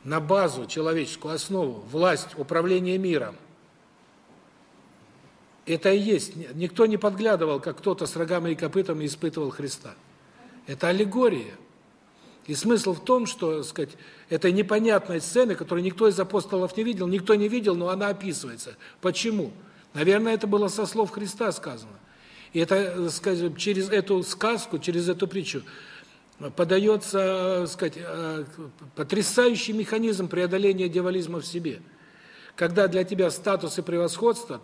на базу человеческую основу, власть, управление миром. Это и есть. Никто не подглядывал, как кто-то с рогами и копытами испытывал Христа. Это аллегория. И смысл в том, что, сказать, это непонятная сцена, которую никто из апостолов не видел, никто не видел, но она описывается. Почему? Наверное, это было со слов Христа сказано. И это, скажем, через эту сказку, через эту притчу подается, сказать, э, потрясающий механизм преодоления дьяволизма в себе. Когда для тебя статус и превосходство,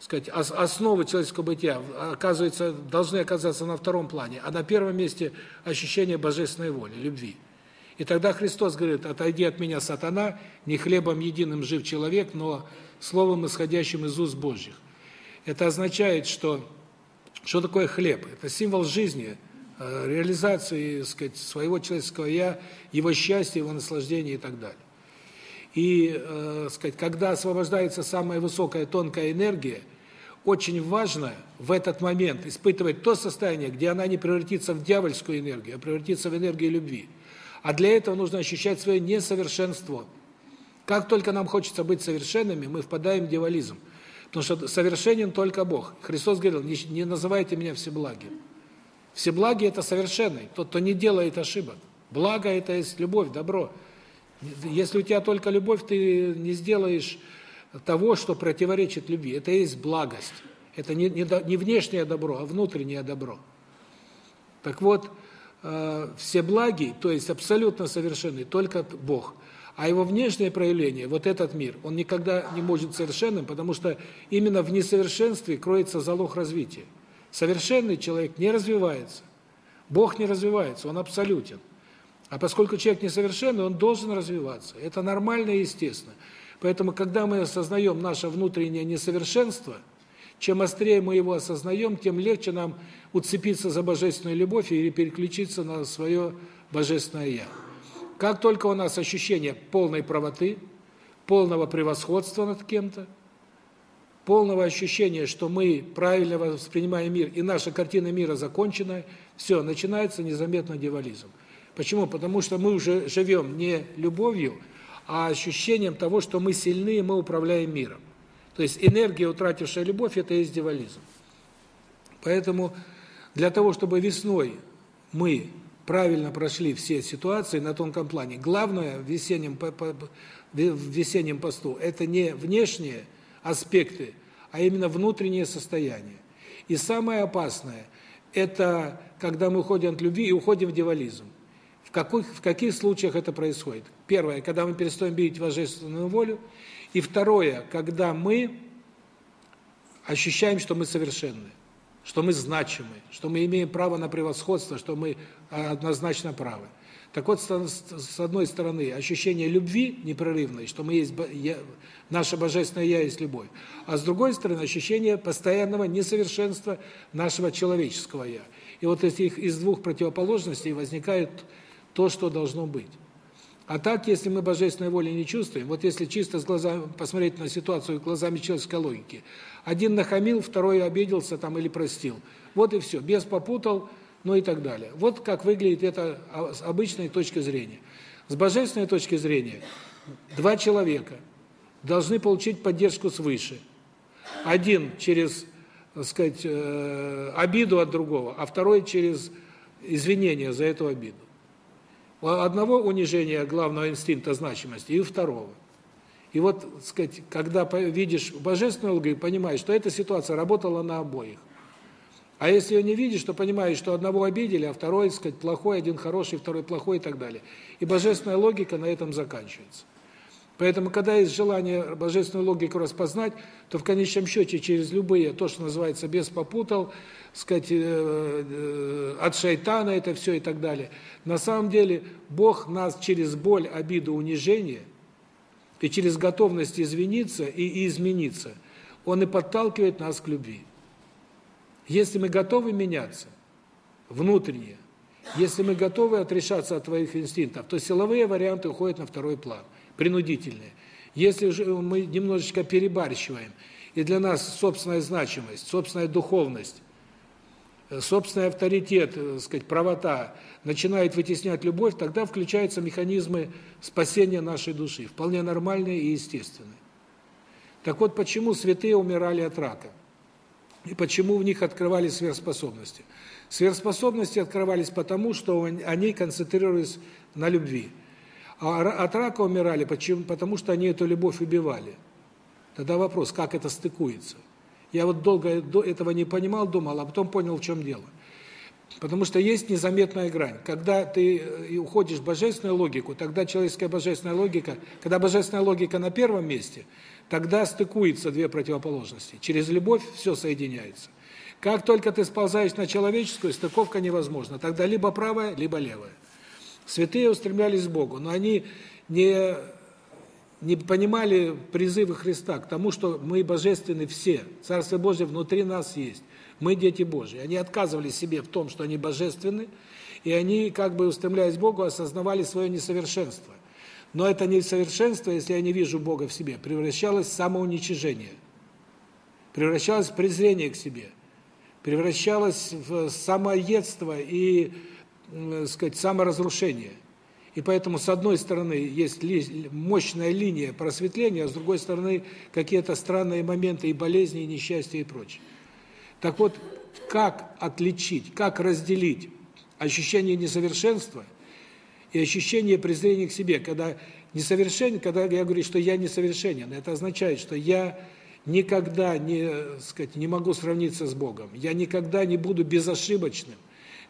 сказать, основы человеческого бытия, оказывается, должны оказаться на втором плане, а на первом месте ощущение божественной воли, любви. И тогда Христос говорит: "Отойди от меня, сатана, не хлебом единым жив человек, но словом исходящим из уст Божьих". Это означает, что что такое хлеб? Это символ жизни, Э, реализации, сказать, своего человеческого я, его счастья, его наслаждения и так далее. И, э, сказать, когда освобождается самая высокая тонкая энергия, очень важно в этот момент испытывать то состояние, где она не превратится в дьявольскую энергию, а превратится в энергию любви. А для этого нужно ощущать свое несовершенство. Как только нам хочется быть совершенными, мы впадаем в дьяволизм. Потому что совершенен только Бог. Христос говорил: "Не, не называйте меня всеблагим". Всеблагий – это совершенный, тот, кто не делает ошибок. Благо – это есть любовь, добро. Если у тебя только любовь, ты не сделаешь того, что противоречит любви. Это и есть благость. Это не, не, не внешнее добро, а внутреннее добро. Так вот, э, все благи, то есть абсолютно совершенный, только Бог. А его внешнее проявление, вот этот мир, он никогда не может совершенным, потому что именно в несовершенстве кроется залог развития. Совершенный человек не развивается. Бог не развивается, он абсолютен. А поскольку человек несовершенный, он должен развиваться. Это нормально и естественно. Поэтому, когда мы осознаем наше внутреннее несовершенство, чем острее мы его осознаем, тем легче нам уцепиться за божественную любовь и переключиться на свое божественное «Я». Как только у нас ощущение полной правоты, полного превосходства над кем-то, полного ощущения, что мы правильно воспринимаем мир, и наша картина мира закончена, все, начинается незаметно дьяволизм. Почему? Потому что мы уже живем не любовью, а ощущением того, что мы сильны, и мы управляем миром. То есть энергия, утратившая любовь, это есть дьяволизм. Поэтому для того, чтобы весной мы правильно прошли все ситуации на тонком плане. Главное в весеннем в весеннем посту это не внешние аспекты, а именно внутреннее состояние. И самое опасное это когда мы уходим от любви и уходим в дьяволизм. В каких в каких случаях это происходит? Первое, когда мы перестаем видеть божественную волю, и второе, когда мы ощущаем, что мы совершенны что мы значимы, что мы имеем право на превосходство, что мы а, однозначно правы. Так вот, с одной стороны, ощущение любви непрерывной, что мы есть я, наше божественное я есть любовь, а с другой стороны, ощущение постоянного несовершенства нашего человеческого я. И вот из этих из двух противоположностей возникает то, что должно быть. А так, если мы божественной воли не чувствуем, вот если чисто с глазами посмотреть на ситуацию глазами человеческой логики, один нахамил, второй обиделся там или простил. Вот и все, без попутал, ну и так далее. Вот как выглядит это с обычной точки зрения. С божественной точки зрения, два человека должны получить поддержку свыше. Один через, так сказать, э, обиду от другого, а второй через извинение за эту обиду. Одного унижения главного инстинкта значимости, и второго. И вот, так сказать, когда видишь божественную логику, понимаешь, что эта ситуация работала на обоих. А если ее не видишь, то понимаешь, что одного обидели, а второй, так сказать, плохой, один хороший, второй плохой и так далее. И божественная логика на этом заканчивается. Поэтому, когда есть желание божественную логику распознать, то в конечном счете через любые, то, что называется, без попутал, сказать, э, э, от шайтана это все и так далее. На самом деле, Бог нас через боль, обиду, унижение и через готовность извиниться и измениться, Он и подталкивает нас к любви. Если мы готовы меняться, внутренне, если мы готовы отрешаться от твоих инстинктов, то силовые варианты уходят на второй план – принудительные. Если же мы немножечко перебарщиваем, и для нас собственная значимость, собственная духовность, э, собственный авторитет, э, так сказать, правота начинает вытеснять любовь, тогда включаются механизмы спасения нашей души, вполне нормальные и естественные. Так вот, почему святые умирали от рака? И почему в них открывались сверхспособности? Сверхспособности открывались потому, что они концентрировались на любви. А от рака умирали, почему? потому что они эту любовь убивали. Тогда вопрос, как это стыкуется? Я вот долго до этого не понимал, думал, а потом понял, в чем дело. Потому что есть незаметная грань. Когда ты э, уходишь в божественную логику, тогда человеческая божественная логика, когда божественная логика на первом месте, тогда стыкуются две противоположности. Через любовь все соединяется. Как только ты сползаешь на человеческую, стыковка невозможна. Тогда либо правая, либо левая. Святые устремлялись к Богу, но они не не понимали призывы Христа к тому, что мы божественны все. Царство Божье внутри нас есть. Мы дети Божьи. Они отказывали себе в том, что они божественны, и они, как бы устремляясь к Богу, осознавали свое несовершенство. Но это несовершенство, если я не вижу Бога в себе, превращалось в самоуничижение. Превращалось в презрение к себе. Превращалось в самоедство и э, сказать, саморазрушение. И поэтому с одной стороны есть ли, мощная линия просветления, а с другой стороны какие-то странные моменты и болезни, и несчастья и прочее. Так вот, как отличить, как разделить ощущение несовершенства и ощущение презрения к себе, когда несовершен, когда я говорю, что я несовершенен, это означает, что я никогда не, сказать, не могу сравниться с Богом. Я никогда не буду безошибочным.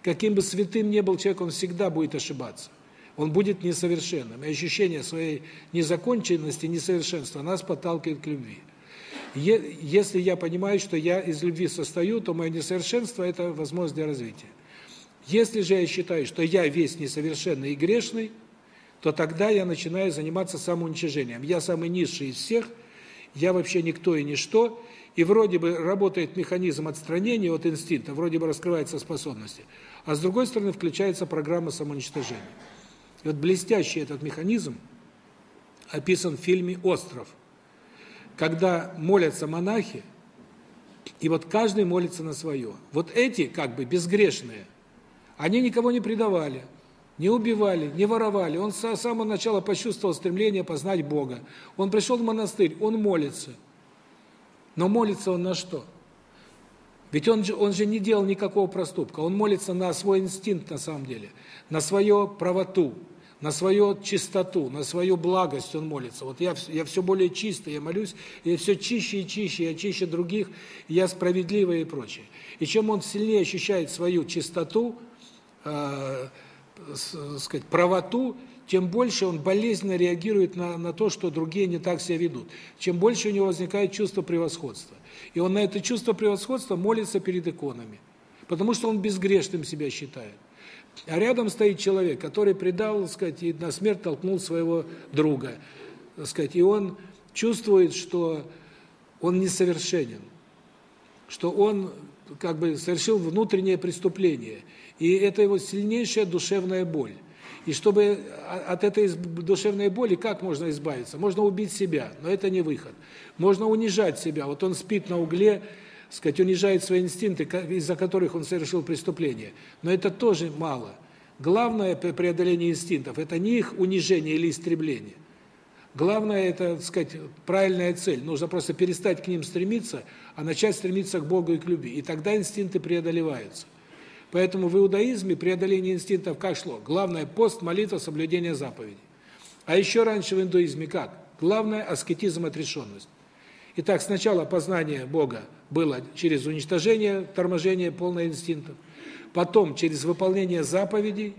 Каким бы святым ни был человек, он всегда будет ошибаться. он будет несовершенным. И ощущение своей незаконченности, несовершенства нас подталкивает к любви. Если я понимаю, что я из любви состою, то мое несовершенство – это возможность для развития. Если же я считаю, что я весь несовершенный и грешный, то тогда я начинаю заниматься самоуничижением. Я самый низший из всех, я вообще никто и ничто, и вроде бы работает механизм отстранения от инстинкта, вроде бы раскрываются способности, а с другой стороны включается программа самоуничтожения. И вот блестящий этот механизм описан в фильме «Остров», когда молятся монахи, и вот каждый молится на свое. Вот эти, как бы, безгрешные, они никого не предавали, не убивали, не воровали. Он с самого начала почувствовал стремление познать Бога. Он пришел в монастырь, он молится. Но молится он на что? Ведь он же, он же не делал никакого проступка. Он молится на свой инстинкт на самом деле, на свою правоту, на свою чистоту, на свою благость он молится. Вот я я все более чистый, я молюсь, я все чище и чище, я чище других, я справедливый и прочее. И чем он сильнее ощущает свою чистоту, э, сказать, правоту, тем больше он болезненно реагирует на, на то, что другие не так себя ведут. Чем больше у него возникает чувство превосходства. И он на это чувство превосходства молится перед иконами. Потому что он безгрешным себя считает. А рядом стоит человек, который предал, так сказать, и на смерть толкнул своего друга. Так сказать, и он чувствует, что он несовершенен. Что он как бы совершил внутреннее преступление. И это его сильнейшая душевная боль. И чтобы от этой душевной боли как можно избавиться? Можно убить себя, но это не выход. Можно унижать себя. Вот он спит на угле, сказать, унижает свои инстинкты, из-за которых он совершил преступление. Но это тоже мало. Главное преодоление инстинктов это не их унижение или истребление. Главное это, так сказать, правильная цель. Нужно просто перестать к ним стремиться, а начать стремиться к Богу и к любви. И тогда инстинкты преодолеваются. Поэтому в иудаизме преодоление инстинктов как шло? Главное пост, молитва, соблюдение заповедей. А еще раньше в индуизме как? Главное аскетизм, отрешенность. Итак, сначала познание Бога было через уничтожение, торможение полного инстинктов. Потом через выполнение заповедей,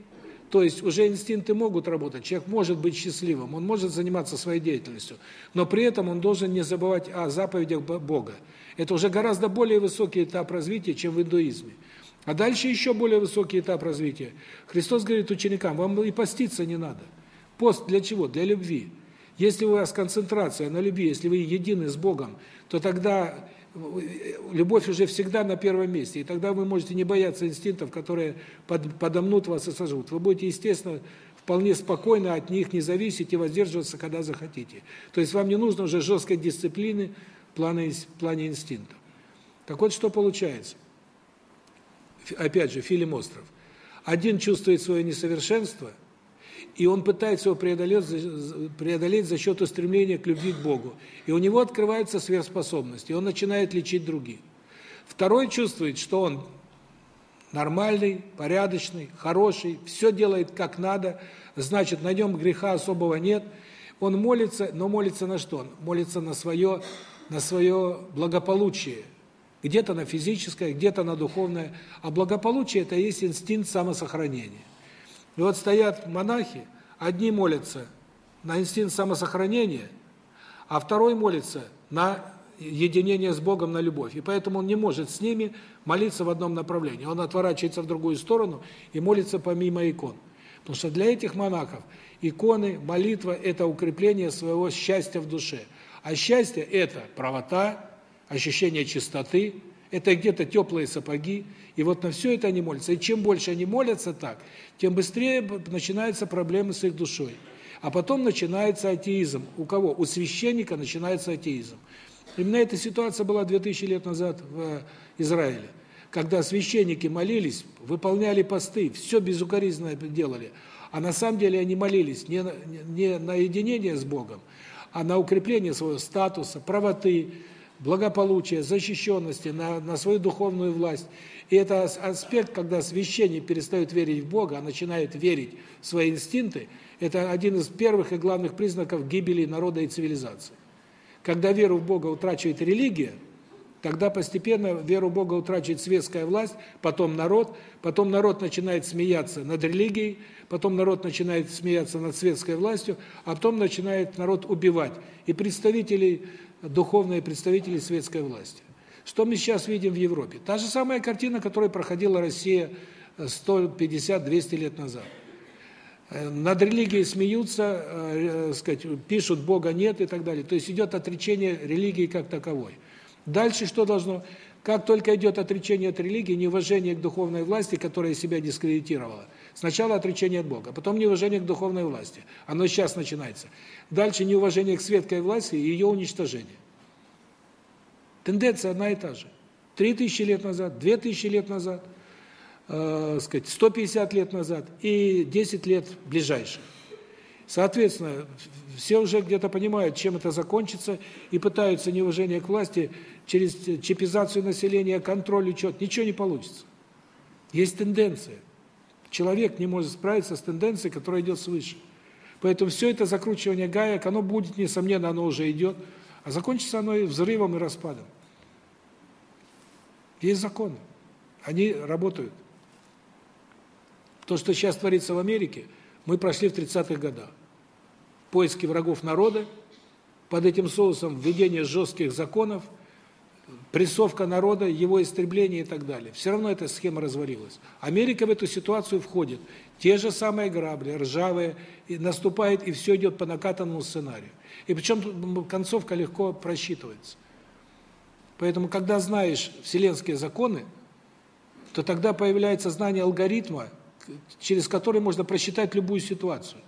то есть уже инстинкты могут работать, человек может быть счастливым, он может заниматься своей деятельностью, но при этом он должен не забывать о заповедях Бога. Это уже гораздо более высокий этап развития, чем в индуизме. А дальше еще более высокий этап развития. Христос говорит ученикам, вам и поститься не надо. Пост для чего? Для любви. Если у вас концентрация на любви, если вы едины с Богом, то тогда любовь уже всегда на первом месте. И тогда вы можете не бояться инстинктов, которые под, подомнут вас и сожрут. Вы будете, естественно, вполне спокойно от них не зависеть и воздерживаться, когда захотите. То есть вам не нужно уже жесткой дисциплины в плане, в плане инстинктов. Так вот, что получается – опять же, Филим остров. Один чувствует свое несовершенство, и он пытается его преодолеть, преодолеть за счет устремления к любви к Богу. И у него открываются сверхспособности, и он начинает лечить других. Второй чувствует, что он нормальный, порядочный, хороший, все делает как надо, значит, на нем греха особого нет. Он молится, но молится на что? Он молится на свое, на свое благополучие, где-то на физическое, где-то на духовное. А благополучие – это есть инстинкт самосохранения. И вот стоят монахи, одни молятся на инстинкт самосохранения, а второй молится на единение с Богом, на любовь. И поэтому он не может с ними молиться в одном направлении. Он отворачивается в другую сторону и молится помимо икон. Потому что для этих монахов иконы, молитва – это укрепление своего счастья в душе. А счастье – это правота, ощущение чистоты, это где-то теплые сапоги, и вот на все это они молятся. И чем больше они молятся так, тем быстрее начинаются проблемы с их душой. А потом начинается атеизм. У кого? У священника начинается атеизм. Именно эта ситуация была 2000 лет назад в Израиле, когда священники молились, выполняли посты, все безукоризненно делали, а на самом деле они молились не не на единение с Богом, а на укрепление своего статуса, правоты, благополучия, защищенности, на, на свою духовную власть. И это аспект, когда священник перестает верить в Бога, а начинает верить в свои инстинкты, это один из первых и главных признаков гибели народа и цивилизации. Когда веру в Бога утрачивает религия, Тогда постепенно веру Бога утрачивает светская власть, потом народ, потом народ начинает смеяться над религией, потом народ начинает смеяться над светской властью, а потом начинает народ убивать и представителей, духовные представители светской власти. Что мы сейчас видим в Европе? Та же самая картина, которая проходила Россия 150-200 лет назад. Э, над религией смеются, э, э, сказать, пишут Бога нет и так далее. То есть идет отречение религии как таковой. Дальше что должно? Как только идет отречение от религии, неуважение к духовной власти, которая себя дискредитировала. Сначала отречение от Бога, потом неуважение к духовной власти. Оно сейчас начинается. Дальше неуважение к светской власти и ее уничтожение. Тенденция одна и та же. Три тысячи лет назад, две тысячи лет назад, э, сказать, 150 лет назад и 10 лет ближайших. Соответственно, все уже где-то понимают, чем это закончится, и пытаются неуважение к власти через чипизацию населения, контроль, учет. Ничего не получится. Есть тенденция. Человек не может справиться с тенденцией, которая идет свыше. Поэтому все это закручивание гаек, оно будет, несомненно, оно уже идет, а закончится оно и взрывом, и распадом. Есть законы. Они работают. То, что сейчас творится в Америке, мы прошли в 30-х годах поиски врагов народа, под этим соусом введение жестких законов, прессовка народа, его истребление и так далее. Все равно эта схема развалилась. Америка в эту ситуацию входит. Те же самые грабли, ржавые, и наступает, и все идет по накатанному сценарию. И причем концовка легко просчитывается. Поэтому, когда знаешь вселенские законы, то тогда появляется знание алгоритма, через который можно просчитать любую ситуацию.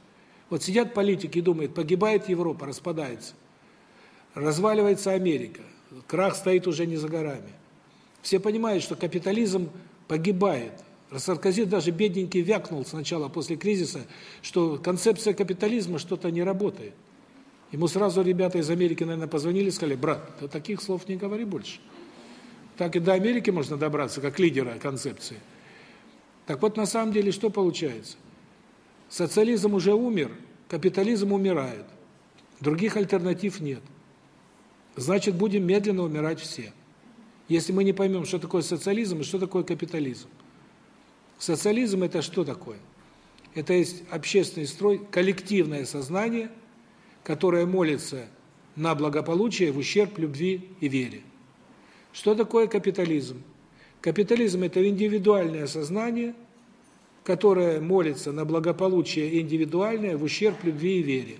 Вот сидят политики и думают, погибает Европа, распадается. Разваливается Америка. Крах стоит уже не за горами. Все понимают, что капитализм погибает. Саркози даже бедненький вякнул сначала после кризиса, что концепция капитализма что-то не работает. Ему сразу ребята из Америки, наверное, позвонили сказали, брат, ты таких слов не говори больше. Так и до Америки можно добраться, как лидера концепции. Так вот, на самом деле, что получается? Социализм уже умер, капитализм умирает. Других альтернатив нет. Значит, будем медленно умирать все. Если мы не поймем, что такое социализм и что такое капитализм. Социализм – это что такое? Это есть общественный строй, коллективное сознание, которое молится на благополучие в ущерб любви и вере. Что такое капитализм? Капитализм – это индивидуальное сознание – которая молится на благополучие индивидуальное в ущерб любви и вере.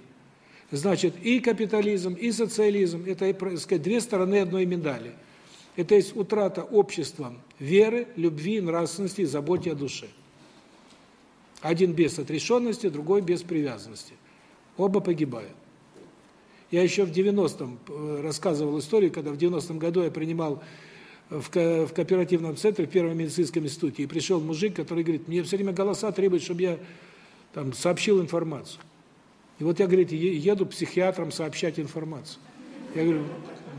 Значит, и капитализм, и социализм – это, так сказать, две стороны одной медали. Это есть утрата обществом веры, любви, нравственности и заботе о душе. Один без отрешенности, другой без привязанности. Оба погибают. Я еще в 90-м э, рассказывал историю, когда в 90-м году я принимал в, в кооперативном центре, в Первом медицинском институте, и пришел мужик, который говорит, мне все время голоса требуют, чтобы я там сообщил информацию. И вот я, говорит, еду психиатром сообщать информацию. Я говорю,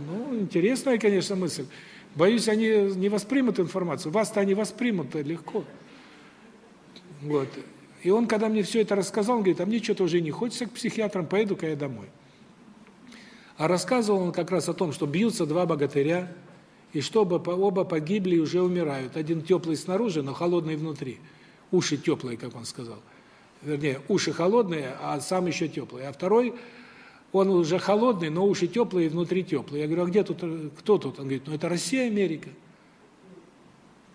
ну, интересная, конечно, мысль. Боюсь, они не воспримут информацию. Вас-то они воспримут легко. Вот. И он, когда мне все это рассказал, он говорит, а мне что-то уже не хочется к психиатрам, поеду-ка я домой. А рассказывал он как раз о том, что бьются два богатыря, и чтобы оба погибли и уже умирают. Один теплый снаружи, но холодный внутри. Уши теплые, как он сказал. Вернее, уши холодные, а сам еще теплый. А второй, он уже холодный, но уши теплые и внутри теплые. Я говорю, а где тут, кто тут? Он говорит, ну это Россия, Америка.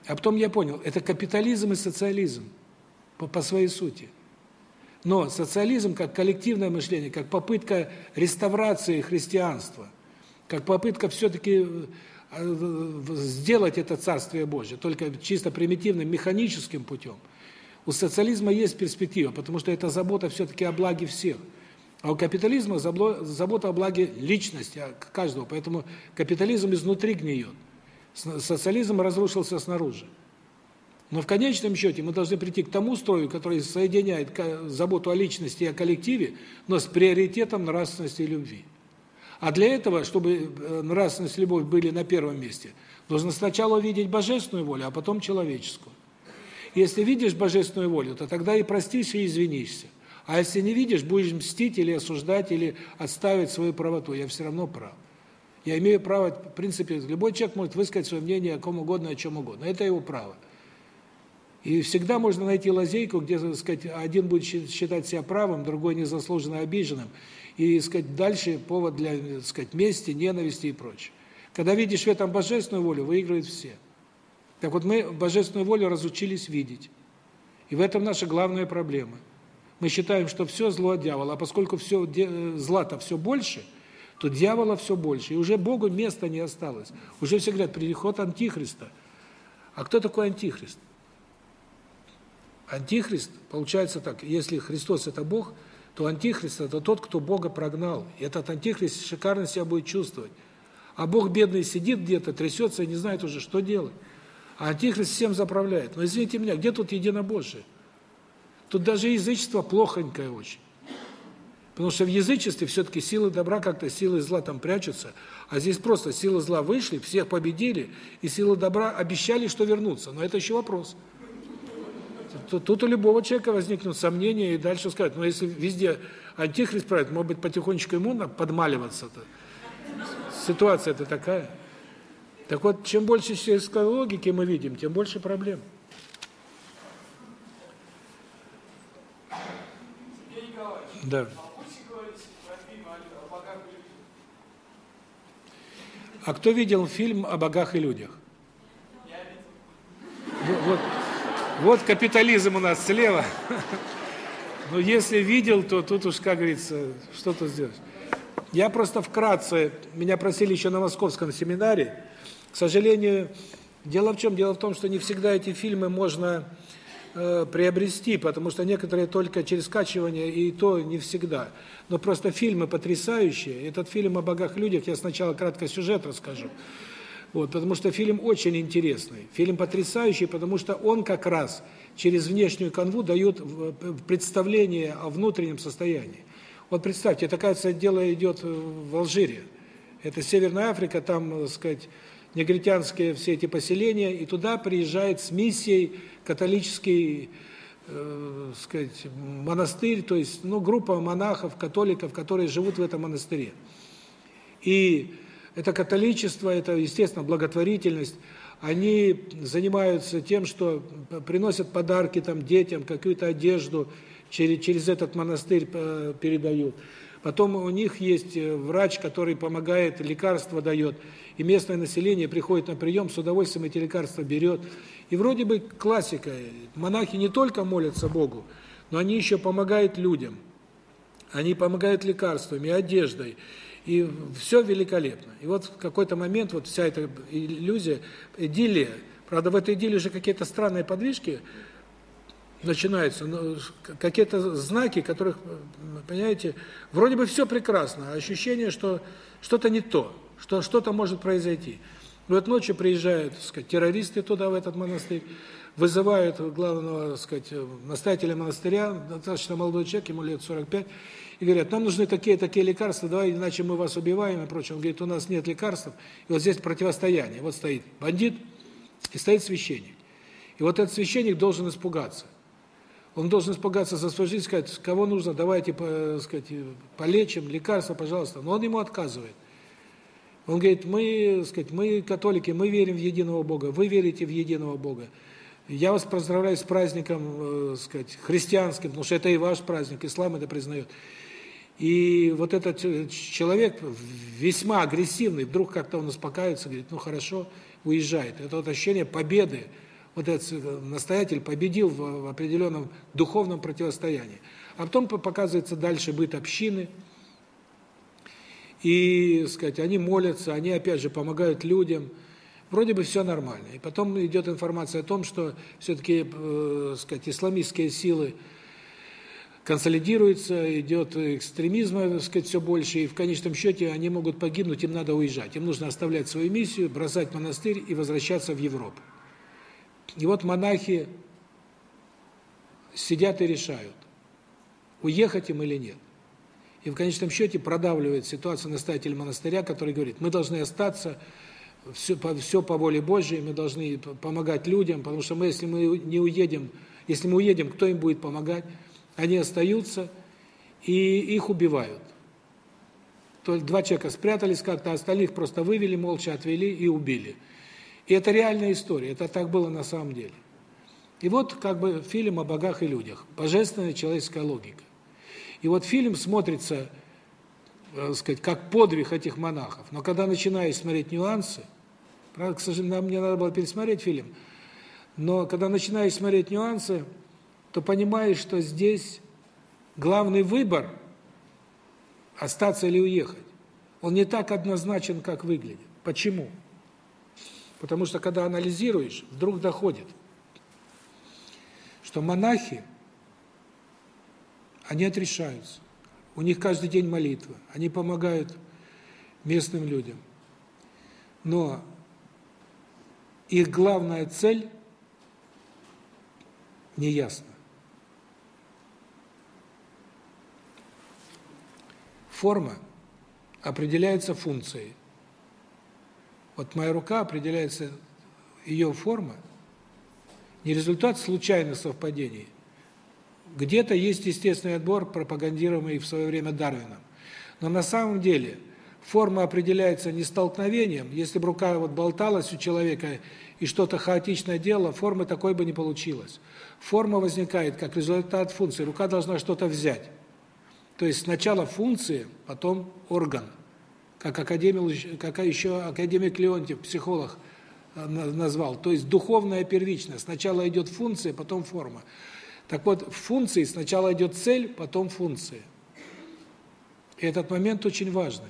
А потом я понял, это капитализм и социализм по, по своей сути. Но социализм как коллективное мышление, как попытка реставрации христианства, как попытка все-таки Э, сделать это Царствие Божье, только чисто примитивным, механическим путем. У социализма есть перспектива, потому что это забота все-таки о благе всех. А у капитализма забота о благе личности, каждого. Поэтому капитализм изнутри гниет. Социализм разрушился снаружи. Но в конечном счете мы должны прийти к тому строю, который соединяет заботу о личности и о коллективе, но с приоритетом нравственности и любви. А для этого, чтобы э, нравственность и любовь были на первом месте, нужно сначала увидеть божественную волю, а потом человеческую. Если видишь божественную волю, то тогда и простишь, и извинишься. А если не видишь, будешь мстить или осуждать, или отставить свою правоту. Я все равно прав. Я имею право, в принципе, любой человек может высказать свое мнение о ком угодно, о чем угодно. Это его право. И всегда можно найти лазейку, где, так сказать, один будет считать себя правым, другой незаслуженно обиженным, и, так сказать, дальше повод для, так сказать, мести, ненависти и прочее. Когда видишь в этом божественную волю, выигрывают все. Так вот мы божественную волю разучились видеть. И в этом наша главная проблема. Мы считаем, что все зло от дьявола, а поскольку все зла-то все больше, то дьявола все больше. И уже Богу места не осталось. Уже все говорят, приход Антихриста. А кто такой Антихрист? Антихрист, получается так, если Христос – это Бог, то Антихрист – это тот, кто Бога прогнал. И этот Антихрист шикарно себя будет чувствовать. А Бог бедный сидит где-то, трясется и не знает уже, что делать. А Антихрист всем заправляет. Но извините меня, где тут единобожие? Тут даже язычество плохонькое очень. Потому что в язычестве все-таки силы добра как-то, силы зла там прячутся. А здесь просто силы зла вышли, всех победили, и силы добра обещали, что вернутся. Но это еще вопрос. Тут, у любого человека возникнут сомнения, и дальше сказать, ну если везде антихрист правит, может быть, потихонечку ему надо подмаливаться-то. Ситуация-то такая. Так вот, чем больше сельской логики мы видим, тем больше проблем. Да. А кто видел фильм о богах и людях? Вот, вот капитализм у нас слева. Но если видел, то тут уж, как говорится, что-то сделать. Я просто вкратце, меня просили еще на московском семинаре, к сожалению, дело в чем? Дело в том, что не всегда эти фильмы можно э, приобрести, потому что некоторые только через скачивание, и то не всегда. Но просто фильмы потрясающие. Этот фильм о богах людях, я сначала кратко сюжет расскажу. Вот, потому что фильм очень интересный. Фильм потрясающий, потому что он как раз через внешнюю канву дает представление о внутреннем состоянии. Вот представьте, такая дело идет в Алжире. Это Северная Африка, там, так сказать, негритянские все эти поселения, и туда приезжает с миссией католический, э, сказать, монастырь, то есть, ну, группа монахов, католиков, которые живут в этом монастыре. И это католичество, это, естественно, благотворительность. Они занимаются тем, что приносят подарки там детям, какую-то одежду, через, через этот монастырь э, передают. Потом у них есть э, врач, который помогает, лекарства дает. И местное население приходит на прием, с удовольствием эти лекарства берет. И вроде бы классика. Монахи не только молятся Богу, но они еще помогают людям. Они помогают лекарствами, одеждой. И все великолепно. И вот в какой-то момент вот вся эта иллюзия, идиллия, правда, в этой идиллии уже какие-то странные подвижки начинаются, какие-то знаки, которых, понимаете, вроде бы все прекрасно, а ощущение, что что-то не то, что что-то может произойти. И вот ночью приезжают, так сказать, террористы туда, в этот монастырь, вызывают главного, так сказать, настоятеля монастыря, достаточно молодой человек, ему лет 45, и говорят, нам нужны такие-такие лекарства, давай, иначе мы вас убиваем и прочее. Он говорит, у нас нет лекарств, и вот здесь противостояние. Вот стоит бандит и стоит священник. И вот этот священник должен испугаться. Он должен испугаться за свою жизнь, сказать, кого нужно, давайте, сказать, полечим, лекарства, пожалуйста. Но он ему отказывает. Он говорит, мы, сказать, мы католики, мы верим в единого Бога, вы верите в единого Бога. Я вас поздравляю с праздником, э, сказать, христианским, потому что это и ваш праздник, ислам это признает. И вот этот человек весьма агрессивный, вдруг как-то он успокаивается, говорит, ну хорошо, уезжает. Это вот ощущение победы. Вот этот э, настоятель победил в, в определенном духовном противостоянии. А потом показывается дальше быт общины. И, сказать, они молятся, они опять же помогают людям. Вроде бы все нормально. И потом идет информация о том, что все-таки, э, сказать, исламистские силы консолидируется, идет экстремизма, так сказать, все больше, и в конечном счете они могут погибнуть, им надо уезжать. Им нужно оставлять свою миссию, бросать монастырь и возвращаться в Европу. И вот монахи сидят и решают, уехать им или нет. И в конечном счете продавливает ситуацию настоятель монастыря, который говорит, мы должны остаться, все по, все по воле Божьей, мы должны помогать людям, потому что мы, если мы не уедем, если мы уедем, кто им будет помогать? Они остаются, и их убивают. То два человека спрятались как-то, остальных просто вывели, молча отвели и убили. И это реальная история, это так было на самом деле. И вот как бы фильм о богах и людях, божественная человеческая логика. И вот фильм смотрится, так сказать, как подвиг этих монахов. Но когда начинаешь смотреть нюансы, правда, к сожалению, мне надо было пересмотреть фильм, но когда начинаешь смотреть нюансы, то понимаешь, что здесь главный выбор остаться или уехать. Он не так однозначен, как выглядит. Почему? Потому что когда анализируешь, вдруг доходит, что монахи они отрешаются. У них каждый день молитва, они помогают местным людям. Но их главная цель неясна. Форма определяется функцией. Вот моя рука определяется, ее форма, не результат случайных совпадений, где-то есть естественный отбор, пропагандируемый в свое время Дарвином. Но на самом деле форма определяется не столкновением. Если бы рука вот болталась у человека и что-то хаотичное делала, формы такой бы не получилось. Форма возникает как результат функции. Рука должна что-то взять. То есть сначала функция, потом орган. Как академик, как еще академик Леонтьев, психолог, э, назвал. То есть духовная первичность. Сначала идет функция, потом форма. Так вот, в функции сначала идет цель, потом функция. И этот момент очень важный.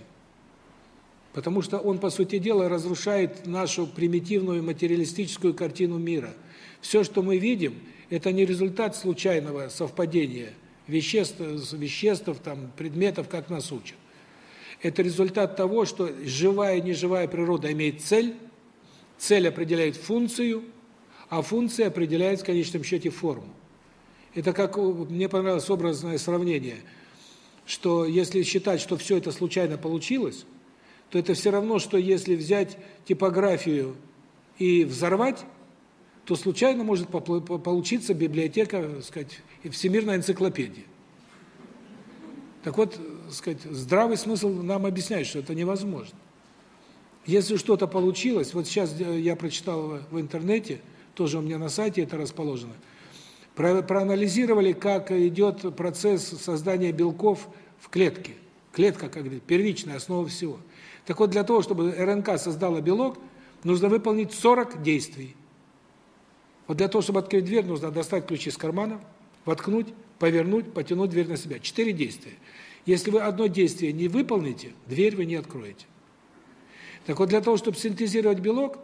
Потому что он, по сути дела, разрушает нашу примитивную материалистическую картину мира. Все, что мы видим, это не результат случайного совпадения веществ, веществ там, предметов, как нас учат. Это результат того, что живая и неживая природа имеет цель, цель определяет функцию, а функция определяет в конечном счете форму. Это как мне понравилось образное сравнение, что если считать, что все это случайно получилось, то это все равно, что если взять типографию и взорвать, то случайно может получиться библиотека, так сказать, всемирная энциклопедия. Так вот, сказать, здравый смысл нам объясняет, что это невозможно. Если что-то получилось, вот сейчас я прочитал в интернете, тоже у меня на сайте это расположено – проанализировали, как идет процесс создания белков в клетке. Клетка, как говорится, первичная основа всего. Так вот, для того, чтобы РНК создала белок, нужно выполнить 40 действий. Вот для того, чтобы открыть дверь, нужно достать ключ из кармана, воткнуть, повернуть, потянуть дверь на себя. Четыре действия. Если вы одно действие не выполните, дверь вы не откроете. Так вот, для того, чтобы синтезировать белок,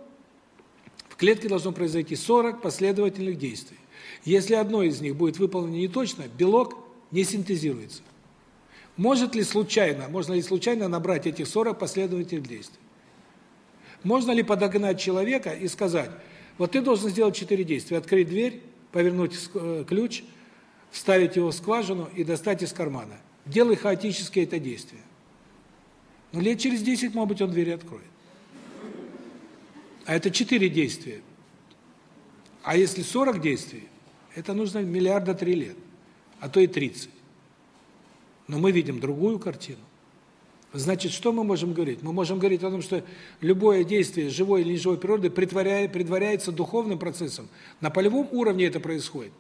в клетке должно произойти 40 последовательных действий. Если одно из них будет выполнено неточно, белок не синтезируется. Может ли случайно, можно ли случайно набрать эти 40 последовательных действий? Можно ли подогнать человека и сказать, вот ты должен сделать четыре действия, открыть дверь, повернуть э, ключ, вставить его в скважину и достать из кармана. Делай хаотически это действие. Но лет через 10, может быть, он дверь откроет. А это четыре действия. А если 40 действий, это нужно миллиарда три лет, а то и 30. Но мы видим другую картину. Значит, что мы можем говорить? Мы можем говорить о том, что любое действие живой или неживой природы предваряется духовным процессом. На полевом уровне это происходит.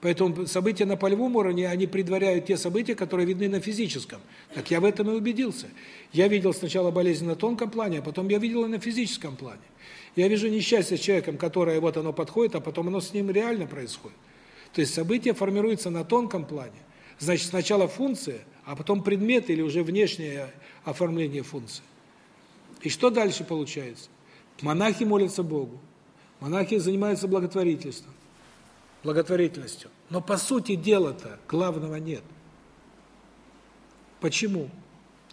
Поэтому события на полевом уровне, они предваряют те события, которые видны на физическом. Так я в этом и убедился. Я видел сначала болезнь на тонком плане, а потом я видел и на физическом плане. Я вижу несчастье с человеком, которое вот оно подходит, а потом оно с ним реально происходит. То есть событие формируется на тонком плане. Значит, сначала функция, а потом предмет или уже внешнее оформление функции. И что дальше получается? Монахи молятся Богу. Монахи занимаются благотворительством, благотворительностью. Но по сути дела-то главного нет. Почему?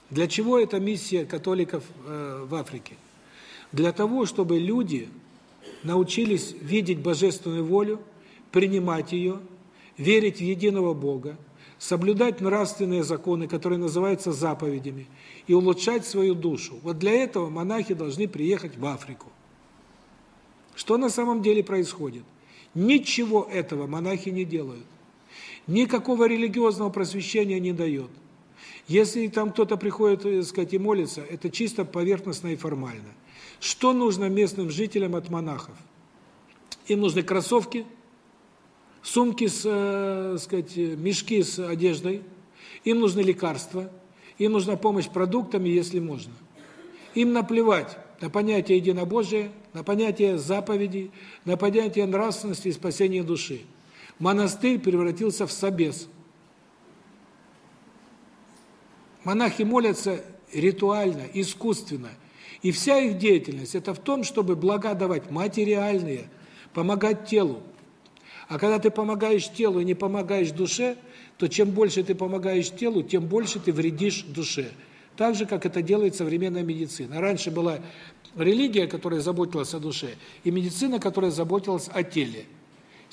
Для чего эта миссия католиков э, в Африке? Для того, чтобы люди научились видеть божественную волю, принимать ее, верить в единого Бога, соблюдать нравственные законы, которые называются заповедями, и улучшать свою душу. Вот для этого монахи должны приехать в Африку. Что на самом деле происходит? Ничего этого монахи не делают. Никакого религиозного просвещения не дают. Если там кто-то приходит, так сказать, и молится, это чисто поверхностно и формально. Что нужно местным жителям от монахов? Им нужны кроссовки, сумки с, э, сказать, мешки с одеждой, им нужны лекарства, им нужна помощь продуктами, если можно. Им наплевать на понятие единобожия, на понятие заповедей, на понятие нравственности и спасения души. Монастырь превратился в собес. Монахи молятся ритуально, искусственно. И вся их деятельность – это в том, чтобы блага давать материальные, помогать телу. А когда ты помогаешь телу и не помогаешь душе, то чем больше ты помогаешь телу, тем больше ты вредишь душе. Так же, как это делает современная медицина. Раньше была религия, которая заботилась о душе, и медицина, которая заботилась о теле.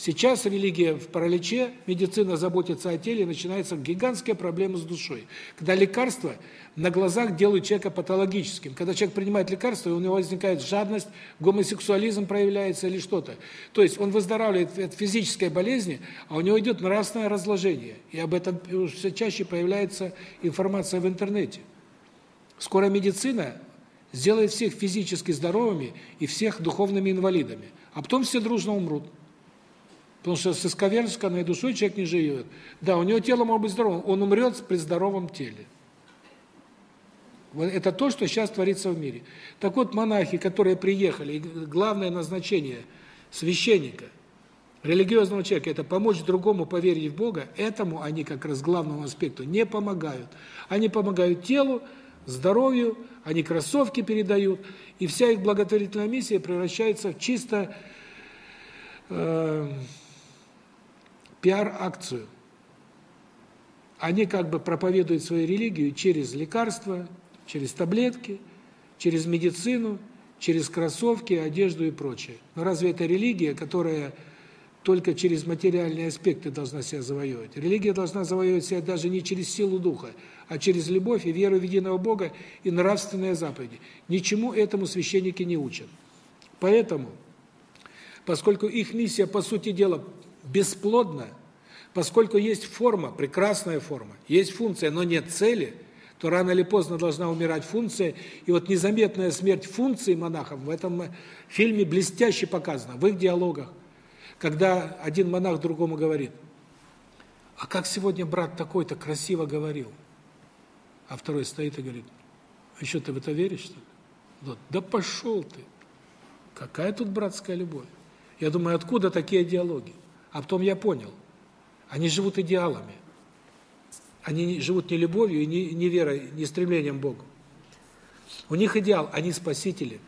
Сейчас религия в параличе, медицина заботится о теле, начинается гигантская проблема с душой. Когда лекарства на глазах делают человека патологическим. Когда человек принимает лекарства, у него возникает жадность, гомосексуализм проявляется или что-то. То есть он выздоравливает от физической болезни, а у него идет нравственное разложение. И об этом все чаще появляется информация в интернете. Скоро медицина сделает всех физически здоровыми и всех духовными инвалидами. А потом все дружно умрут. Потому что с исковерсканной душой человек не живет. Да, у него тело может быть здоровым, он умрет при здоровом теле. Вот это то, что сейчас творится в мире. Так вот, монахи, которые приехали, главное назначение священника, религиозного человека, это помочь другому поверить в Бога, этому они как раз главному аспекту не помогают. Они помогают телу, здоровью, они кроссовки передают, и вся их благотворительная миссия превращается в чисто э, пиар-акцию. Они как бы проповедуют свою религию через лекарства, через таблетки, через медицину, через кроссовки, одежду и прочее. Но разве это религия, которая только через материальные аспекты должна себя завоевывать? Религия должна завоевывать себя даже не через силу духа, а через любовь и веру в единого Бога и нравственные заповеди. Ничему этому священники не учат. Поэтому, поскольку их миссия, по сути дела, бесплодна, поскольку есть форма, прекрасная форма, есть функция, но нет цели, то рано или поздно должна умирать функция. И вот незаметная смерть функции монахов в этом фильме блестяще показана, в их диалогах. Когда один монах другому говорит, а как сегодня брат такой-то красиво говорил? А второй стоит и говорит, а что, ты в это веришь, что ли? Да пошел ты! Какая тут братская любовь? Я думаю, откуда такие диалоги? А потом я понял. Они живут идеалами. Они живут не любовью и не, не верой, не стремлением к Богу. У них идеал, они спасители,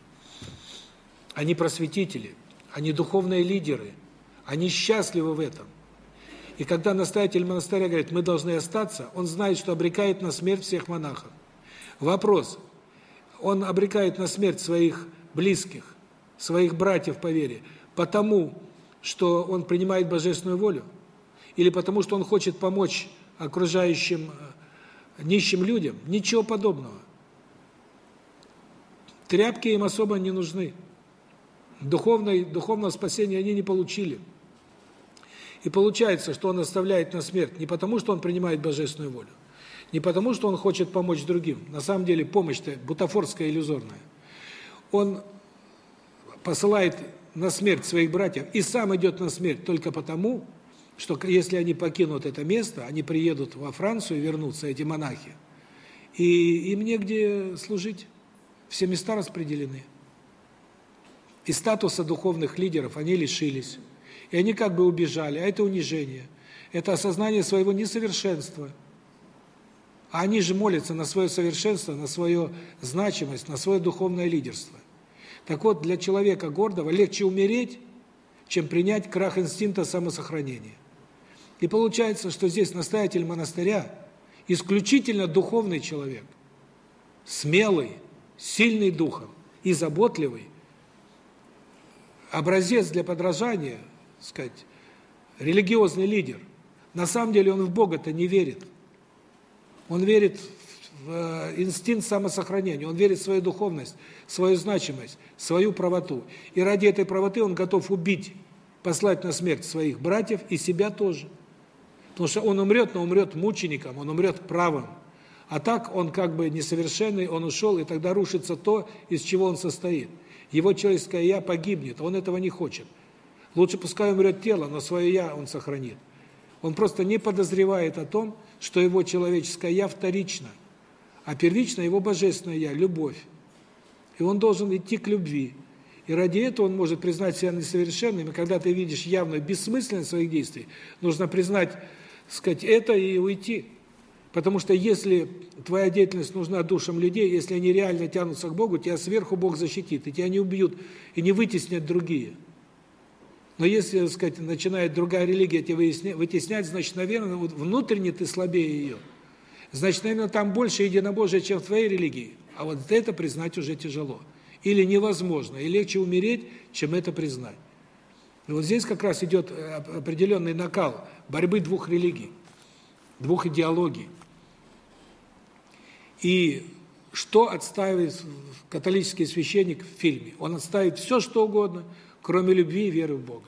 они просветители, они духовные лидеры, они счастливы в этом. И когда настоятель монастыря говорит, мы должны остаться, он знает, что обрекает на смерть всех монахов. Вопрос, он обрекает на смерть своих близких, своих братьев по вере, потому что он принимает божественную волю, или потому что он хочет помочь окружающим э, нищим людям. Ничего подобного. Тряпки им особо не нужны. Духовное, духовного спасения они не получили. И получается, что он оставляет на смерть не потому, что он принимает божественную волю, не потому, что он хочет помочь другим. На самом деле помощь-то бутафорская, иллюзорная. Он посылает на смерть своих братьев и сам идет на смерть только потому, что если они покинут это место, они приедут во Францию, вернутся эти монахи, и им негде служить. Все места распределены. И статуса духовных лидеров они лишились. И они как бы убежали, а это унижение. Это осознание своего несовершенства. А они же молятся на свое совершенство, на свою значимость, на свое духовное лидерство. Так вот, для человека гордого легче умереть, чем принять крах инстинкта самосохранения. И получается, что здесь настоятель монастыря исключительно духовный человек, смелый, сильный духом и заботливый, образец для подражания, сказать, религиозный лидер. На самом деле он в Бога-то не верит. Он верит в э, инстинкт самосохранения, он верит в свою духовность, свою значимость, свою правоту. И ради этой правоты он готов убить, послать на смерть своих братьев и себя тоже. Потому что он умрет, но умрет мучеником, он умрет правым. А так он как бы несовершенный, он ушел, и тогда рушится то, из чего он состоит. Его человеческое «я» погибнет, он этого не хочет. Лучше пускай умрет тело, но свое «я» он сохранит. Он просто не подозревает о том, что его человеческое «я» вторично, а первично его божественное «я» – любовь. И он должен идти к любви. И ради этого он может признать себя несовершенным, и когда ты видишь явную бессмысленность своих действий, нужно признать, сказать, это и уйти. Потому что если твоя деятельность нужна душам людей, если они реально тянутся к Богу, тебя сверху Бог защитит, и тебя не убьют, и не вытеснят другие. Но если, сказать, начинает другая религия тебя вытеснять, значит, наверное, внутренне ты слабее ее. Значит, наверное, там больше единобожия, чем в твоей религии. А вот это признать уже тяжело. Или невозможно, и легче умереть, чем это признать. И вот здесь как раз идет э, определенный накал борьбы двух религий, двух идеологий. И что отстаивает католический священник в фильме? Он отставит все, что угодно, кроме любви и веры в Бога.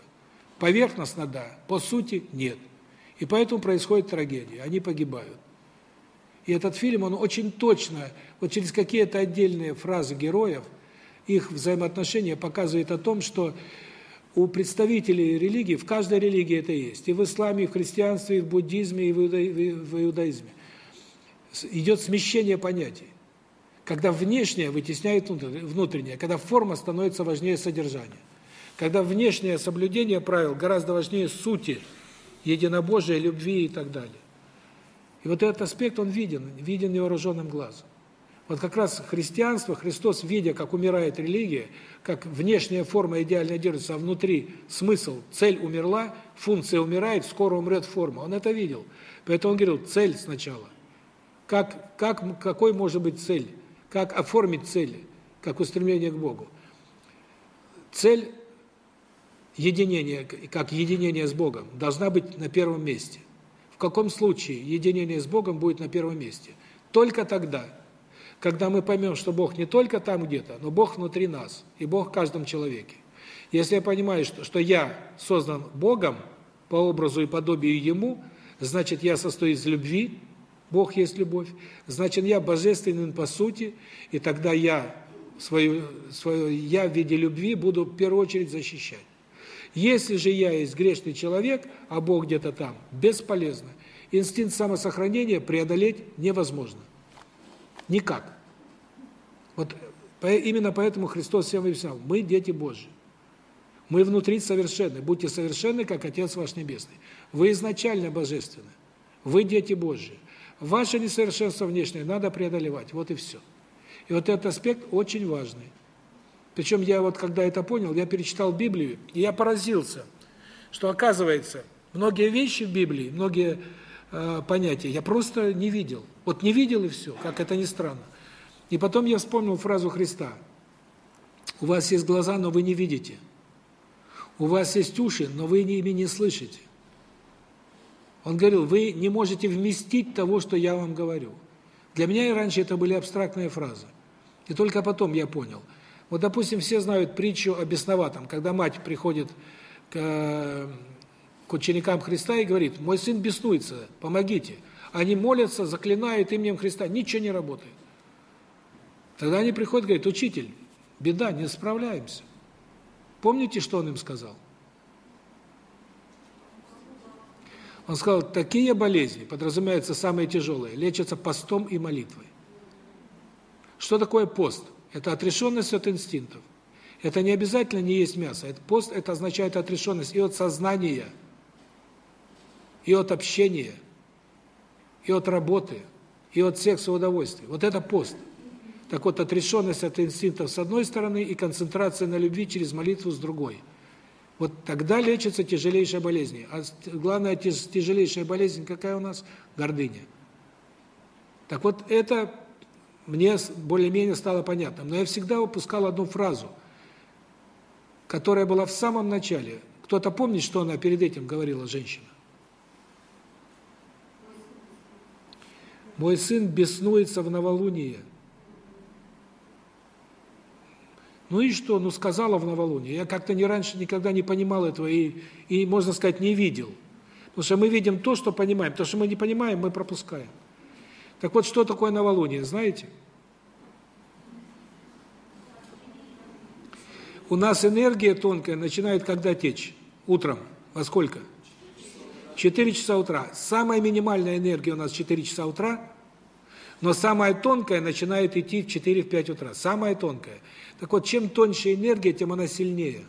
Поверхностно – да, по сути – нет. И поэтому происходит трагедия, они погибают. И этот фильм, он очень точно, вот через какие-то отдельные фразы героев, их взаимоотношения показывает о том, что у представителей религии, в каждой религии это есть, и в исламе, и в христианстве, и в буддизме, и в иудаизме, идет смещение понятий. Когда внешнее вытесняет внутреннее, когда форма становится важнее содержания. Когда внешнее соблюдение правил гораздо важнее сути, единобожия, любви и так далее. И вот этот аспект, он виден, виден невооруженным глазом. Вот как раз христианство, Христос, видя, как умирает религия, как внешняя форма идеально держится, а внутри смысл, цель умерла, функция умирает, скоро умрет форма. Он это видел. Поэтому он говорил, цель сначала. Как, как, какой может быть цель? Как оформить цель, как устремление к Богу? Цель единения, как единение с Богом, должна быть на первом месте. В каком случае единение с Богом будет на первом месте? Только тогда, когда мы поймем, что Бог не только там где-то, но Бог внутри нас, и Бог в каждом человеке. Если я понимаю, что, что я создан Богом по образу и подобию Ему, значит, я состою из любви, Бог есть любовь, значит, я божественен по сути, и тогда я свое, свое «я» в виде любви буду в первую очередь защищать. Если же я есть грешный человек, а Бог где-то там, бесполезно. Инстинкт самосохранения преодолеть невозможно. Никак. Вот именно поэтому Христос всем написал, мы дети Божьи. Мы внутри совершенны. Будьте совершенны, как Отец ваш Небесный. Вы изначально божественны. Вы дети Божьи. Ваше несовершенство внешнее надо преодолевать. Вот и все. И вот этот аспект очень важный. Причем я вот когда это понял, я перечитал Библию, и я поразился, что оказывается, многие вещи в Библии, многие э, понятия я просто не видел. Вот не видел и все, как это ни странно. И потом я вспомнил фразу Христа. У вас есть глаза, но вы не видите. У вас есть уши, но вы ими не слышите. Он говорил, вы не можете вместить того, что я вам говорю. Для меня и раньше это были абстрактные фразы. И только потом я понял. Вот, допустим, все знают притчу о бесноватом, когда мать приходит к, к ученикам Христа и говорит, мой сын беснуется, помогите. Они молятся, заклинают именем Христа, ничего не работает. Тогда они приходят и говорят, учитель, беда, не справляемся. Помните, что он им сказал? Он сказал, такие болезни, подразумеваются самые тяжелые, лечатся постом и молитвой. Что такое пост? Это отрешенность от инстинктов. Это не обязательно не есть мясо. Это пост это означает отрешенность и от сознания, и от общения, и от работы, и от секса удовольствия. Вот это пост. Так вот, отрешенность от инстинктов с одной стороны и концентрация на любви через молитву с другой – вот тогда лечится тяжелейшая болезнь. А главная тяжелейшая болезнь какая у нас? Гордыня. Так вот, это мне более-менее стало понятным. Но я всегда выпускал одну фразу, которая была в самом начале. Кто-то помнит, что она перед этим говорила женщина? Мой сын беснуется в новолуние. Ну и что? Ну сказала в новолуние. Я как-то не раньше никогда не понимал этого и, и, можно сказать, не видел. Потому что мы видим то, что понимаем. То, что мы не понимаем, мы пропускаем. Так вот, что такое новолуние, знаете? У нас энергия тонкая начинает когда течь? Утром. Во сколько? 4 часа утра. Самая минимальная энергия у нас 4 часа утра, но самая тонкая начинает идти в 4-5 утра. Самая тонкая. Так вот, чем тоньше энергия, тем она сильнее.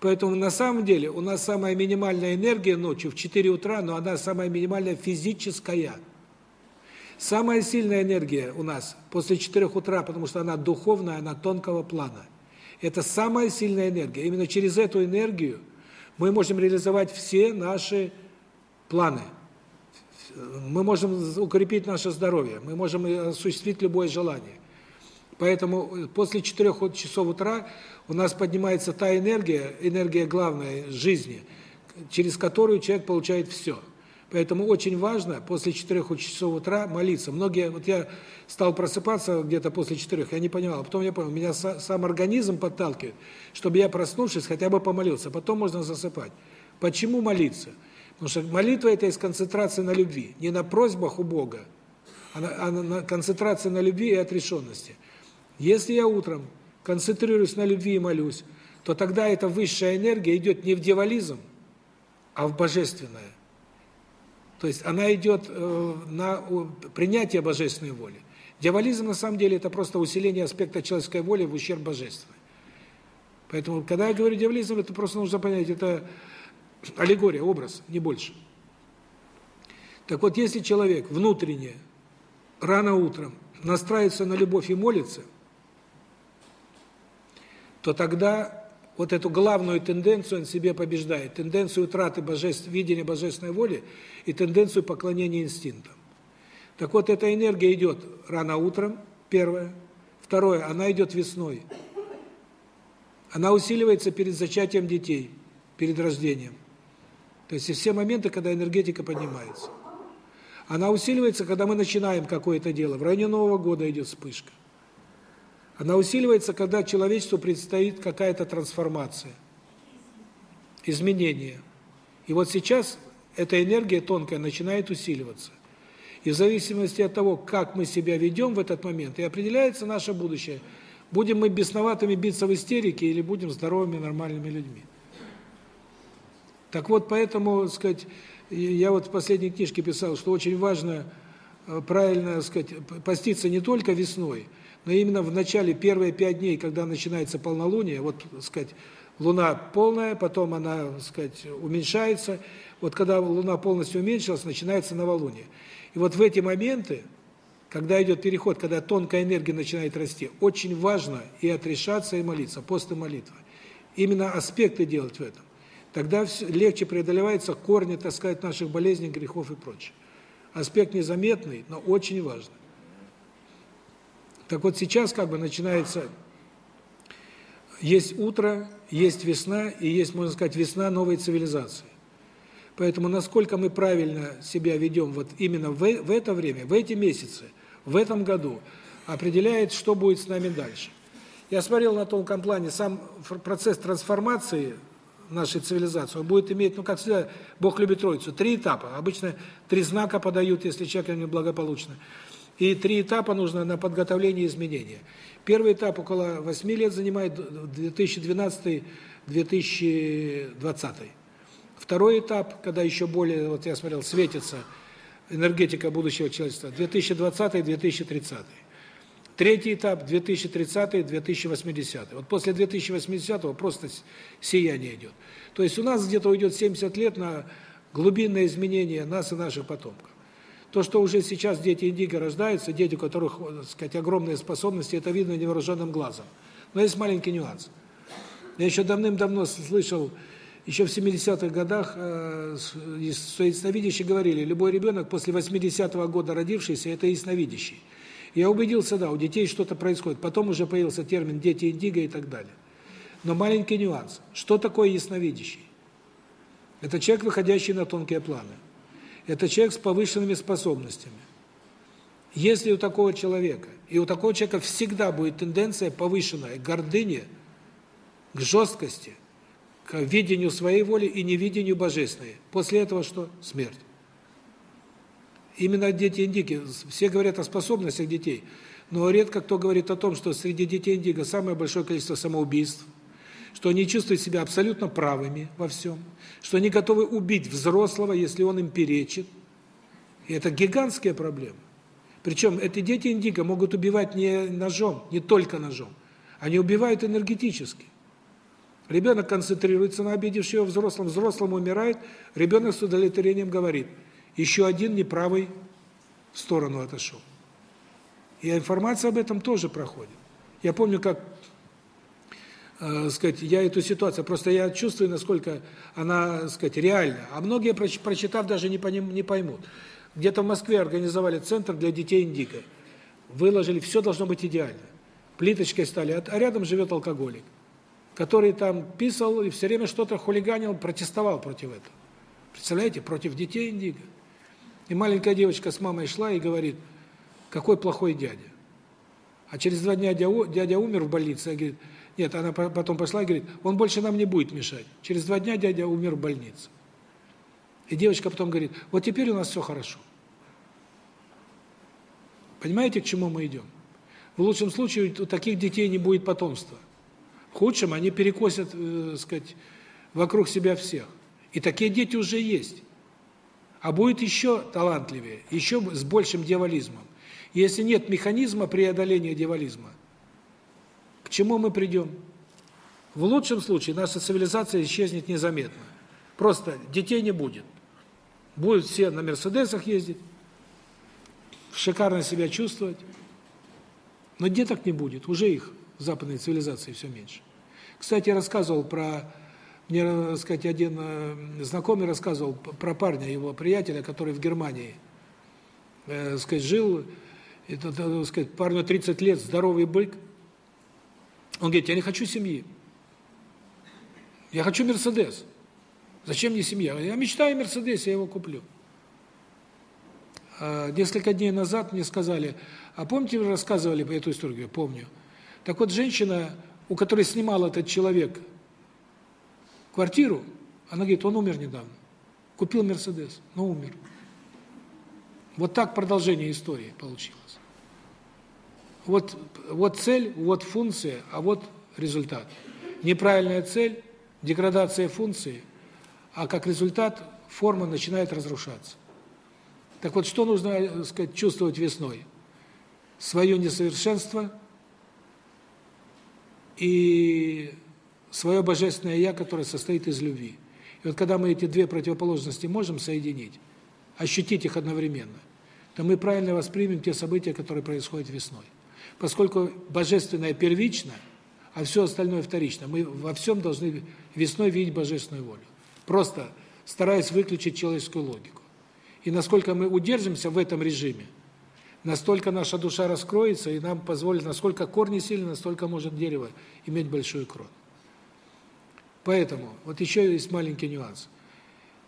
Поэтому на самом деле у нас самая минимальная энергия ночью в 4 утра, но она самая минимальная физическая. Самая сильная энергия у нас после 4 утра, потому что она духовная, она тонкого плана. Это самая сильная энергия. Именно через эту энергию мы можем реализовать все наши планы. Мы можем укрепить наше здоровье, мы можем осуществить любое желание. Поэтому после 4 часов утра у нас поднимается та энергия, энергия главная жизни, через которую человек получает все. Поэтому очень важно после 4 часов утра молиться. Многие, вот я стал просыпаться где-то после 4, я не понимал, а потом я понял, меня сам организм подталкивает, чтобы я, проснувшись, хотя бы помолился, потом можно засыпать. Почему молиться? Потому что молитва – это из концентрации на любви, не на просьбах у Бога, а на, а на концентрация на любви и отрешенности. Если я утром концентрируюсь на любви и молюсь, то тогда эта высшая энергия идет не в дьяволизм, а в божественное. То есть она идет э, на принятие божественной воли. Дьяволизм на самом деле это просто усиление аспекта человеческой воли в ущерб божественной. Поэтому, когда я говорю дьяволизм, это просто нужно понять, это аллегория, образ, не больше. Так вот, если человек внутренне, рано утром, настраивается на любовь и молится, то тогда вот эту главную тенденцию он себе побеждает, тенденцию утраты божеств, видения божественной воли и тенденцию поклонения инстинктам. Так вот, эта энергия идет рано утром, первое. Второе, она идет весной. Она усиливается перед зачатием детей, перед рождением. То есть все моменты, когда энергетика поднимается. Она усиливается, когда мы начинаем какое-то дело. В районе Нового года идет вспышка. Она усиливается, когда человечеству предстоит какая-то трансформация, изменение. И вот сейчас эта энергия тонкая начинает усиливаться. И в зависимости от того, как мы себя ведем в этот момент, и определяется наше будущее. Будем мы бесноватыми биться в истерике или будем здоровыми, нормальными людьми. Так вот, поэтому, сказать, я вот в последней книжке писал, что очень важно э, правильно, сказать, поститься не только весной, но именно в начале первые пять дней, когда начинается полнолуние, вот, сказать, луна полная, потом она, сказать, уменьшается. Вот когда луна полностью уменьшилась, начинается новолуние. И вот в эти моменты, когда идет переход, когда тонкая энергия начинает расти, очень важно и отрешаться, и молиться, пост и молитва. Именно аспекты делать в этом тогда легче преодолеваются корни, так сказать, наших болезней, грехов и прочее. Аспект незаметный, но очень важный. Так вот сейчас как бы начинается есть утро, есть весна и есть, можно сказать, весна новой цивилизации. Поэтому насколько мы правильно себя ведем вот именно в, в это время, в эти месяцы, в этом году, определяет, что будет с нами дальше. Я смотрел на тонком плане сам процесс трансформации нашей цивилизации, он будет иметь, ну, как всегда, Бог любит Троицу, три этапа. Обычно три знака подают, если человек неблагополучно. И три этапа нужно на подготовление изменения. Первый этап около 8 лет занимает 2012-2020. Второй этап, когда еще более, вот я смотрел, светится энергетика будущего человечества, 2020-2030. Третий этап 2030-2080. Вот после 2080 просто сияние идет. То есть у нас где-то уйдет 70 лет на глубинное изменение нас и наших потомков. То, что уже сейчас дети индиго рождаются, дети, у которых, так сказать, огромные способности, это видно невооруженным глазом. Но есть маленький нюанс. Я еще давным-давно слышал, еще в 70-х годах э, ясновидящие говорили, любой ребенок после 80-го года родившийся – это ясновидящий. Я убедился, да, у детей что-то происходит. Потом уже появился термин «дети индиго» и так далее. Но маленький нюанс. Что такое ясновидящий? Это человек, выходящий на тонкие планы. Это человек с повышенными способностями. Если у такого человека, и у такого человека всегда будет тенденция повышенная к гордыне, к жесткости, к видению своей воли и невидению божественной. После этого что? Смерть. Именно дети индиго. Все говорят о способностях детей, но редко кто говорит о том, что среди детей индиго самое большое количество самоубийств, что они чувствуют себя абсолютно правыми во всем, что они готовы убить взрослого, если он им перечит. И это гигантская проблема. Причем эти дети индиго могут убивать не ножом, не только ножом. Они убивают энергетически. Ребенок концентрируется на обидевшего взрослом, взрослым умирает, ребенок с удовлетворением говорит, еще один неправый в сторону отошел. И информация об этом тоже проходит. Я помню, как э, сказать, я эту ситуацию, просто я чувствую, насколько она, сказать, реальна. А многие, прочитав, даже не, поним, не поймут. Где-то в Москве организовали центр для детей индиго. Выложили, все должно быть идеально. Плиточкой стали, а рядом живет алкоголик, который там писал и все время что-то хулиганил, протестовал против этого. Представляете, против детей индиго. И маленькая девочка с мамой шла и говорит, какой плохой дядя. А через два дня дядя, дядя умер в больнице. Говорит, нет, она потом пошла и говорит, он больше нам не будет мешать. Через два дня дядя умер в больнице. И девочка потом говорит, вот теперь у нас все хорошо. Понимаете, к чему мы идем? В лучшем случае у таких детей не будет потомства. В худшем они перекосят, э, сказать, вокруг себя всех. И такие дети уже есть. А будет еще талантливее, еще с большим дьяволизмом. Если нет механизма преодоления дьяволизма, к чему мы придем? В лучшем случае наша цивилизация исчезнет незаметно. Просто детей не будет. Будут все на Мерседесах ездить, шикарно себя чувствовать. Но деток не будет, уже их в западной цивилизации все меньше. Кстати, рассказывал про, мне, так сказать, один э, знакомый рассказывал про парня, его приятеля, который в Германии, э, сказать, жил, это, так сказать, парню 30 лет, здоровый бык. Он говорит, я не хочу семьи. Я хочу Мерседес. Зачем мне семья? Я мечтаю о Мерседесе, я его куплю. А, несколько дней назад мне сказали, а помните, вы рассказывали эту историю? Помню. Так вот, женщина, у которой снимал этот человек квартиру, она говорит, он умер недавно. Купил Мерседес, но умер. Вот так продолжение истории получилось. Вот, вот цель, вот функция, а вот результат. Неправильная цель, деградация функции – а как результат форма начинает разрушаться. Так вот, что нужно, так э, сказать, чувствовать весной? Свое несовершенство и свое божественное я, которое состоит из любви. И вот когда мы эти две противоположности можем соединить, ощутить их одновременно, то мы правильно воспримем те события, которые происходят весной. Поскольку божественное первично, а все остальное вторично, мы во всем должны весной видеть божественную волю. Просто стараясь выключить человеческую логику. И насколько мы удержимся в этом режиме, настолько наша душа раскроется, и нам позволит, насколько корни сильны, настолько может дерево иметь большую крону. Поэтому, вот еще есть маленький нюанс.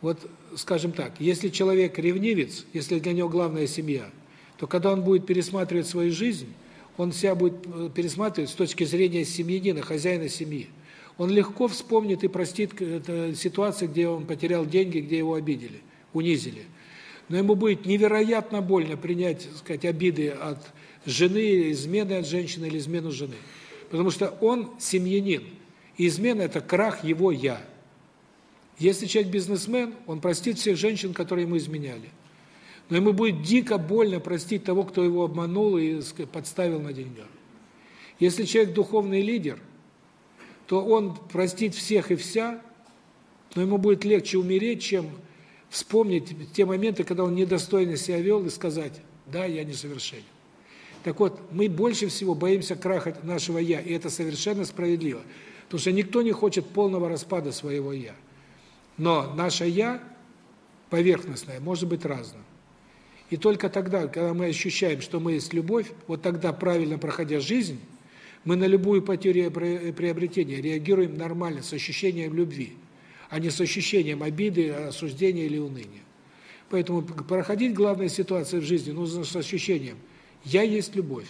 Вот, скажем так, если человек ревнивец, если для него главная семья, то когда он будет пересматривать свою жизнь, он себя будет э, пересматривать с точки зрения семьянина, хозяина семьи он легко вспомнит и простит ситуации, где он потерял деньги, где его обидели, унизили. Но ему будет невероятно больно принять, так сказать, обиды от жены, измены от женщины или измену жены. Потому что он семьянин. И измена – это крах его «я». Если человек бизнесмен, он простит всех женщин, которые ему изменяли. Но ему будет дико больно простить того, кто его обманул и подставил на деньгах. Если человек духовный лидер – то он простит всех и вся, но ему будет легче умереть, чем вспомнить те моменты, когда он недостойно себя вел и сказать, да, я несовершенен. Так вот, мы больше всего боимся краха нашего «я», и это совершенно справедливо. Потому что никто не хочет полного распада своего «я». Но наше «я» поверхностное может быть разным. И только тогда, когда мы ощущаем, что мы есть любовь, вот тогда, правильно проходя жизнь, мы на любую потерю и приобретение реагируем нормально, с ощущением любви, а не с ощущением обиды, осуждения или уныния. Поэтому проходить главные ситуации в жизни нужно с ощущением «я есть любовь».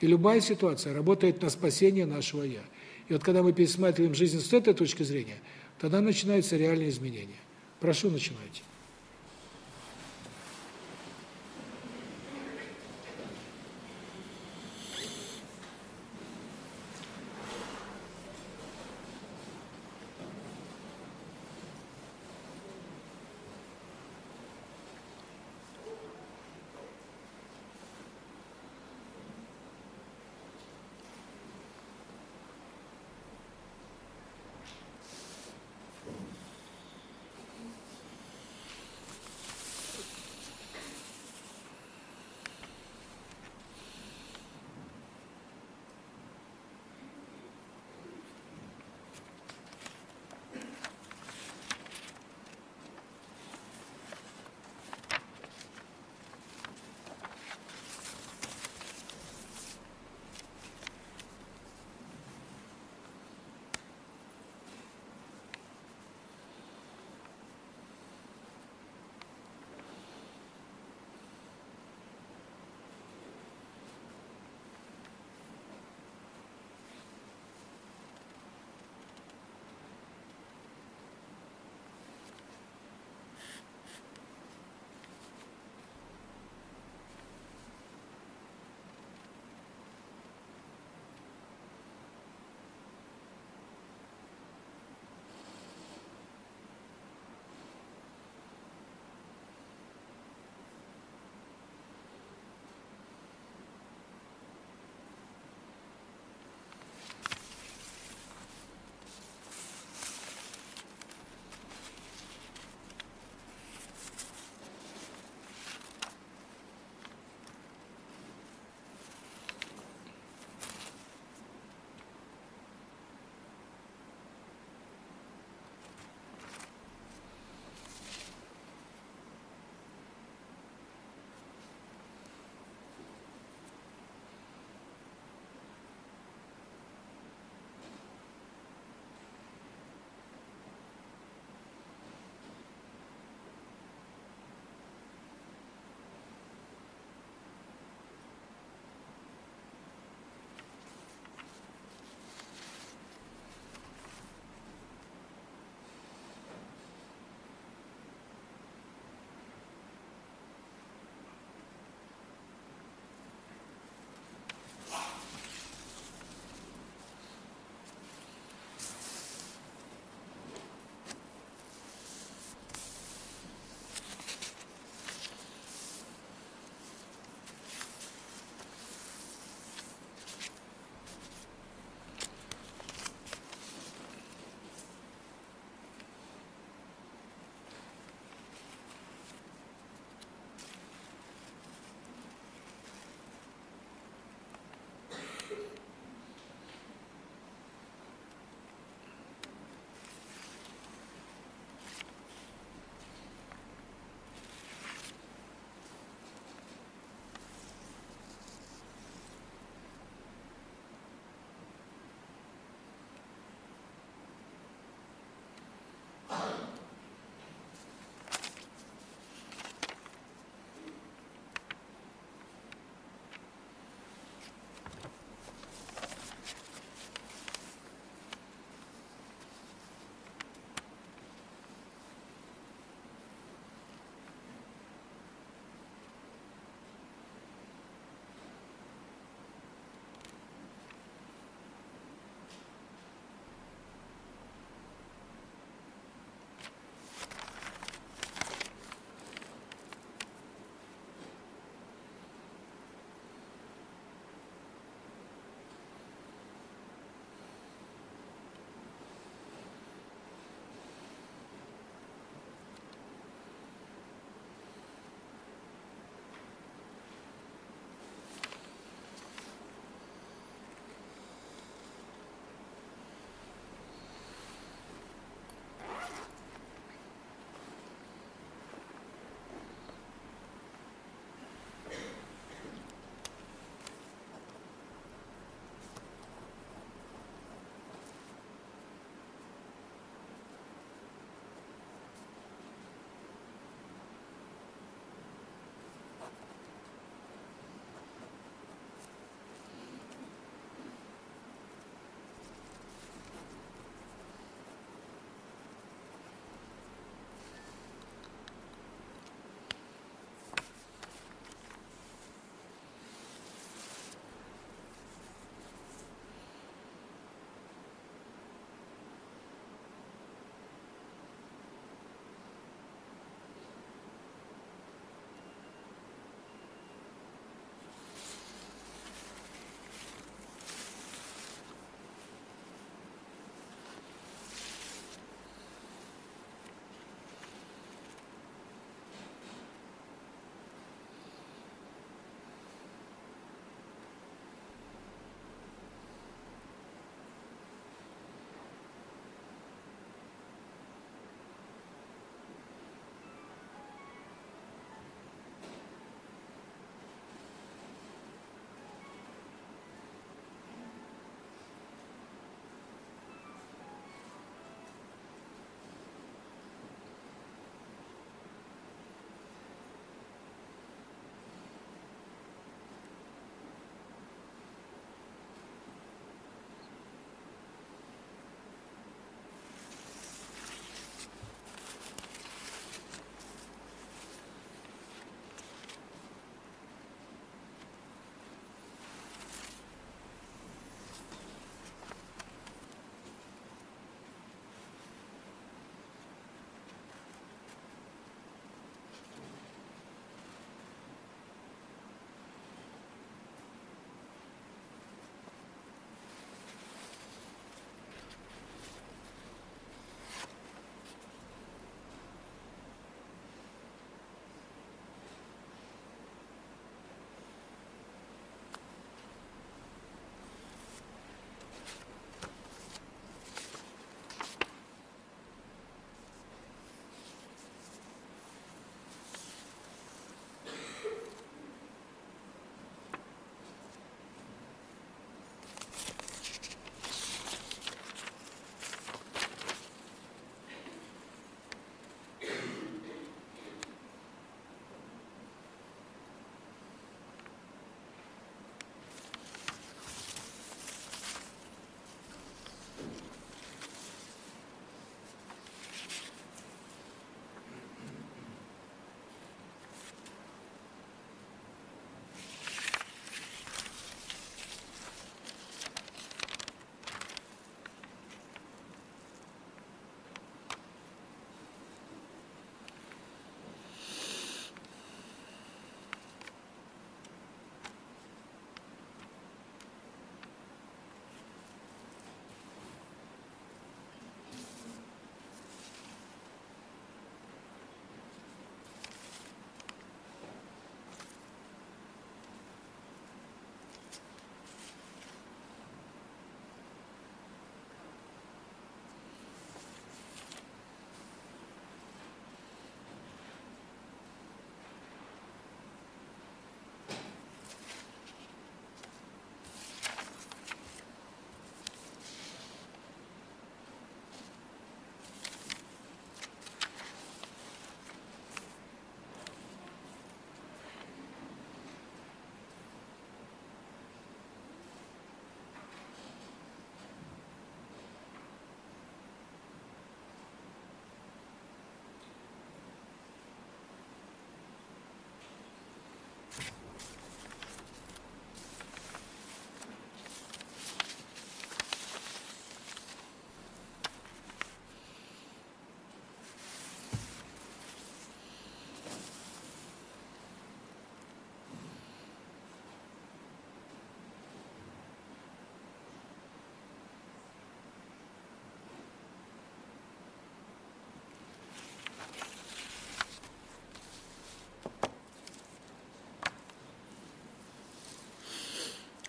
И любая ситуация работает на спасение нашего «я». И вот когда мы пересматриваем жизнь с этой точки зрения, тогда начинаются реальные изменения. Прошу, начинайте.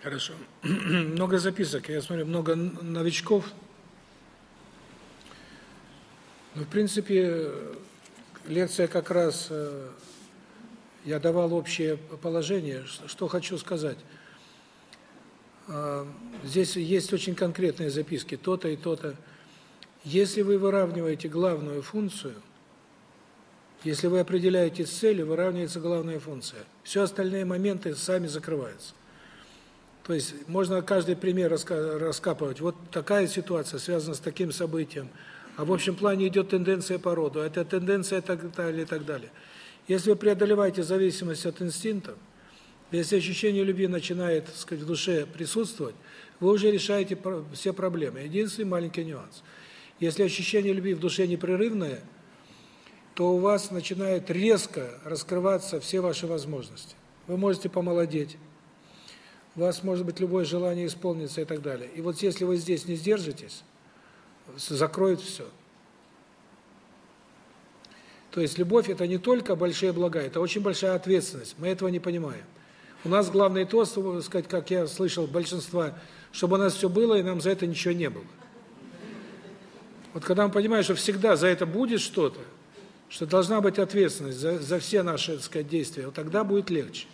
Хорошо. много записок, я смотрю, много новичков. Ну, в принципе, лекция как раз э, я давал общее положение, что хочу сказать. А, здесь есть очень конкретные записки, то-то и то-то. Если вы выравниваете главную функцию, если вы определяете цель, выравнивается главная функция. Все остальные моменты сами закрываются. То есть можно каждый пример раскапывать. Вот такая ситуация связана с таким событием. А в общем плане идет тенденция по роду. А эта тенденция так далее, и так далее. Если вы преодолеваете зависимость от инстинктов, если ощущение любви начинает, так сказать, в душе присутствовать, вы уже решаете все проблемы. Единственный маленький нюанс. Если ощущение любви в душе непрерывное, то у вас начинает резко раскрываться все ваши возможности. Вы можете помолодеть, у вас может быть любое желание исполниться и так далее. И вот если вы здесь не сдержитесь, закроет все. То есть любовь это не только большие блага, это очень большая ответственность. Мы этого не понимаем. У нас главный тост, сказать, как я слышал, большинства, чтобы у нас все было и нам за это ничего не было. Вот когда мы понимаем, что всегда за это будет что-то, что должна быть ответственность за за все наши, так сказать, действия, вот тогда будет легче.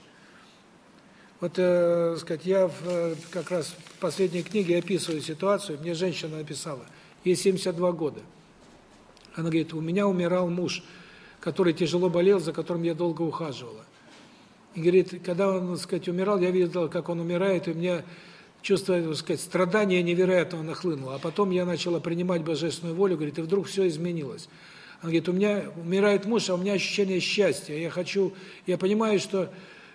Вот, э, сказать, я в, э, как раз в последней книге описываю ситуацию, мне женщина написала, ей 72 года. Она говорит: "У меня умирал муж, который тяжело болел, за которым я долго ухаживала. И говорит, когда он, так сказать, умирал, я видела, как он умирает, и у меня чувство, так сказать, страдания невероятного нахлынуло. А потом я начала принимать божественную волю, говорит, и вдруг все изменилось. Она говорит, у меня умирает муж, а у меня ощущение счастья. Я хочу, я понимаю, что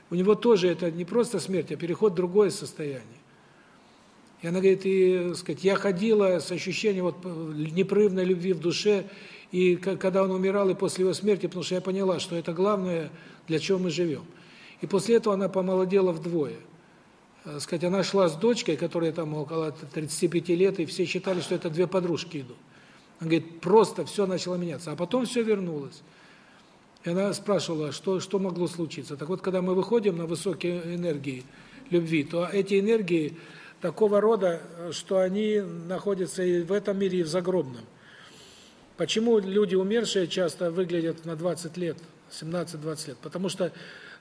у него тоже это не просто смерть, а переход в другое состояние. И она говорит, и, сказать, я ходила с ощущением вот непрерывной любви в душе, и когда он умирал, и после его смерти, потому что я поняла, что это главное, для чего мы живем. И после этого она помолодела вдвое. Так сказать, она шла с дочкой, которая там около 35 лет, и все считали, что это две подружки идут. Она говорит, просто все начало меняться. А потом все вернулось. И она спрашивала, что что могло случиться. Так вот, когда мы выходим на высокие энергии любви, то эти энергии такого рода, что они находятся и в этом мире, и в загробном. Почему люди умершие часто выглядят на 20 лет, 17-20 лет? Потому что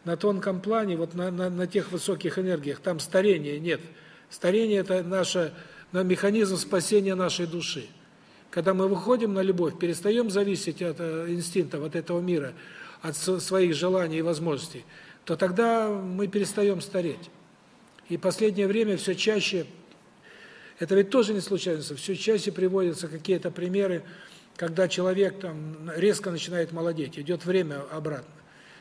на тонком плане, вот на, на, на тех высоких энергиях, там старения нет. Старение – это наше, на механизм спасения нашей души. Когда мы выходим на любовь, перестаем зависеть от э, инстинктов, от этого мира, от своих желаний и возможностей, то тогда мы перестаем стареть. И последнее время все чаще, это ведь тоже не случайность, все чаще приводятся какие-то примеры, когда человек там резко начинает молодеть, идет время обратно.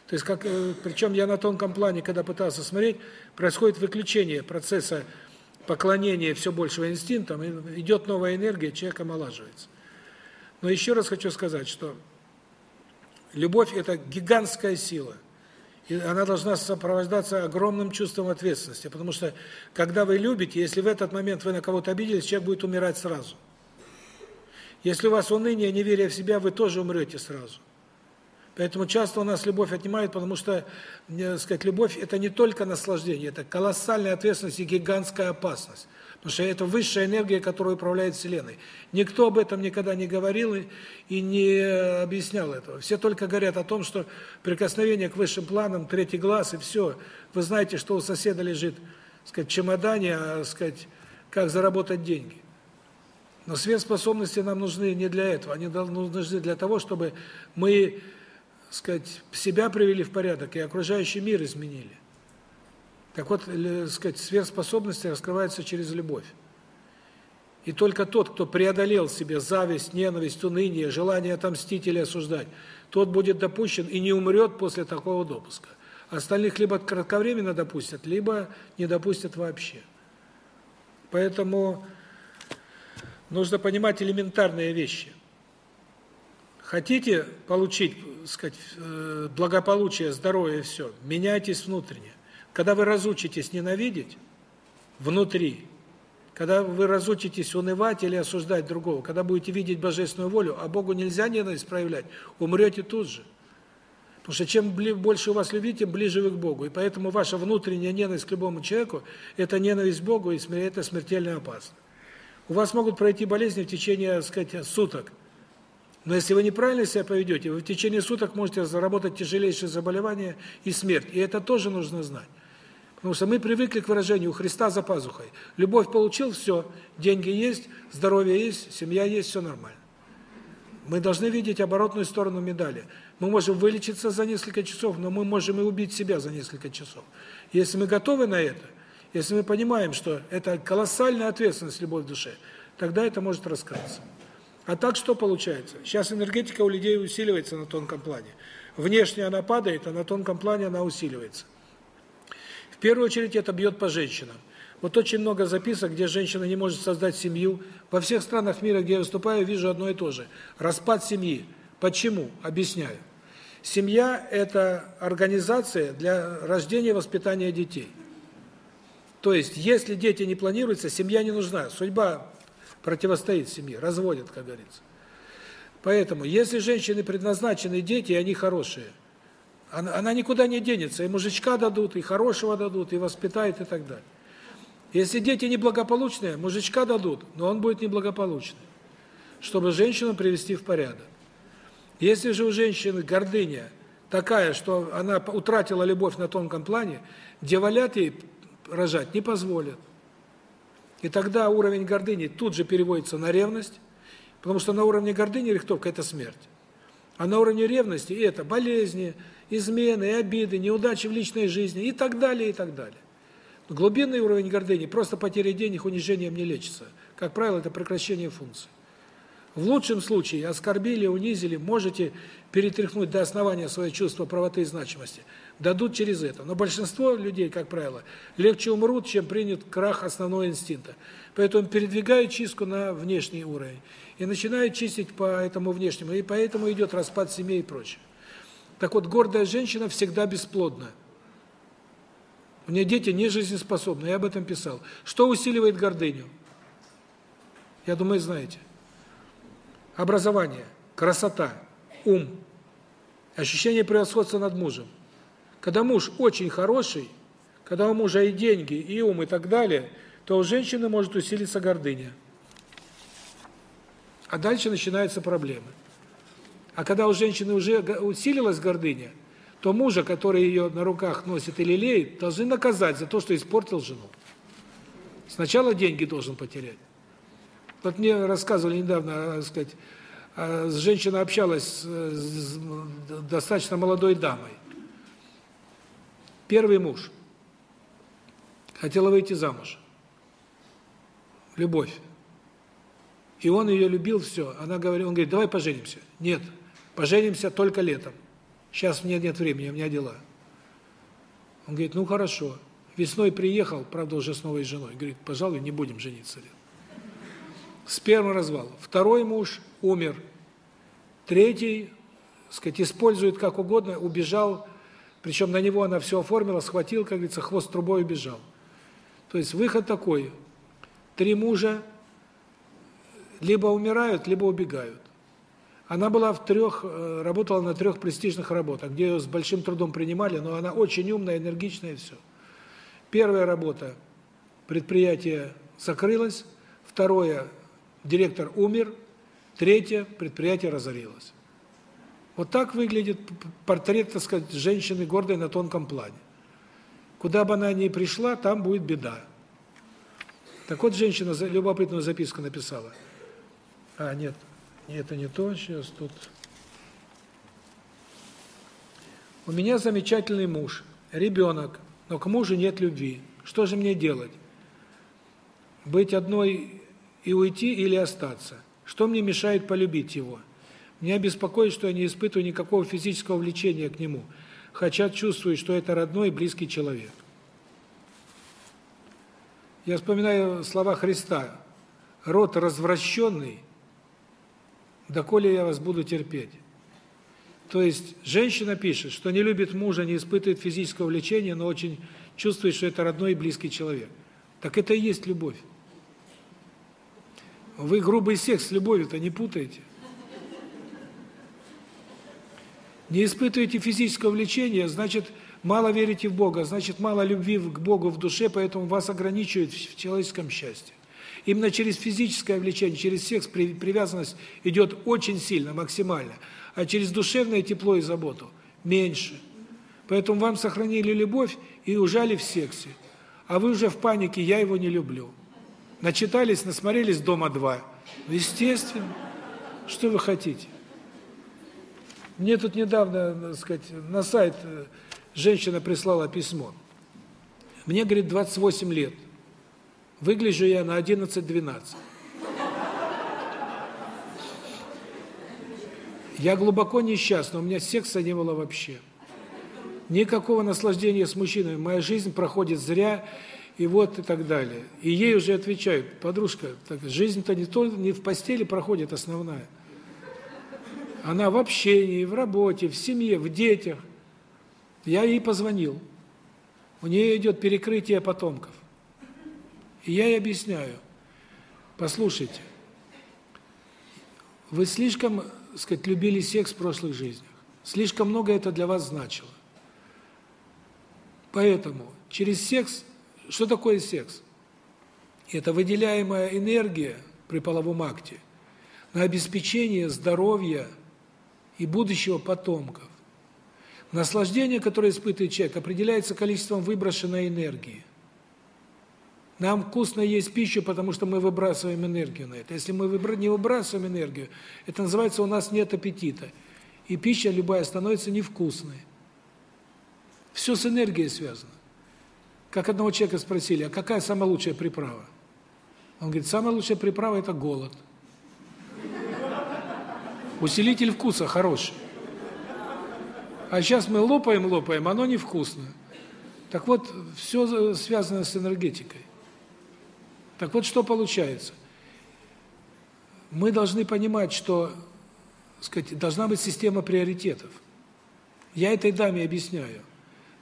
То есть как э, причем я на тонком плане, когда пытался смотреть, происходит выключение процесса поклонения все большего инстинктам, идет новая энергия, человек омолаживается. Но еще раз хочу сказать, что любовь это гигантская сила. И она должна сопровождаться огромным чувством ответственности, потому что когда вы любите, если в этот момент вы на кого-то обиделись, человек будет умирать сразу. Если у вас уныние, неверие в себя, вы тоже умрете сразу. Поэтому часто у нас любовь отнимают, потому что, мне сказать, любовь это не только наслаждение, это колоссальная ответственность и гигантская опасность. Потому что это высшая энергия, которая управляет Вселенной. Никто об этом никогда не говорил и не объяснял этого. Все только говорят о том, что прикосновение к высшим планам, третий глаз и все. Вы знаете, что у соседа лежит, сказать, в чемодане, а, сказать, как заработать деньги. Но сверхспособности нам нужны не для этого, они нужны для того, чтобы мы, сказать, себя привели в порядок и окружающий мир изменили. Так вот, сказать, сверхспособности раскрываются через любовь. И только тот, кто преодолел себе зависть, ненависть, уныние, желание отомстить или осуждать, тот будет допущен и не умрет после такого допуска. Остальных либо кратковременно допустят, либо не допустят вообще. Поэтому нужно понимать элементарные вещи. Хотите получить, сказать, э, благополучие, здоровье все, меняйтесь внутренне. Когда вы разучитесь ненавидеть внутри, когда вы разучитесь унывать или осуждать другого, когда будете видеть божественную волю, а Богу нельзя ненависть проявлять, умрете тут же. Потому что чем больше у вас любви, тем ближе вы к Богу. И поэтому ваша внутренняя ненависть к любому человеку – это ненависть к Богу, и это смертельно опасно. У вас могут пройти болезни в течение, так сказать, суток. Но если вы неправильно себя поведете, вы в течение суток можете заработать тяжелейшее заболевание и смерть. И это тоже нужно знать. Потому что мы привыкли к выражению «у Христа за пазухой». Любовь получил – все, деньги есть, здоровье есть, семья есть, все нормально. Мы должны видеть оборотную сторону медали. Мы можем вылечиться за несколько часов, но мы можем и убить себя за несколько часов. Если мы готовы на это, если мы понимаем, что это колоссальная ответственность любовь в душе, тогда это может раскрыться. А так что получается? Сейчас энергетика у людей усиливается на тонком плане. Внешне она падает, а на тонком плане она усиливается. В первую очередь это бьет по женщинам. Вот очень много записок, где женщина не может создать семью. Во всех странах мира, где я выступаю, вижу одно и то же. Распад семьи. Почему? Объясняю. Семья – это организация для рождения и воспитания детей. То есть, если дети не планируются, семья не нужна. Судьба противостоит семье, разводят, как говорится. Поэтому, если женщины предназначены дети, и они хорошие, она, она никуда не денется, и мужичка дадут, и хорошего дадут, и воспитает, и так далее. Если дети неблагополучные, мужичка дадут, но он будет неблагополучный, чтобы женщину привести в порядок. Если же у женщины гордыня такая, что она утратила любовь на тонком плане, девалят ей рожать не позволят. И тогда уровень гордыни тут же переводится на ревность, потому что на уровне гордыни рихтовка – это смерть. А на уровне ревности – это болезни, измены, обиды, неудачи в личной жизни и так далее, и так далее. Глубинный уровень гордыни просто потеря денег унижением не лечится. Как правило, это прекращение функций. В лучшем случае оскорбили, унизили, можете перетряхнуть до основания свое чувство правоты и значимости. Дадут через это. Но большинство людей, как правило, легче умрут, чем принят крах основного инстинкта. Поэтому передвигают чистку на внешний уровень. И начинают чистить по этому внешнему. И поэтому идет распад семей и прочее. Так вот, гордая женщина всегда бесплодна. У нее дети не жизнеспособны, я об этом писал. Что усиливает гордыню? Я думаю, знаете. Образование, красота, ум, ощущение превосходства над мужем. Когда муж очень хороший, когда у мужа и деньги, и ум, и так далее, то у женщины может усилиться гордыня. А дальше начинаются проблемы. А когда у женщины уже усилилась гордыня, то мужа, который ее на руках носит и лелеет, должны наказать за то, что испортил жену. Сначала деньги должен потерять. Вот мне рассказывали недавно, так сказать, а, женщина общалась с достаточно молодой дамой. Первый муж. Хотела выйти замуж. Любовь. И он ее любил все. Она говорит, он говорит: "Давай поженимся". Нет. Поженимся только летом. Сейчас мне нет времени, у меня дела. Он говорит, ну хорошо. Весной приехал, правда, уже с новой женой. Говорит, пожалуй, не будем жениться. С первым развал. Второй муж умер. Третий, сказать, использует как угодно, убежал. Причем на него она все оформила, схватил, как говорится, хвост трубой убежал. То есть выход такой. Три мужа либо умирают, либо убегают. Она была в трех, э, работала на трех престижных работах, где ее с большим трудом принимали, но она очень умная, энергичная и все. Первая работа, предприятие закрылось, второе, директор умер, третье, предприятие разорилось. Вот так выглядит портрет, так сказать, женщины гордой на тонком плане. Куда бы она ни пришла, там будет беда. Так вот, женщина любопытную записку написала. А, нет, это не то, сейчас тут. У меня замечательный муж, ребенок, но к мужу нет любви. Что же мне делать? Быть одной и уйти или остаться? Что мне мешает полюбить его? Меня беспокоит, что я не испытываю никакого физического влечения к нему, хотя чувствую, что это родной и близкий человек. Я вспоминаю слова Христа. Род развращенный доколе я вас буду терпеть. То есть женщина пишет, что не любит мужа, не испытывает физического влечения, но очень чувствует, что это родной и близкий человек. Так это и есть любовь. Вы грубый секс с любовью-то не путаете. Не испытываете физического влечения, значит, мало верите в Бога, значит, мало любви к Богу в душе, поэтому вас ограничивают в человеческом счастье. Именно через физическое влечение, через секс привязанность идет очень сильно, максимально, а через душевное тепло и заботу меньше. Поэтому вам сохранили любовь и ужали в сексе. А вы уже в панике, я его не люблю. Начитались, насмотрелись дома два. Естественно. Что вы хотите? Мне тут недавно, так сказать, на сайт э, женщина прислала письмо. Мне, говорит, 28 лет. Выгляжу я на 11-12. Я глубоко несчастна, у меня секса не было вообще. Никакого наслаждения с мужчиной. Моя жизнь проходит зря, и вот и так далее. И ей уже отвечают, подружка, так жизнь-то не, то, не в постели проходит основная. Она в общении, в работе, в семье, в детях. Я ей позвонил. У нее идет перекрытие потомков. И я ей объясняю. Послушайте, вы слишком, сказать, любили секс в прошлых жизнях. Слишком много это для вас значило. Поэтому через секс, что такое секс? Это выделяемая энергия при половом акте на обеспечение здоровья и будущего потомков. Наслаждение, которое испытывает человек, определяется количеством выброшенной энергии. Нам вкусно есть пищу, потому что мы выбрасываем энергию на это. Если мы не выбрасываем энергию, это называется у нас нет аппетита. И пища любая становится невкусной. Все с энергией связано. Как одного человека спросили, а какая самая лучшая приправа? Он говорит, самая лучшая приправа – это голод. Усилитель вкуса хороший. А сейчас мы лопаем, лопаем, оно невкусно. Так вот, все связано с энергетикой. Так вот, что получается? Мы должны понимать, что, сказать, должна быть система приоритетов. Я этой даме объясняю.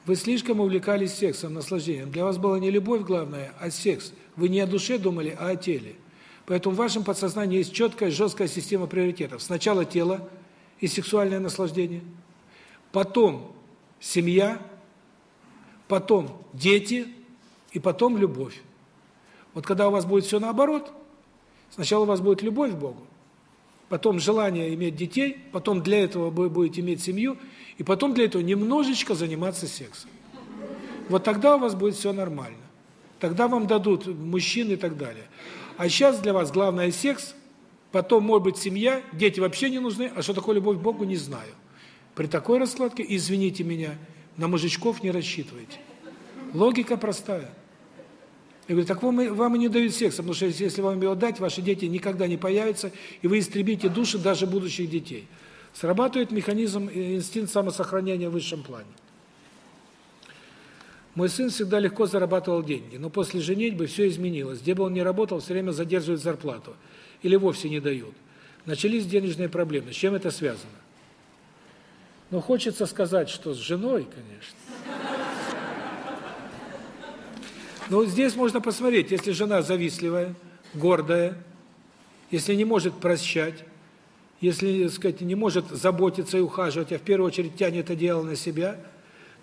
Вы слишком увлекались сексом, наслаждением. Для вас была не любовь главная, а секс. Вы не о душе думали, а о теле. Поэтому в вашем подсознании есть четкая, жесткая система приоритетов. Сначала тело и сексуальное наслаждение – потом семья, потом дети и потом любовь. Вот когда у вас будет все наоборот, сначала у вас будет любовь к Богу, потом желание иметь детей, потом для этого вы будете иметь семью, и потом для этого немножечко заниматься сексом. Вот тогда у вас будет все нормально. Тогда вам дадут мужчин и так далее. А сейчас для вас главное секс, потом может быть семья, дети вообще не нужны, а что такое любовь к Богу, не знаю. При такой раскладке, извините меня, на мужичков не рассчитывайте. Логика простая. Я говорю, так вам, вам и не дают секса, потому что если вам его дать, ваши дети никогда не появятся, и вы истребите души даже будущих детей. Срабатывает механизм, инстинкт самосохранения в высшем плане. Мой сын всегда легко зарабатывал деньги, но после женитьбы все изменилось. Где бы он ни работал, все время задерживают зарплату. Или вовсе не дают. Начались денежные проблемы. С чем это связано? Но хочется сказать, что с женой, конечно. Но здесь можно посмотреть, если жена завистливая, гордая, если не может прощать, если, так сказать, не может заботиться и ухаживать, а в первую очередь тянет это дело на себя,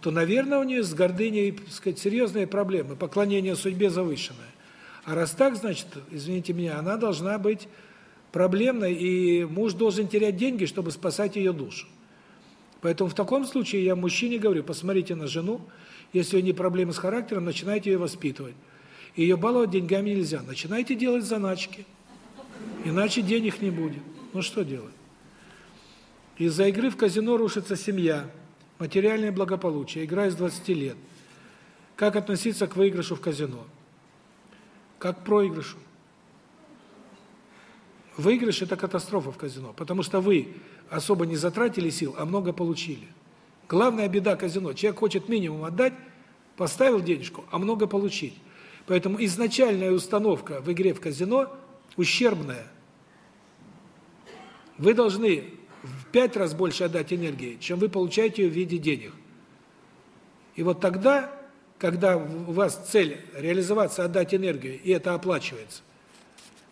то, наверное, у нее с гордыней, так сказать, серьезные проблемы, поклонение судьбе завышенное. А раз так, значит, извините меня, она должна быть проблемной, и муж должен терять деньги, чтобы спасать ее душу. Поэтому в таком случае я мужчине говорю, посмотрите на жену, если у нее проблемы с характером, начинайте ее воспитывать. Ее баловать деньгами нельзя, начинайте делать заначки, иначе денег не будет. Ну что делать? Из-за игры в казино рушится семья, материальное благополучие, игра из 20 лет. Как относиться к выигрышу в казино? Как к проигрышу. Выигрыш – это катастрофа в казино, потому что вы особо не затратили сил, а много получили. Главная беда казино. Человек хочет минимум отдать, поставил денежку, а много получить. Поэтому изначальная установка в игре в казино ущербная. Вы должны в пять раз больше отдать энергии, чем вы получаете ее в виде денег. И вот тогда, когда у вас цель реализоваться, отдать энергию, и это оплачивается,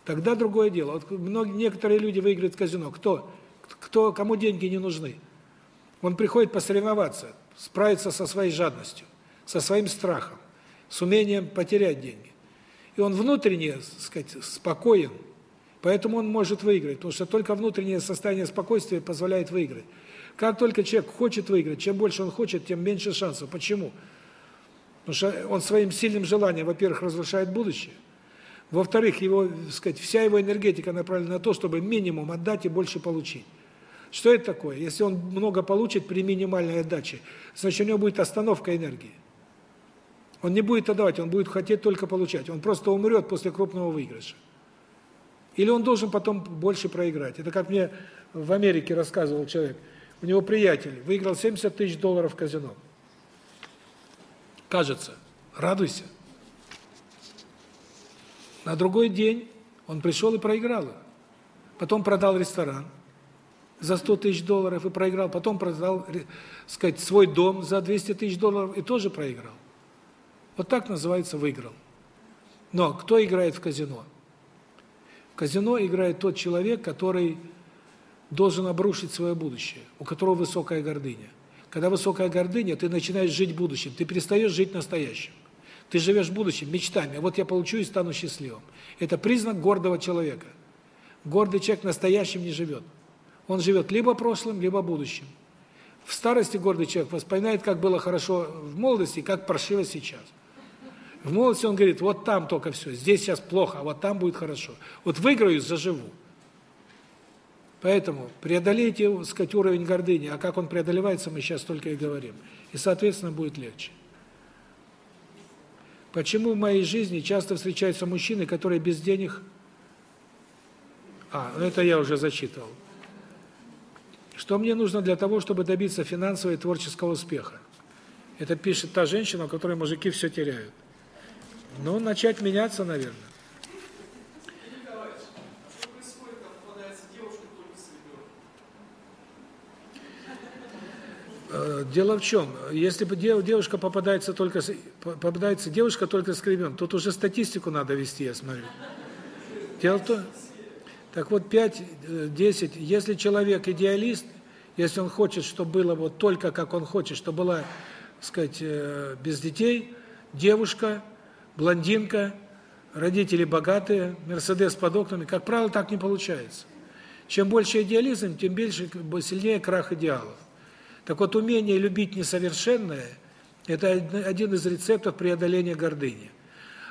тогда другое дело. Вот многие, некоторые люди выигрывают в казино. Кто? Кто, кому деньги не нужны? Он приходит посоревноваться, справиться со своей жадностью, со своим страхом, с умением потерять деньги. И он внутренне, так сказать, спокоен, поэтому он может выиграть, потому что только внутреннее состояние спокойствия позволяет выиграть. Как только человек хочет выиграть, чем больше он хочет, тем меньше шансов. Почему? Потому что он своим сильным желанием, во-первых, разрушает будущее, во-вторых, его, сказать, вся его энергетика направлена на то, чтобы минимум отдать и больше получить. Что это такое? Если он много получит при минимальной отдаче, значит, у него будет остановка энергии. Он не будет отдавать, он будет хотеть только получать. Он просто умрет после крупного выигрыша. Или он должен потом больше проиграть. Это как мне в Америке рассказывал человек. У него приятель выиграл 70 тысяч долларов в казино. Кажется, радуйся. На другой день он пришел и проиграл. Потом продал ресторан за 100 тысяч долларов и проиграл. Потом продал, сказать, свой дом за 200 тысяч долларов и тоже проиграл. Вот так называется выиграл. Но кто играет в казино? Казино играет тот человек, который должен обрушить свое будущее, у которого высокая гордыня. Когда высокая гордыня, ты начинаешь жить будущим, ты перестаешь жить настоящим. Ты живешь будущим, мечтами. Вот я получу и стану счастливым. Это признак гордого человека. Гордый человек настоящим не живет. Он живет либо прошлым, либо будущим. В старости гордый человек воспоминает, как было хорошо в молодости, как паршиво сейчас. В молодости он говорит, вот там только все, здесь сейчас плохо, а вот там будет хорошо. Вот выиграю, заживу. Поэтому преодолейте, так сказать, уровень гордыни, а как он преодолевается, мы сейчас только и говорим. И, соответственно, будет легче. Почему в моей жизни часто встречаются мужчины, которые без денег... А, ну это я уже зачитывал. Что мне нужно для того, чтобы добиться финансового и творческого успеха? Это пишет та женщина, у которой мужики все теряют. Ну, начать меняться, наверное. Э, дело в чем? Если девушка попадается только попадается девушка только с ребенком, тут уже статистику надо вести, я смотрю. Дело в том, так вот 5 10, э, если человек идеалист, если он хочет, чтобы было вот только как он хочет, чтобы была, сказать, э, без детей, девушка, блондинка, родители богатые, Мерседес под окнами, как правило, так не получается. Чем больше идеализм, тем больше сильнее крах идеалов. Так вот, умение любить несовершенное – это один из рецептов преодоления гордыни.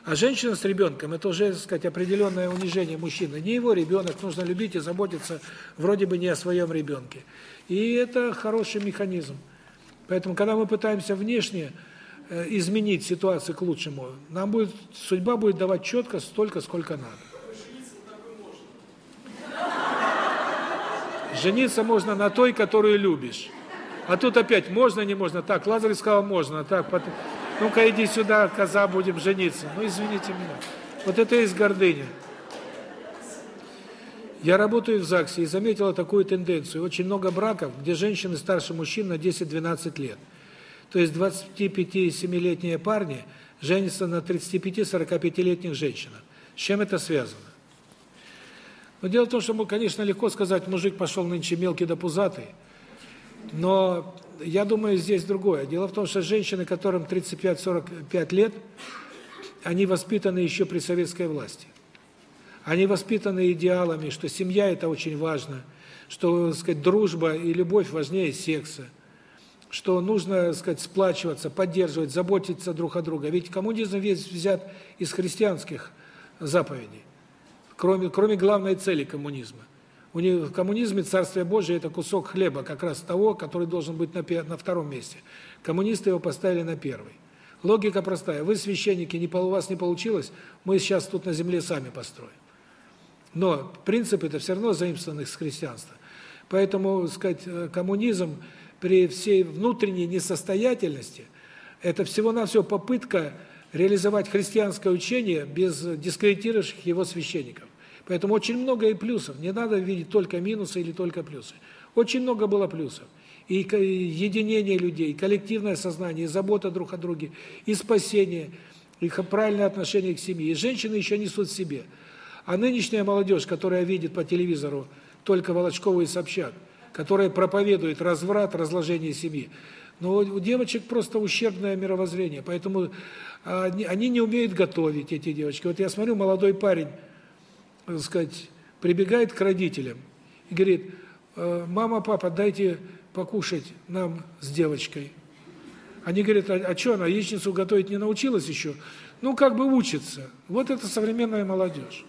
А женщина с ребенком – это уже, так сказать, определенное унижение мужчины. Не его ребенок, нужно любить и заботиться вроде бы не о своем ребенке. И это хороший механизм. Поэтому, когда мы пытаемся внешне изменить ситуацию к лучшему, нам будет судьба будет давать четко столько, сколько надо. Жениться можно на той, которую любишь. А тут опять можно, не можно. Так, Лазарь сказал, можно. Так, потом... ну-ка иди сюда, коза, будем жениться. Ну, извините меня. Вот это есть гордыня. Я работаю в ЗАГСе и заметила такую тенденцию. Очень много браков, где женщины старше мужчин на 10-12 лет. То есть 25-7-летние парни женятся на 35-45-летних женщинах. С чем это связано? Но дело в том, что, конечно, легко сказать, мужик пошел нынче мелкий да пузатый. Но я думаю, здесь другое. Дело в том, что женщины, которым 35-45 лет, они воспитаны еще при советской власти. Они воспитаны идеалами, что семья – это очень важно, что, так сказать, дружба и любовь важнее секса, что нужно, так сказать, сплачиваться, поддерживать, заботиться друг о друге. Ведь коммунизм весь взят из христианских заповедей, кроме, кроме главной цели коммунизма. У них в коммунизме Царствие Божие – это кусок хлеба, как раз того, который должен быть на, на втором месте. Коммунисты его поставили на первый. Логика простая. Вы, священники, не, у вас не получилось, мы сейчас тут на земле сами построим. Но принцип это все равно заимствованный с христианства. Поэтому, сказать, э, коммунизм при всей внутренней несостоятельности – это всего-навсего попытка реализовать христианское учение без дискредитирующих его священников. Поэтому очень много и плюсов. Не надо видеть только минусы или только плюсы. Очень много было плюсов. И единение людей, и коллективное сознание, и забота друг о друге, и спасение, и правильное отношение к семье. И женщины еще несут в себе. А нынешняя молодежь, которая видит по телевизору только Волочкову и Собчак, которая проповедует разврат, разложение семьи. Но у девочек просто ущербное мировоззрение, поэтому они, они не умеют готовить, эти девочки. Вот я смотрю, молодой парень, так сказать, прибегает к родителям и говорит, «Э, мама, папа, дайте покушать нам с девочкой. Они говорят, а, а что она, яичницу готовить не научилась еще? Ну, как бы учится. Вот это современная молодежь.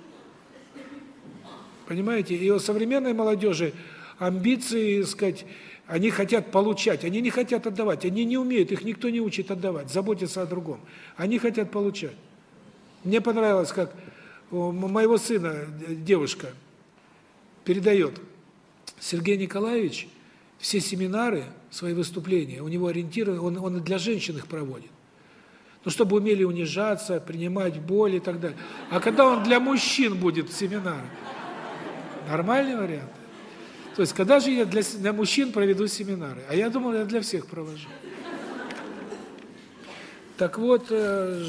Понимаете? И у современной молодежи амбиции, сказать, они хотят получать, они не хотят отдавать, они не умеют, их никто не учит отдавать, заботиться о другом. Они хотят получать. Мне понравилось, как у моего сына девушка передает. Сергей Николаевич все семинары, свои выступления, у него ориентированы, он, он для женщин их проводит. Ну, чтобы умели унижаться, принимать боль и так далее. А когда он для мужчин будет семинар? Нормальный вариант. То есть, когда же я для, для мужчин проведу семинары? А я думал, я для всех провожу. Так вот, э,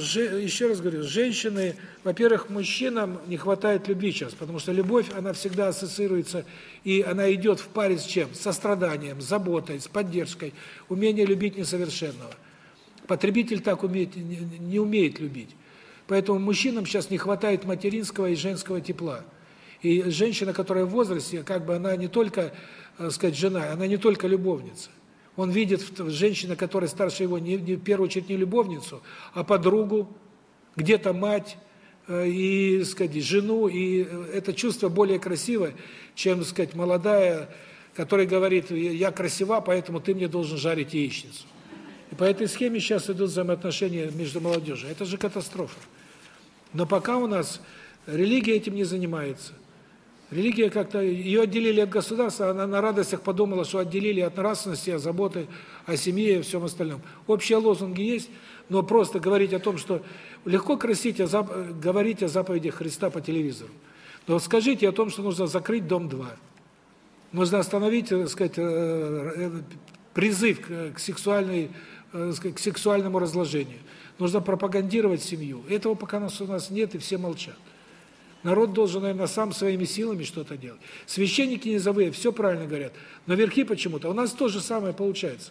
еще раз говорю, женщины, во-первых, мужчинам не хватает любви сейчас, потому что любовь, она всегда ассоциируется, и она идет в паре с чем? Со страданием, заботой, с поддержкой, умение любить несовершенного. Потребитель так умеет, не умеет любить. Поэтому мужчинам сейчас не хватает материнского и женского тепла. И женщина, которая в возрасте, как бы она не только, так э, сказать, жена, она не только любовница. Он видит в женщине, которая старше его, не, не в первую очередь не любовницу, а подругу, где-то мать, э, и, сказать, жену, и это чувство более красивое, чем, сказать, молодая, которая говорит, я красива, поэтому ты мне должен жарить яичницу. И по этой схеме сейчас идут взаимоотношения между молодежью. Это же катастрофа. Но пока у нас религия этим не занимается – Религия как-то, ее отделили от государства, она на радостях подумала, что отделили от нравственности, от заботы о семье и всем остальном. Общие лозунги есть, но просто говорить о том, что легко красить, о зап... говорить о заповедях Христа по телевизору. Но скажите о том, что нужно закрыть дом 2. Нужно остановить, так сказать, э, э, призыв к сексуальной э, к сексуальному разложению. Нужно пропагандировать семью. Этого пока у нас нет, и все молчат. Народ должен, наверное, сам своими силами что-то делать. Священники низовые все правильно говорят, но верхи почему-то. У нас то же самое получается.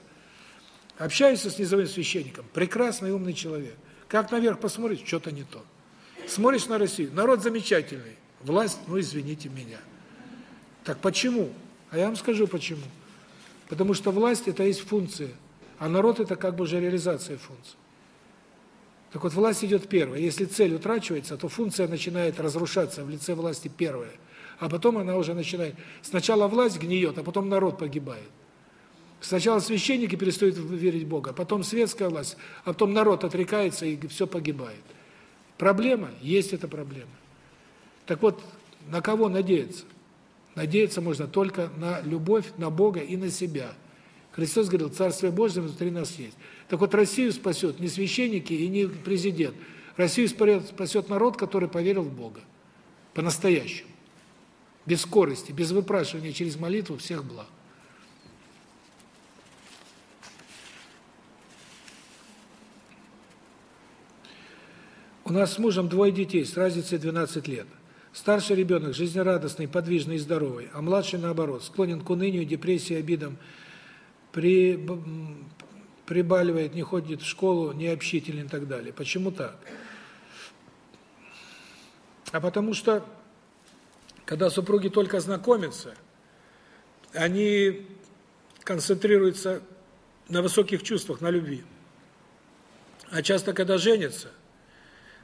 Общаюсь с низовым священником, прекрасный умный человек. Как наверх посмотришь, что-то не то. Смотришь на Россию, народ замечательный, власть, ну извините меня. Так почему? А я вам скажу почему. Потому что власть это есть функция, а народ это как бы уже реализация функции. Так вот, власть идет первая. Если цель утрачивается, то функция начинает разрушаться в лице власти первая. А потом она уже начинает... Сначала власть гниет, а потом народ погибает. Сначала священники перестают верить в Бога, потом светская власть, а потом народ отрекается и все погибает. Проблема? Есть эта проблема. Так вот, на кого надеяться? Надеяться можно только на любовь, на Бога и на себя. Христос говорил, Царствие Божье внутри нас есть. Так вот, Россию спасет не священники и не президент. Россию спасет народ, который поверил в Бога. По-настоящему. Без скорости, без выпрашивания через молитву всех благ. У нас с мужем двое детей с разницей 12 лет. Старший ребенок жизнерадостный, подвижный и здоровый, а младший, наоборот, склонен к унынию, депрессии, обидам, при прибаливает, не ходит в школу, не общителен и так далее. Почему так? А потому что, когда супруги только знакомятся, они концентрируются на высоких чувствах, на любви. А часто, когда женятся,